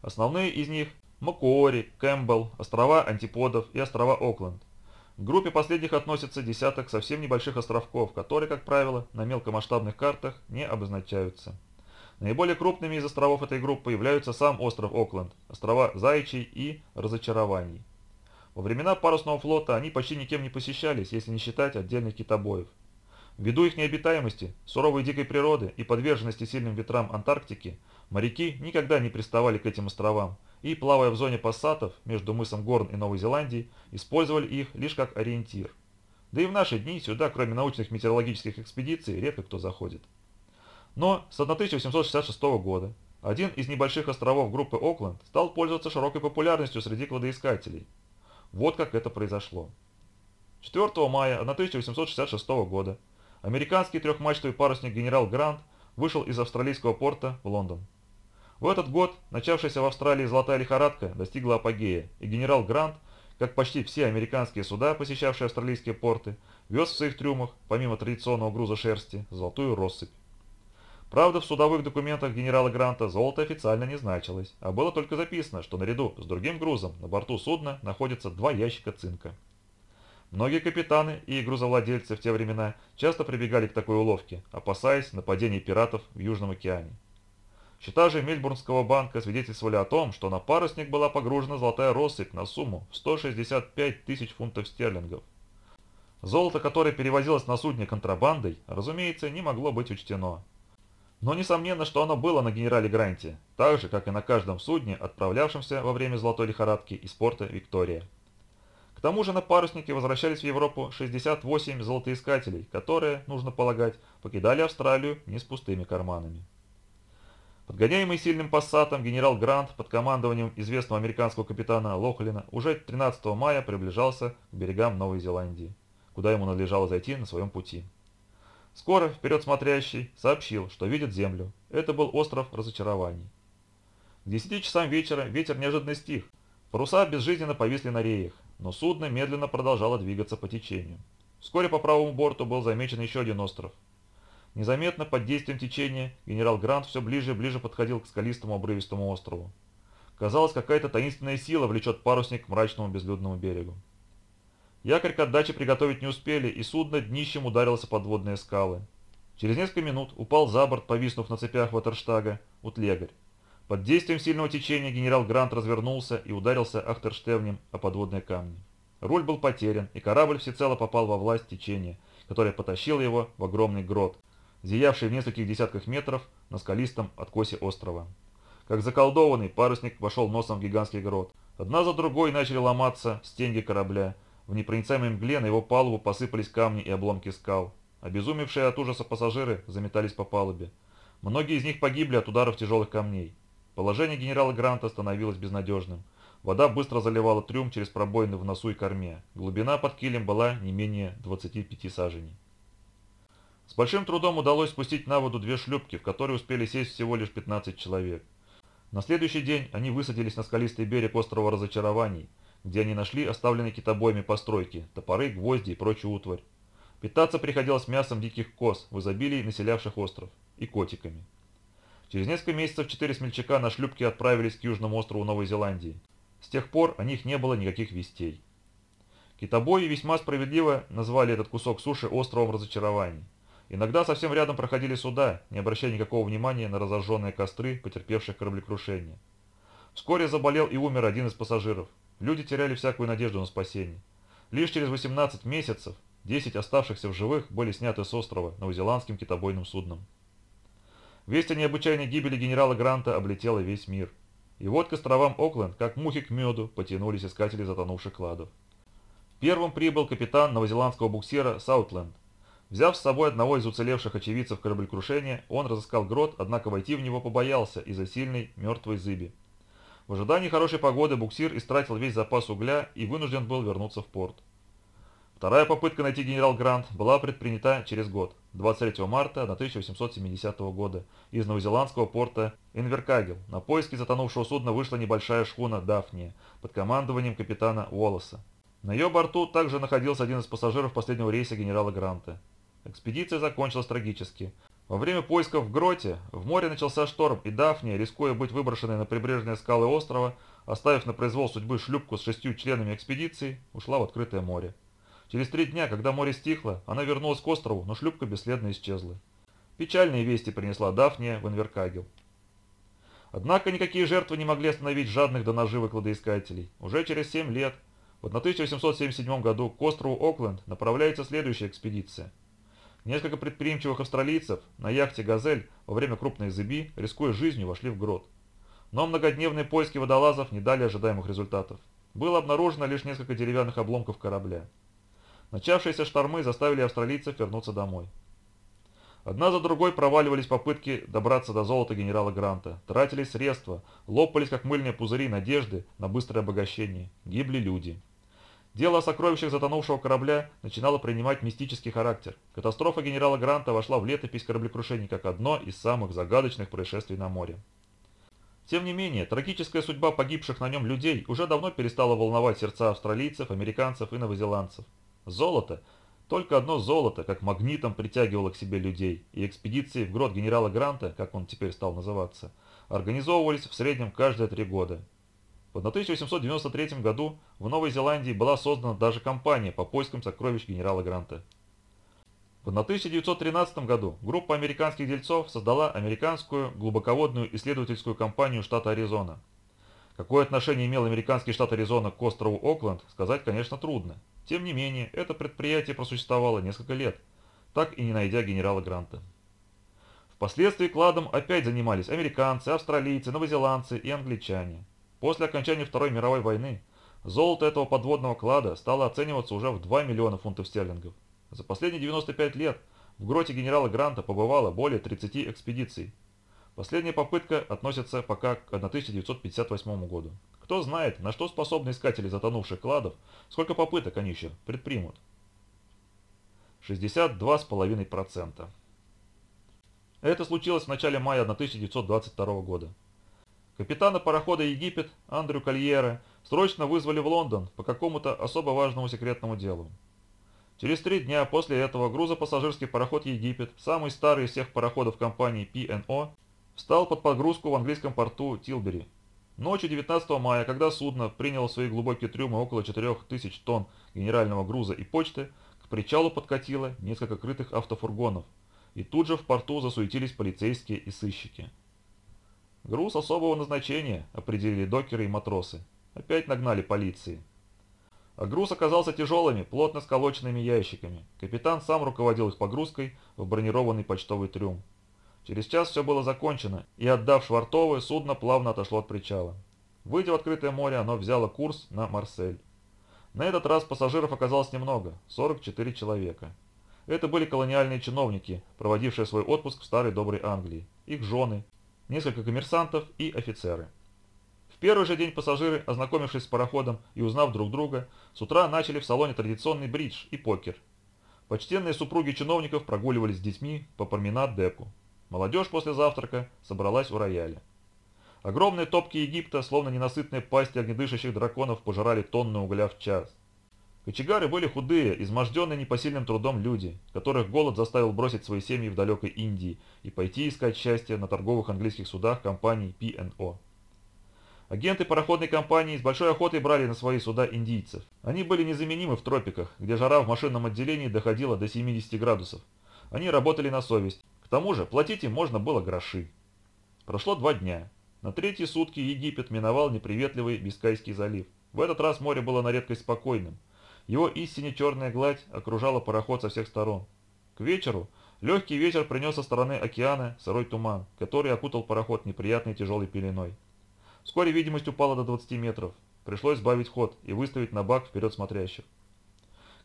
Основные из них – Макуори, Кэмпбелл, острова Антиподов и острова Окленд. К группе последних относятся десяток совсем небольших островков, которые, как правило, на мелкомасштабных картах не обозначаются. Наиболее крупными из островов этой группы являются сам остров Окленд, острова Зайчий и Разочарований. Во времена парусного флота они почти никем не посещались, если не считать отдельных китобоев. Ввиду их необитаемости, суровой дикой природы и подверженности сильным ветрам Антарктики, моряки никогда не приставали к этим островам и, плавая в зоне пассатов между мысом Горн и Новой Зеландией, использовали их лишь как ориентир. Да и в наши дни сюда, кроме научных метеорологических экспедиций, редко кто заходит. Но с 1866 года Один из небольших островов группы Окленд стал пользоваться широкой популярностью среди кладоискателей. Вот как это произошло. 4 мая 1866 года американский трехмачтовый парусник «Генерал Грант» вышел из австралийского порта в Лондон. В этот год начавшаяся в Австралии золотая лихорадка достигла апогея, и генерал Грант, как почти все американские суда, посещавшие австралийские порты, вез в своих трюмах, помимо традиционного груза шерсти, золотую россыпь. Правда, в судовых документах генерала Гранта золото официально не значилось, а было только записано, что наряду с другим грузом на борту судна находятся два ящика цинка. Многие капитаны и грузовладельцы в те времена часто прибегали к такой уловке, опасаясь нападений пиратов в Южном океане. Счета же Мельбурнского банка свидетельствовали о том, что на парусник была погружена золотая россыпь на сумму в 165 тысяч фунтов стерлингов. Золото, которое перевозилось на судне контрабандой, разумеется, не могло быть учтено. Но несомненно, что оно было на генерале Гранте, так же, как и на каждом судне, отправлявшемся во время золотой лихорадки из порта Виктория. Тому же на паруснике возвращались в Европу 68 золотоискателей, которые, нужно полагать, покидали Австралию не с пустыми карманами. Подгоняемый сильным пассатом генерал Грант под командованием известного американского капитана Лохлина уже 13 мая приближался к берегам Новой Зеландии, куда ему надлежало зайти на своем пути. Скоро вперед смотрящий сообщил, что видит землю. Это был остров разочарований. К 10 часам вечера ветер неожиданно стих. Паруса безжизненно повисли на реях, но судно медленно продолжало двигаться по течению. Вскоре по правому борту был замечен еще один остров. Незаметно под действием течения генерал Грант все ближе и ближе подходил к скалистому обрывистому острову. Казалось, какая-то таинственная сила влечет парусник к мрачному безлюдному берегу. Якорь к отдаче приготовить не успели, и судно днищем ударилось о подводные скалы. Через несколько минут упал за борт, повиснув на цепях Ватерштага, утлегарь. Под действием сильного течения генерал Грант развернулся и ударился ахтерштевнем о подводные камни. Руль был потерян, и корабль всецело попал во власть течения, которое потащило его в огромный грот, зиявший в нескольких десятках метров на скалистом откосе острова. Как заколдованный, парусник вошел носом в гигантский грот. Одна за другой начали ломаться стенги корабля, в непроницаемой мгле на его палубу посыпались камни и обломки скал. Обезумевшие от ужаса пассажиры заметались по палубе. Многие из них погибли от ударов тяжелых камней. Положение генерала Гранта становилось безнадежным. Вода быстро заливала трюм через пробоины в носу и корме. Глубина под килем была не менее 25 саженей. С большим трудом удалось спустить на воду две шлюпки, в которые успели сесть всего лишь 15 человек. На следующий день они высадились на скалистый берег острова Разочарований – где они нашли оставленные китобоями постройки, топоры, гвозди и прочую утварь. Питаться приходилось мясом диких коз в изобилии населявших остров и котиками. Через несколько месяцев четыре смельчака на шлюпке отправились к южному острову Новой Зеландии. С тех пор о них не было никаких вестей. Китобои весьма справедливо назвали этот кусок суши островом разочарований. Иногда совсем рядом проходили суда, не обращая никакого внимания на разожженные костры потерпевших кораблекрушение. Вскоре заболел и умер один из пассажиров, Люди теряли всякую надежду на спасение. Лишь через 18 месяцев 10 оставшихся в живых были сняты с острова новозеландским китобойным судном. Весть о необычайной гибели генерала Гранта облетела весь мир. И вот к островам Окленд, как мухи к меду, потянулись искатели затонувших кладов. Первым прибыл капитан новозеландского буксира Саутленд. Взяв с собой одного из уцелевших очевидцев кораблекрушения, он разыскал грот, однако войти в него побоялся из-за сильной мертвой зыби. В ожидании хорошей погоды буксир истратил весь запас угля и вынужден был вернуться в порт. Вторая попытка найти генерал Грант была предпринята через год, 23 марта 1870 года, из новозеландского порта Инверкагел. На поиски затонувшего судна вышла небольшая шхуна «Дафния» под командованием капитана Уоллеса. На ее борту также находился один из пассажиров последнего рейса генерала Гранта. Экспедиция закончилась трагически. Во время поисков в гроте в море начался шторм, и Дафния, рискуя быть выброшенной на прибрежные скалы острова, оставив на произвол судьбы шлюпку с шестью членами экспедиции, ушла в открытое море. Через три дня, когда море стихло, она вернулась к острову, но шлюпка бесследно исчезла. Печальные вести принесла Дафния в Инверкагел. Однако никакие жертвы не могли остановить жадных до наживы кладоискателей. Уже через семь лет, в 1877 году, к острову Окленд направляется следующая экспедиция – Несколько предприимчивых австралийцев на яхте «Газель» во время крупной зыби, рискуя жизнью, вошли в грот. Но многодневные поиски водолазов не дали ожидаемых результатов. Было обнаружено лишь несколько деревянных обломков корабля. Начавшиеся штормы заставили австралийцев вернуться домой. Одна за другой проваливались попытки добраться до золота генерала Гранта. Тратились средства, лопались как мыльные пузыри надежды на быстрое обогащение. Гибли люди. Дело о сокровищах затонувшего корабля начинало принимать мистический характер. Катастрофа генерала Гранта вошла в летопись кораблекрушений как одно из самых загадочных происшествий на море. Тем не менее, трагическая судьба погибших на нем людей уже давно перестала волновать сердца австралийцев, американцев и новозеландцев. Золото – только одно золото, как магнитом, притягивало к себе людей, и экспедиции в грот генерала Гранта, как он теперь стал называться, организовывались в среднем каждые три года. В 1893 году в Новой Зеландии была создана даже компания по поискам сокровищ генерала Гранта. В 1913 году группа американских дельцов создала американскую глубоководную исследовательскую компанию штата Аризона. Какое отношение имел американский штат Аризона к острову Окленд, сказать, конечно, трудно. Тем не менее, это предприятие просуществовало несколько лет, так и не найдя генерала Гранта. Впоследствии кладом опять занимались американцы, австралийцы, новозеландцы и англичане. После окончания Второй мировой войны золото этого подводного клада стало оцениваться уже в 2 миллиона фунтов стерлингов. За последние 95 лет в гроте генерала Гранта побывало более 30 экспедиций. Последняя попытка относится пока к 1958 году. Кто знает, на что способны искатели затонувших кладов, сколько попыток они еще предпримут. 62,5%. Это случилось в начале мая 1922 года. Капитана парохода «Египет» Андрю Кольера срочно вызвали в Лондон по какому-то особо важному секретному делу. Через три дня после этого грузопассажирский пароход «Египет», самый старый из всех пароходов компании P&O, встал под погрузку в английском порту Тилбери Ночью 19 мая, когда судно приняло свои глубокие трюмы около 4000 тонн генерального груза и почты, к причалу подкатило несколько крытых автофургонов, и тут же в порту засуетились полицейские и сыщики. Груз особого назначения, определили докеры и матросы. Опять нагнали полиции. А груз оказался тяжелыми, плотно сколоченными ящиками. Капитан сам руководил их погрузкой в бронированный почтовый трюм. Через час все было закончено, и отдав швартовы, судно плавно отошло от причала. Выйдя в открытое море, оно взяло курс на Марсель. На этот раз пассажиров оказалось немного – 44 человека. Это были колониальные чиновники, проводившие свой отпуск в старой доброй Англии, их жены, несколько коммерсантов и офицеры. В первый же день пассажиры, ознакомившись с пароходом и узнав друг друга, с утра начали в салоне традиционный бридж и покер. Почтенные супруги чиновников прогуливались с детьми по променад-деку. Молодежь после завтрака собралась у рояля. Огромные топки Египта, словно ненасытные пасти огнедышащих драконов, пожирали тонны угля в час. Кочегары были худые, изможденные непосильным трудом люди, которых голод заставил бросить свои семьи в далекой Индии и пойти искать счастье на торговых английских судах компании P&O. Агенты пароходной компании с большой охотой брали на свои суда индийцев. Они были незаменимы в тропиках, где жара в машинном отделении доходила до 70 градусов. Они работали на совесть, тому же платить им можно было гроши. Прошло два дня. На третьи сутки Египет миновал неприветливый Бискайский залив. В этот раз море было на редкость спокойным. Его истине черная гладь окружала пароход со всех сторон. К вечеру легкий ветер принес со стороны океана сырой туман, который окутал пароход неприятной тяжелой пеленой. Вскоре видимость упала до 20 метров. Пришлось сбавить ход и выставить на бак вперед смотрящих.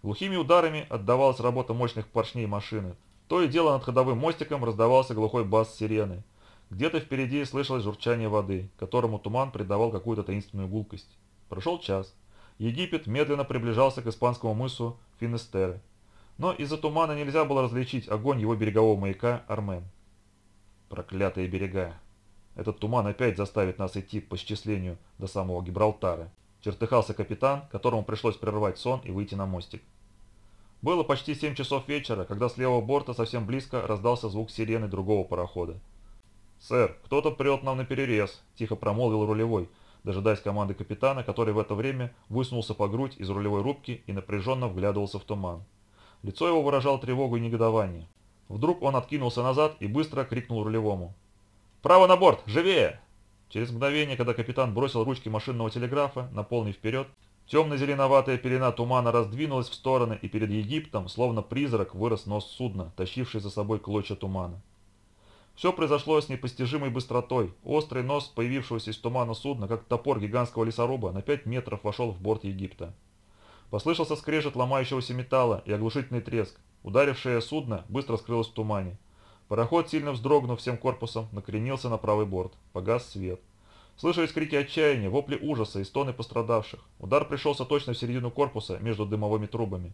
Глухими ударами отдавалась работа мощных поршней машины, то и дело над ходовым мостиком раздавался глухой бас сирены. Где-то впереди слышалось журчание воды, которому туман придавал какую-то таинственную гулкость. Прошел час. Египет медленно приближался к испанскому мысу Финестере. Но из-за тумана нельзя было различить огонь его берегового маяка Армен. Проклятые берега. Этот туман опять заставит нас идти по счислению до самого Гибралтара. Чертыхался капитан, которому пришлось прервать сон и выйти на мостик. Было почти 7 часов вечера, когда с левого борта совсем близко раздался звук сирены другого парохода. «Сэр, кто-то прет нам на перерез», – тихо промолвил рулевой, дожидаясь команды капитана, который в это время высунулся по грудь из рулевой рубки и напряженно вглядывался в туман. Лицо его выражало тревогу и негодование. Вдруг он откинулся назад и быстро крикнул рулевому. «Право на борт! Живее!» Через мгновение, когда капитан бросил ручки машинного телеграфа, наполнив вперед, Темно-зеленоватая пелена тумана раздвинулась в стороны, и перед Египтом, словно призрак, вырос нос судна, тащивший за собой клочья тумана. Все произошло с непостижимой быстротой. Острый нос появившегося из тумана судна, как топор гигантского лесоруба, на 5 метров вошел в борт Египта. Послышался скрежет ломающегося металла и оглушительный треск. Ударившее судно быстро скрылось в тумане. Пароход, сильно вздрогнув всем корпусом, накренился на правый борт. Погас свет. Слышались крики отчаяния, вопли ужаса и стоны пострадавших. Удар пришелся точно в середину корпуса между дымовыми трубами.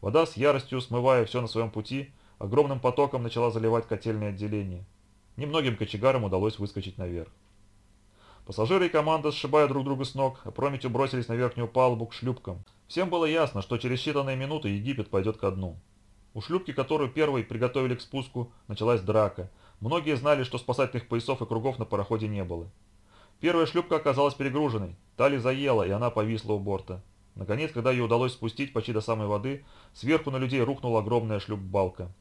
Вода с яростью, смывая все на своем пути, огромным потоком начала заливать котельное отделение. Немногим кочегарам удалось выскочить наверх. Пассажиры и команда, сшибая друг друга с ног, опрометью бросились на верхнюю палубу к шлюпкам. Всем было ясно, что через считанные минуты Египет пойдет ко дну. У шлюпки, которую первой приготовили к спуску, началась драка. Многие знали, что спасательных поясов и кругов на пароходе не было. Первая шлюпка оказалась перегруженной, тали заела, и она повисла у борта. Наконец, когда ее удалось спустить почти до самой воды, сверху на людей рухнула огромная шлюп-балка.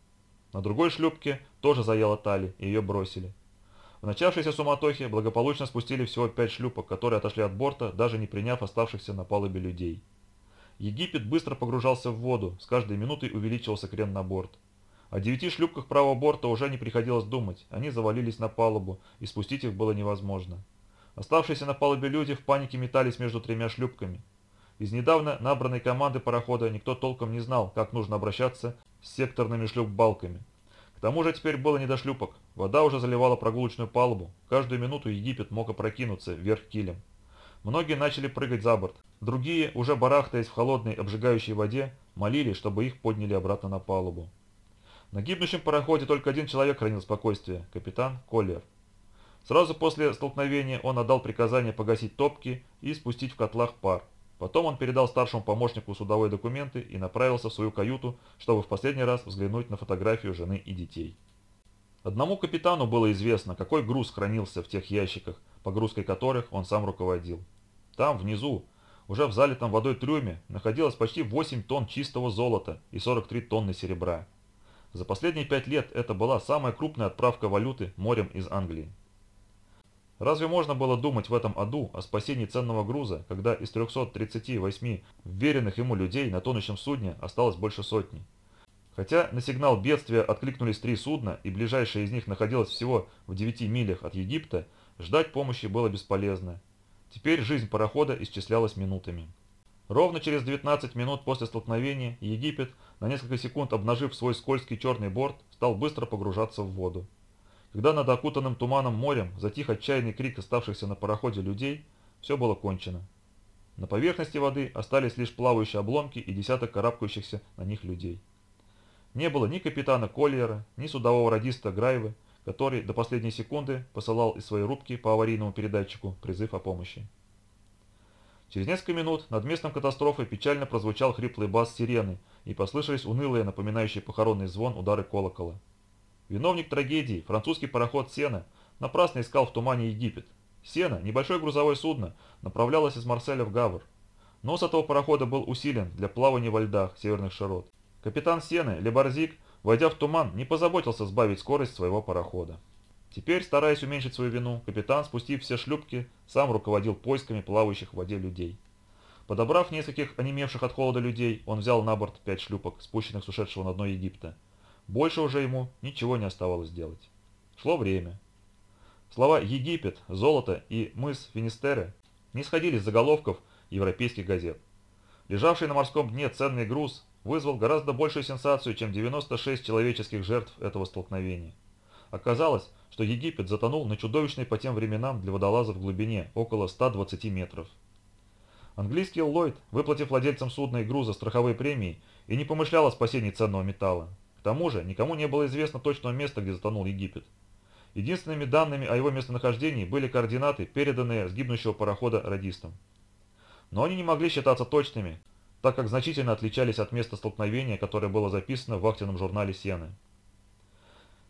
На другой шлюпке тоже заела тали, и ее бросили. В начавшейся суматохе благополучно спустили всего пять шлюпок, которые отошли от борта, даже не приняв оставшихся на палубе людей. Египет быстро погружался в воду, с каждой минутой увеличивался крен на борт. О девяти шлюпках правого борта уже не приходилось думать, они завалились на палубу, и спустить их было невозможно. Оставшиеся на палубе люди в панике метались между тремя шлюпками. Из недавно набранной команды парохода никто толком не знал, как нужно обращаться с секторными шлюп-балками. К тому же теперь было не до шлюпок, вода уже заливала прогулочную палубу, каждую минуту Египет мог опрокинуться вверх килем. Многие начали прыгать за борт, другие, уже барахтаясь в холодной обжигающей воде, молили, чтобы их подняли обратно на палубу. На гибнущем пароходе только один человек хранил спокойствие – капитан Коллер. Сразу после столкновения он отдал приказание погасить топки и спустить в котлах пар. Потом он передал старшему помощнику судовые документы и направился в свою каюту, чтобы в последний раз взглянуть на фотографию жены и детей. Одному капитану было известно, какой груз хранился в тех ящиках, погрузкой которых он сам руководил. Там, внизу, уже в залитом водой трюме, находилось почти 8 тонн чистого золота и 43 тонны серебра. За последние пять лет это была самая крупная отправка валюты морем из Англии. Разве можно было думать в этом аду о спасении ценного груза, когда из 338 вверенных ему людей на тонущем судне осталось больше сотни? Хотя на сигнал бедствия откликнулись три судна, и ближайшее из них находилось всего в 9 милях от Египта, ждать помощи было бесполезно. Теперь жизнь парохода исчислялась минутами. Ровно через 19 минут после столкновения Египет, на несколько секунд обнажив свой скользкий черный борт, стал быстро погружаться в воду. Когда над окутанным туманом морем затих отчаянный крик оставшихся на пароходе людей, все было кончено. На поверхности воды остались лишь плавающие обломки и десяток карабкающихся на них людей. Не было ни капитана Коллиера, ни судового радиста Граевы, который до последней секунды посылал из своей рубки по аварийному передатчику призыв о помощи. Через несколько минут над местом катастрофы печально прозвучал хриплый бас сирены и послышались унылые, напоминающие похоронный звон удары колокола. Виновник трагедии, французский пароход «Сена», напрасно искал в тумане Египет. «Сена», небольшое грузовое судно, направлялось из Марселя в Гавр. Нос этого парохода был усилен для плавания во льдах северных широт. Капитан Сены, Лебарзик, войдя в туман, не позаботился сбавить скорость своего парохода. Теперь, стараясь уменьшить свою вину, капитан, спустив все шлюпки, сам руководил поисками плавающих в воде людей. Подобрав нескольких онемевших от холода людей, он взял на борт пять шлюпок, спущенных с ушедшего на дно Египта. Больше уже ему ничего не оставалось делать. Шло время. Слова «Египет», «Золото» и «Мыс Финистере» не сходили с заголовков европейских газет. Лежавший на морском дне ценный груз вызвал гораздо большую сенсацию, чем 96 человеческих жертв этого столкновения. Оказалось, что Египет затонул на чудовищной по тем временам для водолазов глубине около 120 метров. Английский Ллойд, выплатив владельцам судна и груза страховые премии, и не помышлял о спасении ценного металла тому же, никому не было известно точного места, где затонул Египет. Единственными данными о его местонахождении были координаты, переданные с гибнущего парохода радистам. Но они не могли считаться точными, так как значительно отличались от места столкновения, которое было записано в вахтенном журнале Сены.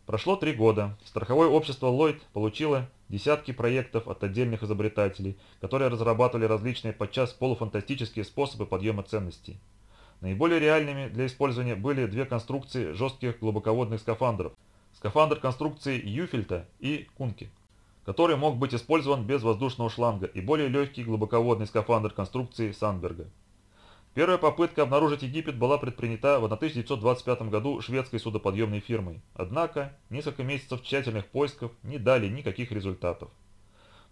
Прошло три года. Страховое общество Lloyd получило десятки проектов от отдельных изобретателей, которые разрабатывали различные подчас полуфантастические способы подъема ценностей. Наиболее реальными для использования были две конструкции жестких глубоководных скафандров. Скафандр конструкции Юфельта и Кунки, который мог быть использован без воздушного шланга, и более легкий глубоководный скафандр конструкции Сандберга. Первая попытка обнаружить Египет была предпринята в 1925 году шведской судоподъемной фирмой, однако несколько месяцев тщательных поисков не дали никаких результатов.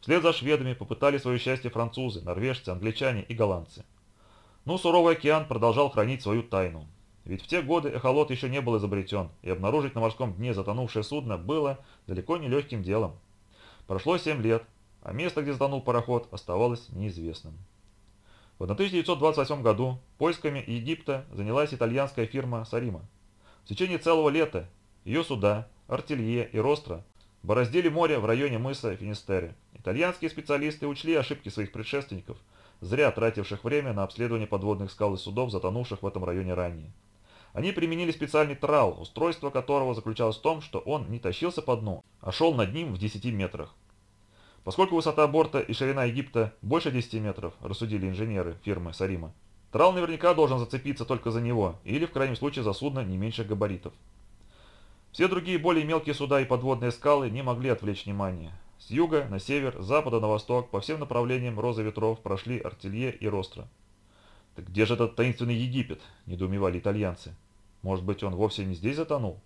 Вслед за шведами попытали свое счастье французы, норвежцы, англичане и голландцы. Но суровый океан продолжал хранить свою тайну. ведь в те годы эхолот еще не был изобретен, и обнаружить на морском дне затонувшее судно было далеко не легким делом. Прошло 7 лет, а место, где затонул пароход, оставалось неизвестным. В 1928 году поисками Египта занялась итальянская фирма «Сарима». В течение целого лета ее суда, артелье и ростро бороздили море в районе мыса Финистере. Итальянские специалисты учли ошибки своих предшественников, зря тративших время на обследование подводных скал и судов, затонувших в этом районе ранее. Они применили специальный трал, устройство которого заключалось в том, что он не тащился по дну, а шел над ним в 10 метрах. Поскольку высота борта и ширина Египта больше 10 метров, рассудили инженеры фирмы Сарима, трал наверняка должен зацепиться только за него, или в крайнем случае за судно не меньших габаритов. Все другие более мелкие суда и подводные скалы не могли отвлечь внимание. С юга на север, с запада на восток, по всем направлениям розы ветров прошли Артелье и Ростро. «Так где же этот таинственный Египет?» – недоумевали итальянцы. «Может быть, он вовсе не здесь затонул?»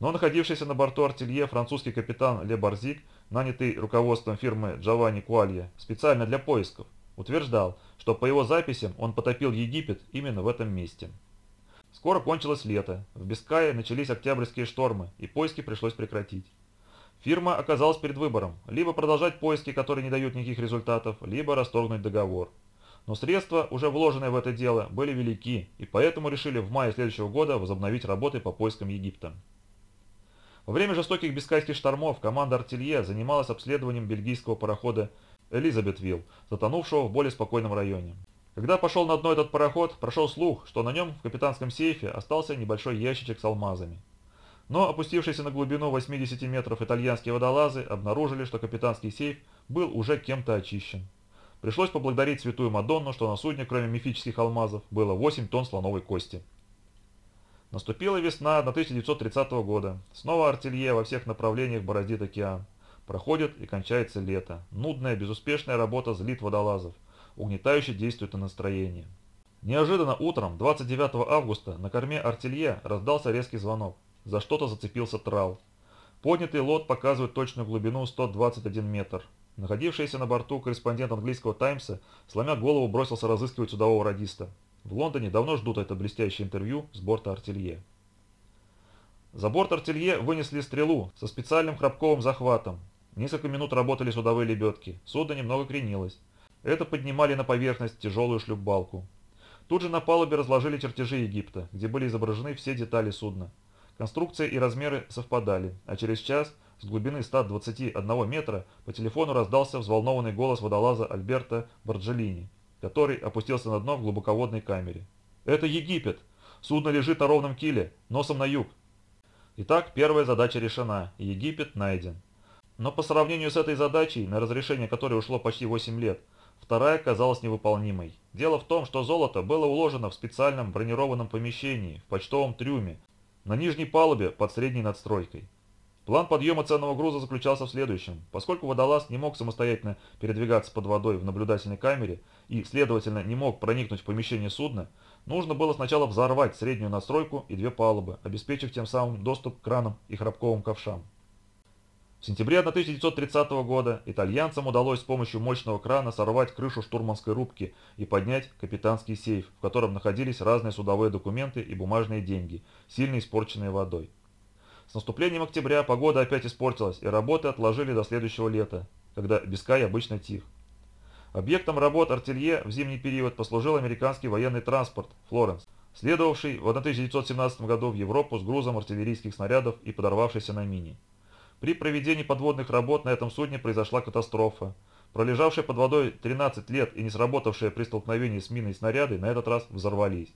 Но находившийся на борту артелье французский капитан Ле Барзик, нанятый руководством фирмы Джованни Куалья специально для поисков, утверждал, что по его записям он потопил Египет именно в этом месте. Скоро кончилось лето, в Бискае начались октябрьские штормы, и поиски пришлось прекратить. Фирма оказалась перед выбором, либо продолжать поиски, которые не дают никаких результатов, либо расторгнуть договор. Но средства, уже вложенные в это дело, были велики, и поэтому решили в мае следующего года возобновить работы по поискам Египта. Во время жестоких бискайских штормов команда артелье занималась обследованием бельгийского парохода «Элизабетвилл», затонувшего в более спокойном районе. Когда пошел на дно этот пароход, прошел слух, что на нем в капитанском сейфе остался небольшой ящичек с алмазами. Но опустившиеся на глубину 80 метров итальянские водолазы обнаружили, что капитанский сейф был уже кем-то очищен. Пришлось поблагодарить святую Мадонну, что на судне, кроме мифических алмазов, было 8 тонн слоновой кости. Наступила весна 1930 года. Снова артелье во всех направлениях бороздит океан. Проходит и кончается лето. Нудная, безуспешная работа злит водолазов. Угнетающе действует на настроение. Неожиданно утром, 29 августа, на корме артелье раздался резкий звонок. За что-то зацепился трал. Поднятый лот показывает точную глубину 121 метр. Находившийся на борту корреспондент английского «Таймса», сломя голову, бросился разыскивать судового радиста. В Лондоне давно ждут это блестящее интервью с борта артелье. За борт артелье вынесли стрелу со специальным храпковым захватом. Несколько минут работали судовые лебедки. Судно немного кренилось. Это поднимали на поверхность тяжелую шлюпбалку. Тут же на палубе разложили чертежи Египта, где были изображены все детали судна. Конструкция и размеры совпадали, а через час с глубины 121 метра по телефону раздался взволнованный голос водолаза Альберта Барджелини который опустился на дно в глубоководной камере. «Это Египет! Судно лежит на ровном киле, носом на юг!» Итак, первая задача решена, Египет найден. Но по сравнению с этой задачей, на разрешение которой ушло почти 8 лет, вторая казалась невыполнимой. Дело в том, что золото было уложено в специальном бронированном помещении, в почтовом трюме, на нижней палубе под средней надстройкой. План подъема ценного груза заключался в следующем. Поскольку водолаз не мог самостоятельно передвигаться под водой в наблюдательной камере и, следовательно, не мог проникнуть в помещение судна, нужно было сначала взорвать среднюю настройку и две палубы, обеспечив тем самым доступ к кранам и храпковым ковшам. В сентябре 1930 года итальянцам удалось с помощью мощного крана сорвать крышу штурманской рубки и поднять капитанский сейф, в котором находились разные судовые документы и бумажные деньги, сильно испорченные водой. С наступлением октября погода опять испортилась, и работы отложили до следующего лета, когда Бискай обычно тих. Объектом работ артелье в зимний период послужил американский военный транспорт «Флоренс», следовавший в 1917 году в Европу с грузом артиллерийских снарядов и подорвавшийся на мине. При проведении подводных работ на этом судне произошла катастрофа. Пролежавшие под водой 13 лет и не сработавшие при столкновении с миной снаряды на этот раз взорвались.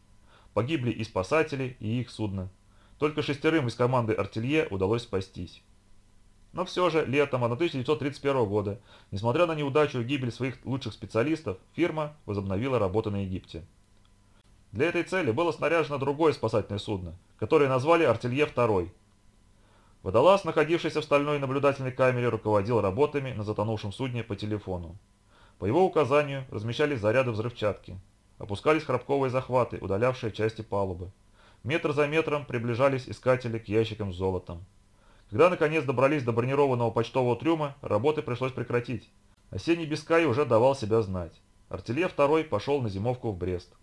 Погибли и спасатели, и их судно. Только шестерым из команды артелье удалось спастись. Но все же, летом 1931 года, несмотря на неудачу и гибель своих лучших специалистов, фирма возобновила работу на Египте. Для этой цели было снаряжено другое спасательное судно, которое назвали «Артелье-2». Водолаз, находившийся в стальной наблюдательной камере, руководил работами на затонувшем судне по телефону. По его указанию размещались заряды взрывчатки. Опускались храпковые захваты, удалявшие части палубы. Метр за метром приближались искатели к ящикам с золотом. Когда наконец добрались до бронированного почтового трюма, работы пришлось прекратить. Осенний Бискай уже давал себя знать. Артелье второй пошел на зимовку в Брест.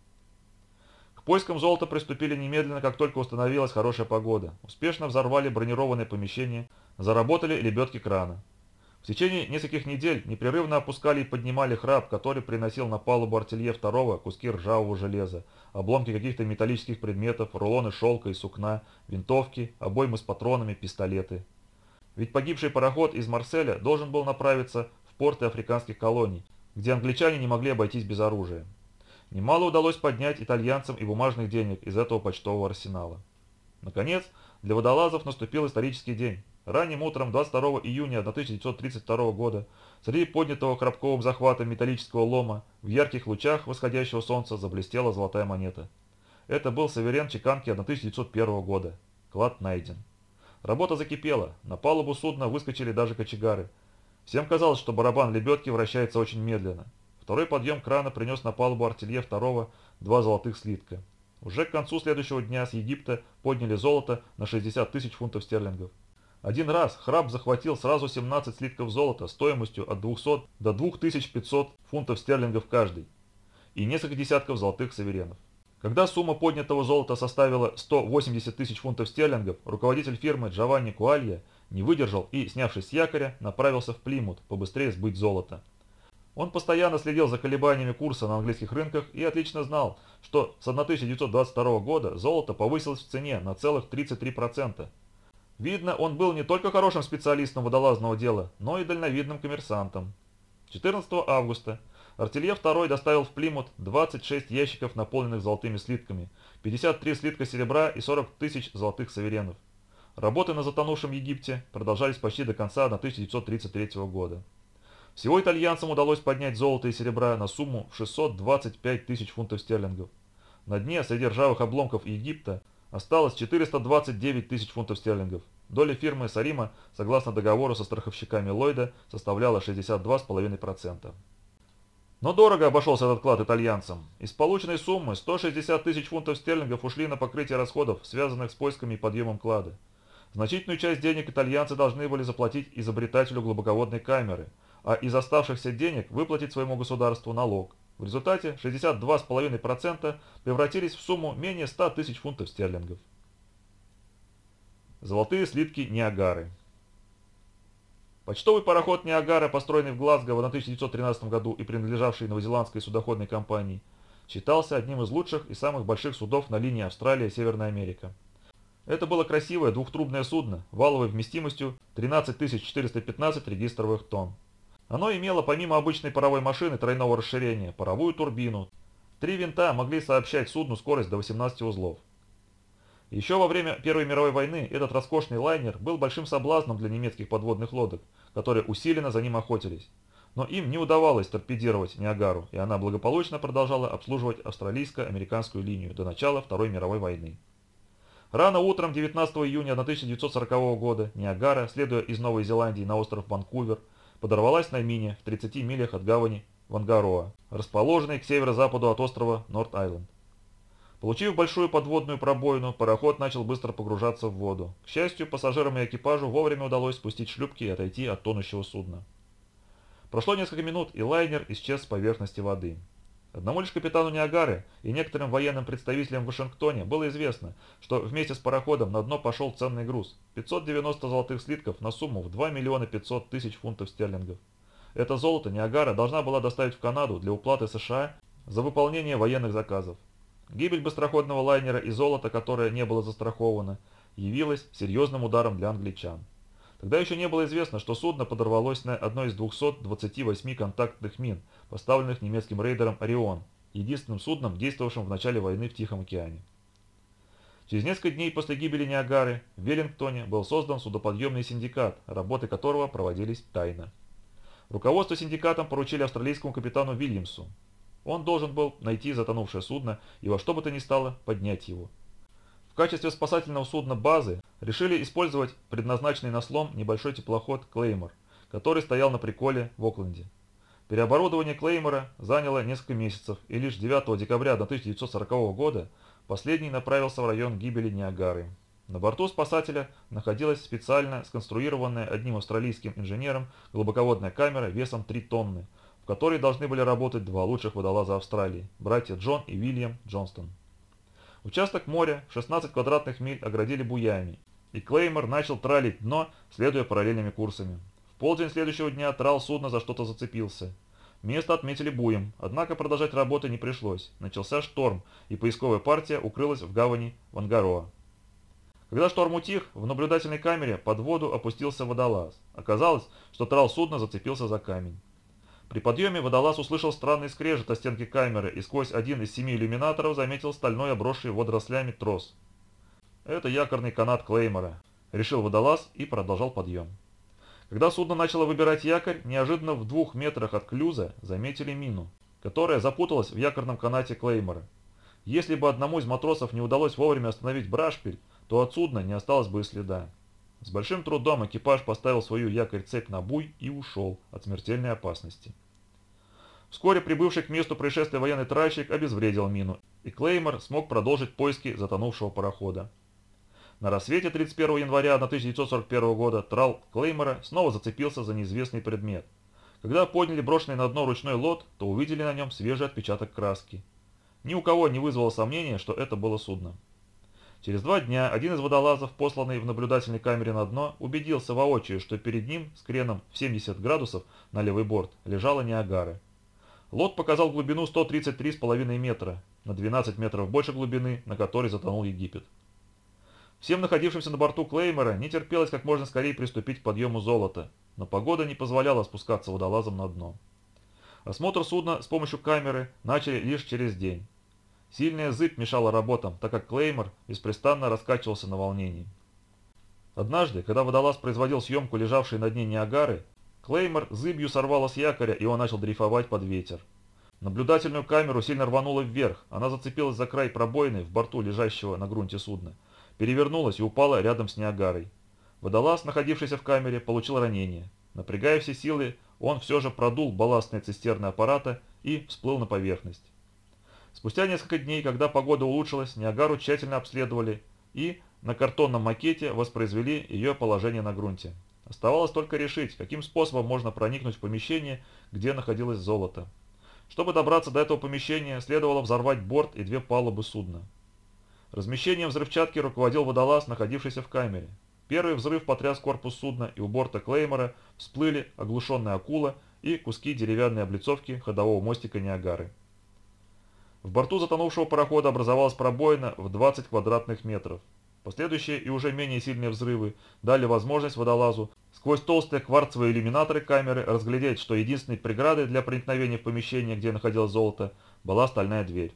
Поискам золота приступили немедленно, как только установилась хорошая погода. Успешно взорвали бронированное помещение, заработали лебедки крана. В течение нескольких недель непрерывно опускали и поднимали храп, который приносил на палубу артелье второго куски ржавого железа, обломки каких-то металлических предметов, рулоны шелка и сукна, винтовки, обоймы с патронами, пистолеты. Ведь погибший пароход из Марселя должен был направиться в порты африканских колоний, где англичане не могли обойтись без оружия. Немало удалось поднять итальянцам и бумажных денег из этого почтового арсенала. Наконец, для водолазов наступил исторический день. Ранним утром 22 июня 1932 года среди поднятого Храбковым захватом металлического лома в ярких лучах восходящего солнца заблестела золотая монета. Это был суверен чеканки 1901 года. Клад найден. Работа закипела, на палубу судна выскочили даже кочегары. Всем казалось, что барабан лебедки вращается очень медленно. Второй подъем крана принес на палубу артелье второго два золотых слитка. Уже к концу следующего дня с Египта подняли золото на 60 тысяч фунтов стерлингов. Один раз Храб захватил сразу 17 слитков золота стоимостью от 200 до 2500 фунтов стерлингов каждый и несколько десятков золотых саверенов. Когда сумма поднятого золота составила 180 тысяч фунтов стерлингов, руководитель фирмы Джованни Куалья не выдержал и, снявшись с якоря, направился в Плимут побыстрее сбыть золото. Он постоянно следил за колебаниями курса на английских рынках и отлично знал, что с 1922 года золото повысилось в цене на целых 33%. Видно, он был не только хорошим специалистом водолазного дела, но и дальновидным коммерсантом. 14 августа Артелье 2 доставил в Плимут 26 ящиков, наполненных золотыми слитками, 53 слитка серебра и 40 тысяч золотых саверенов. Работы на затонувшем Египте продолжались почти до конца 1933 года. Всего итальянцам удалось поднять золото и серебра на сумму в 625 тысяч фунтов стерлингов. На дне среди ржавых обломков Египта Осталось 429 тысяч фунтов стерлингов. Доля фирмы Сарима, согласно договору со страховщиками Ллойда, составляла 62,5%. Но дорого обошелся этот клад итальянцам. Из полученной суммы 160 тысяч фунтов стерлингов ушли на покрытие расходов, связанных с поисками и подъемом клада. Значительную часть денег итальянцы должны были заплатить изобретателю глубоководной камеры, а из оставшихся денег выплатить своему государству налог. В результате 62,5% превратились в сумму менее 100 тысяч фунтов стерлингов. Золотые слитки Ниагары Почтовый пароход Ниагара, построенный в Глазго в 1913 году и принадлежавший новозеландской судоходной компании, считался одним из лучших и самых больших судов на линии Австралия-Северная Америка. Это было красивое двухтрубное судно, валовой вместимостью 13 415 регистровых тонн. Оно имело помимо обычной паровой машины тройного расширения, паровую турбину. Три винта могли сообщать судну скорость до 18 узлов. Еще во время Первой мировой войны этот роскошный лайнер был большим соблазном для немецких подводных лодок, которые усиленно за ним охотились. Но им не удавалось торпедировать Ниагару, и она благополучно продолжала обслуживать австралийско-американскую линию до начала Второй мировой войны. Рано утром 19 июня 1940 года Ниагара, следуя из Новой Зеландии на остров Ванкувер, подорвалась на мине в 30 милях от гавани Вангароа, расположенной к северо-западу от острова Норт-Айленд. Получив большую подводную пробоину, пароход начал быстро погружаться в воду. К счастью, пассажирам и экипажу вовремя удалось спустить шлюпки и отойти от тонущего судна. Прошло несколько минут, и лайнер исчез с поверхности воды. Одному лишь капитану Ниагары и некоторым военным представителям в Вашингтоне было известно, что вместе с пароходом на дно пошел ценный груз – 590 золотых слитков на сумму в 2 миллиона 500 тысяч фунтов стерлингов. Это золото Ниагара должна была доставить в Канаду для уплаты США за выполнение военных заказов. Гибель быстроходного лайнера и золота, которое не было застраховано, явилась серьезным ударом для англичан. Тогда еще не было известно, что судно подорвалось на одной из 228 контактных мин, поставленных немецким рейдером «Орион», единственным судном, действовавшим в начале войны в Тихом океане. Через несколько дней после гибели Ниагары в Веллингтоне был создан судоподъемный синдикат, работы которого проводились тайно. Руководство синдикатом поручили австралийскому капитану Вильямсу. Он должен был найти затонувшее судно и во что бы то ни стало поднять его. В качестве спасательного судна базы решили использовать предназначенный на слом небольшой теплоход «Клеймор», который стоял на приколе в Окленде. Переоборудование Клеймора заняло несколько месяцев, и лишь 9 декабря 1940 года последний направился в район гибели Ниагары. На борту спасателя находилась специально сконструированная одним австралийским инженером глубоководная камера весом 3 тонны, в которой должны были работать два лучших водолаза Австралии – братья Джон и Уильям Джонстон. Участок моря, 16 квадратных миль, оградили буями, и Клеймор начал тралить дно, следуя параллельными курсами. В полдень следующего дня трал судна за что-то зацепился. Место отметили буем, однако продолжать работы не пришлось. Начался шторм, и поисковая партия укрылась в гавани Вангароа. Когда шторм утих, в наблюдательной камере под воду опустился водолаз. Оказалось, что трал судна зацепился за камень. При подъеме водолаз услышал странный скрежет о стенке камеры и сквозь один из семи иллюминаторов заметил стальной обросший водорослями трос. «Это якорный канат Клеймора», — решил водолаз и продолжал подъем. Когда судно начало выбирать якорь, неожиданно в двух метрах от клюза заметили мину, которая запуталась в якорном канате Клеймора. Если бы одному из матросов не удалось вовремя остановить брашпиль, то от судна не осталось бы и следа. С большим трудом экипаж поставил свою якорь-цепь на буй и ушел от смертельной опасности. Вскоре прибывший к месту происшествия военный тральщик обезвредил мину, и Клеймор смог продолжить поиски затонувшего парохода. На рассвете 31 января 1941 года трал Клеймора снова зацепился за неизвестный предмет. Когда подняли брошенный на дно ручной лот, то увидели на нем свежий отпечаток краски. Ни у кого не вызвало сомнения, что это было судно. Через два дня один из водолазов, посланный в наблюдательной камере на дно, убедился воочию, что перед ним с креном в 70 градусов на левый борт лежала Ниагара. Лот показал глубину 133,5 метра, на 12 метров больше глубины, на которой затонул Египет. Всем находившимся на борту Клеймора не терпелось как можно скорее приступить к подъему золота, но погода не позволяла спускаться водолазом на дно. Осмотр судна с помощью камеры начали лишь через день. Сильная зыбь мешала работам, так как Клеймор беспрестанно раскачивался на волнении. Однажды, когда водолаз производил съемку лежавшей на дне Ниагары, Клеймор зыбью сорвало с якоря, и он начал дрейфовать под ветер. Наблюдательную камеру сильно рвануло вверх, она зацепилась за край пробоины в борту лежащего на грунте судна, перевернулась и упала рядом с Ниагарой. Водолаз, находившийся в камере, получил ранение. Напрягая все силы, он все же продул балластные цистерны аппарата и всплыл на поверхность. Спустя несколько дней, когда погода улучшилась, Ниагару тщательно обследовали и на картонном макете воспроизвели ее положение на грунте. Оставалось только решить, каким способом можно проникнуть в помещение, где находилось золото. Чтобы добраться до этого помещения, следовало взорвать борт и две палубы судна. Размещением взрывчатки руководил водолаз, находившийся в камере. Первый взрыв потряс корпус судна, и у борта Клеймора всплыли оглушенная акула и куски деревянной облицовки ходового мостика Ниагары. В борту затонувшего парохода образовалась пробоина в 20 квадратных метров. Последующие и уже менее сильные взрывы дали возможность водолазу сквозь толстые кварцевые иллюминаторы камеры разглядеть, что единственной преградой для проникновения в помещение, где находилось золото, была стальная дверь.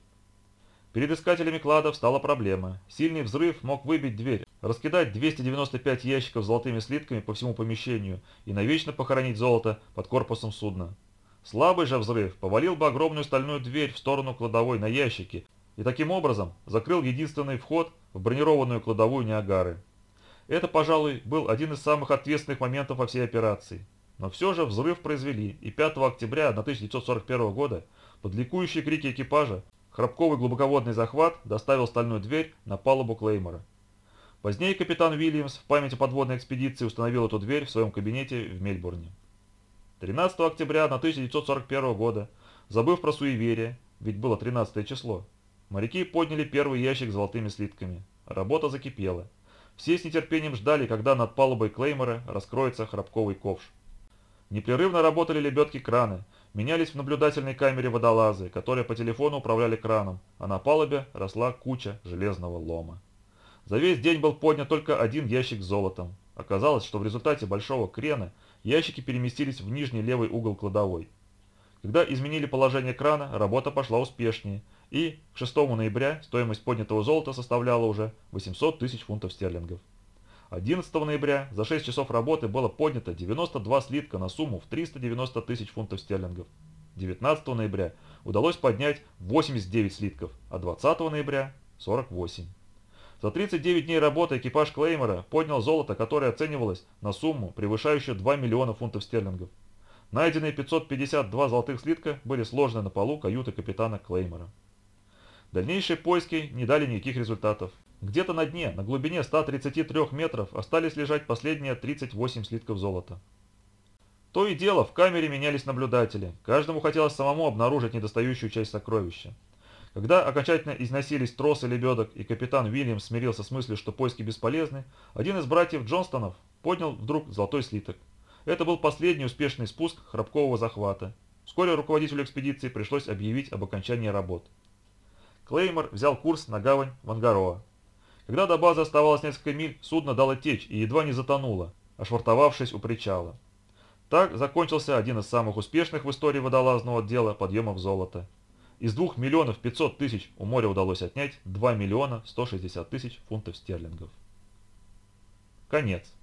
Перед искателями кладов стала проблема. Сильный взрыв мог выбить дверь, раскидать 295 ящиков с золотыми слитками по всему помещению и навечно похоронить золото под корпусом судна. Слабый же взрыв повалил бы огромную стальную дверь в сторону кладовой на ящики и таким образом закрыл единственный вход в бронированную кладовую Ниагары. Это, пожалуй, был один из самых ответственных моментов во всей операции. Но все же взрыв произвели, и 5 октября 1941 года под ликующие крики экипажа храбковый глубоководный захват доставил стальную дверь на палубу Клеймора. Позднее капитан Уильямс в памяти подводной экспедиции установил эту дверь в своем кабинете в Мельбурне. 13 октября 1941 года, забыв про суеверие, ведь было 13 число, Моряки подняли первый ящик с золотыми слитками. Работа закипела. Все с нетерпением ждали, когда над палубой Клеймора раскроется храбковый ковш. Непрерывно работали лебедки краны, менялись в наблюдательной камере водолазы, которые по телефону управляли краном, а на палубе росла куча железного лома. За весь день был поднят только один ящик с золотом. Оказалось, что в результате большого крена ящики переместились в нижний левый угол кладовой. Когда изменили положение крана, работа пошла успешнее – и к 6 ноября стоимость поднятого золота составляла уже 800 тысяч фунтов стерлингов. 11 ноября за 6 часов работы было поднято 92 слитка на сумму в 390 тысяч фунтов стерлингов. 19 ноября удалось поднять 89 слитков, а 20 ноября – 48. За 39 дней работы экипаж Клеймора поднял золото, которое оценивалось на сумму, превышающую 2 миллиона фунтов стерлингов. Найденные 552 золотых слитка были сложены на полу каюты капитана Клеймора. Дальнейшие поиски не дали никаких результатов. Где-то на дне, на глубине 133 метров, остались лежать последние 38 слитков золота. То и дело, в камере менялись наблюдатели. Каждому хотелось самому обнаружить недостающую часть сокровища. Когда окончательно износились тросы лебедок и капитан Уильям смирился с мыслью, что поиски бесполезны, один из братьев Джонстонов поднял вдруг золотой слиток. Это был последний успешный спуск храбкового захвата. Вскоре руководителю экспедиции пришлось объявить об окончании работ. Клеймор взял курс на гавань Вангароа. Когда до базы оставалось несколько миль, судно дало течь и едва не затонуло, ошвартовавшись у причала. Так закончился один из самых успешных в истории водолазного дела подъемов золота. Из 2 миллионов 500 тысяч у моря удалось отнять 2 миллиона 160 тысяч фунтов стерлингов. Конец.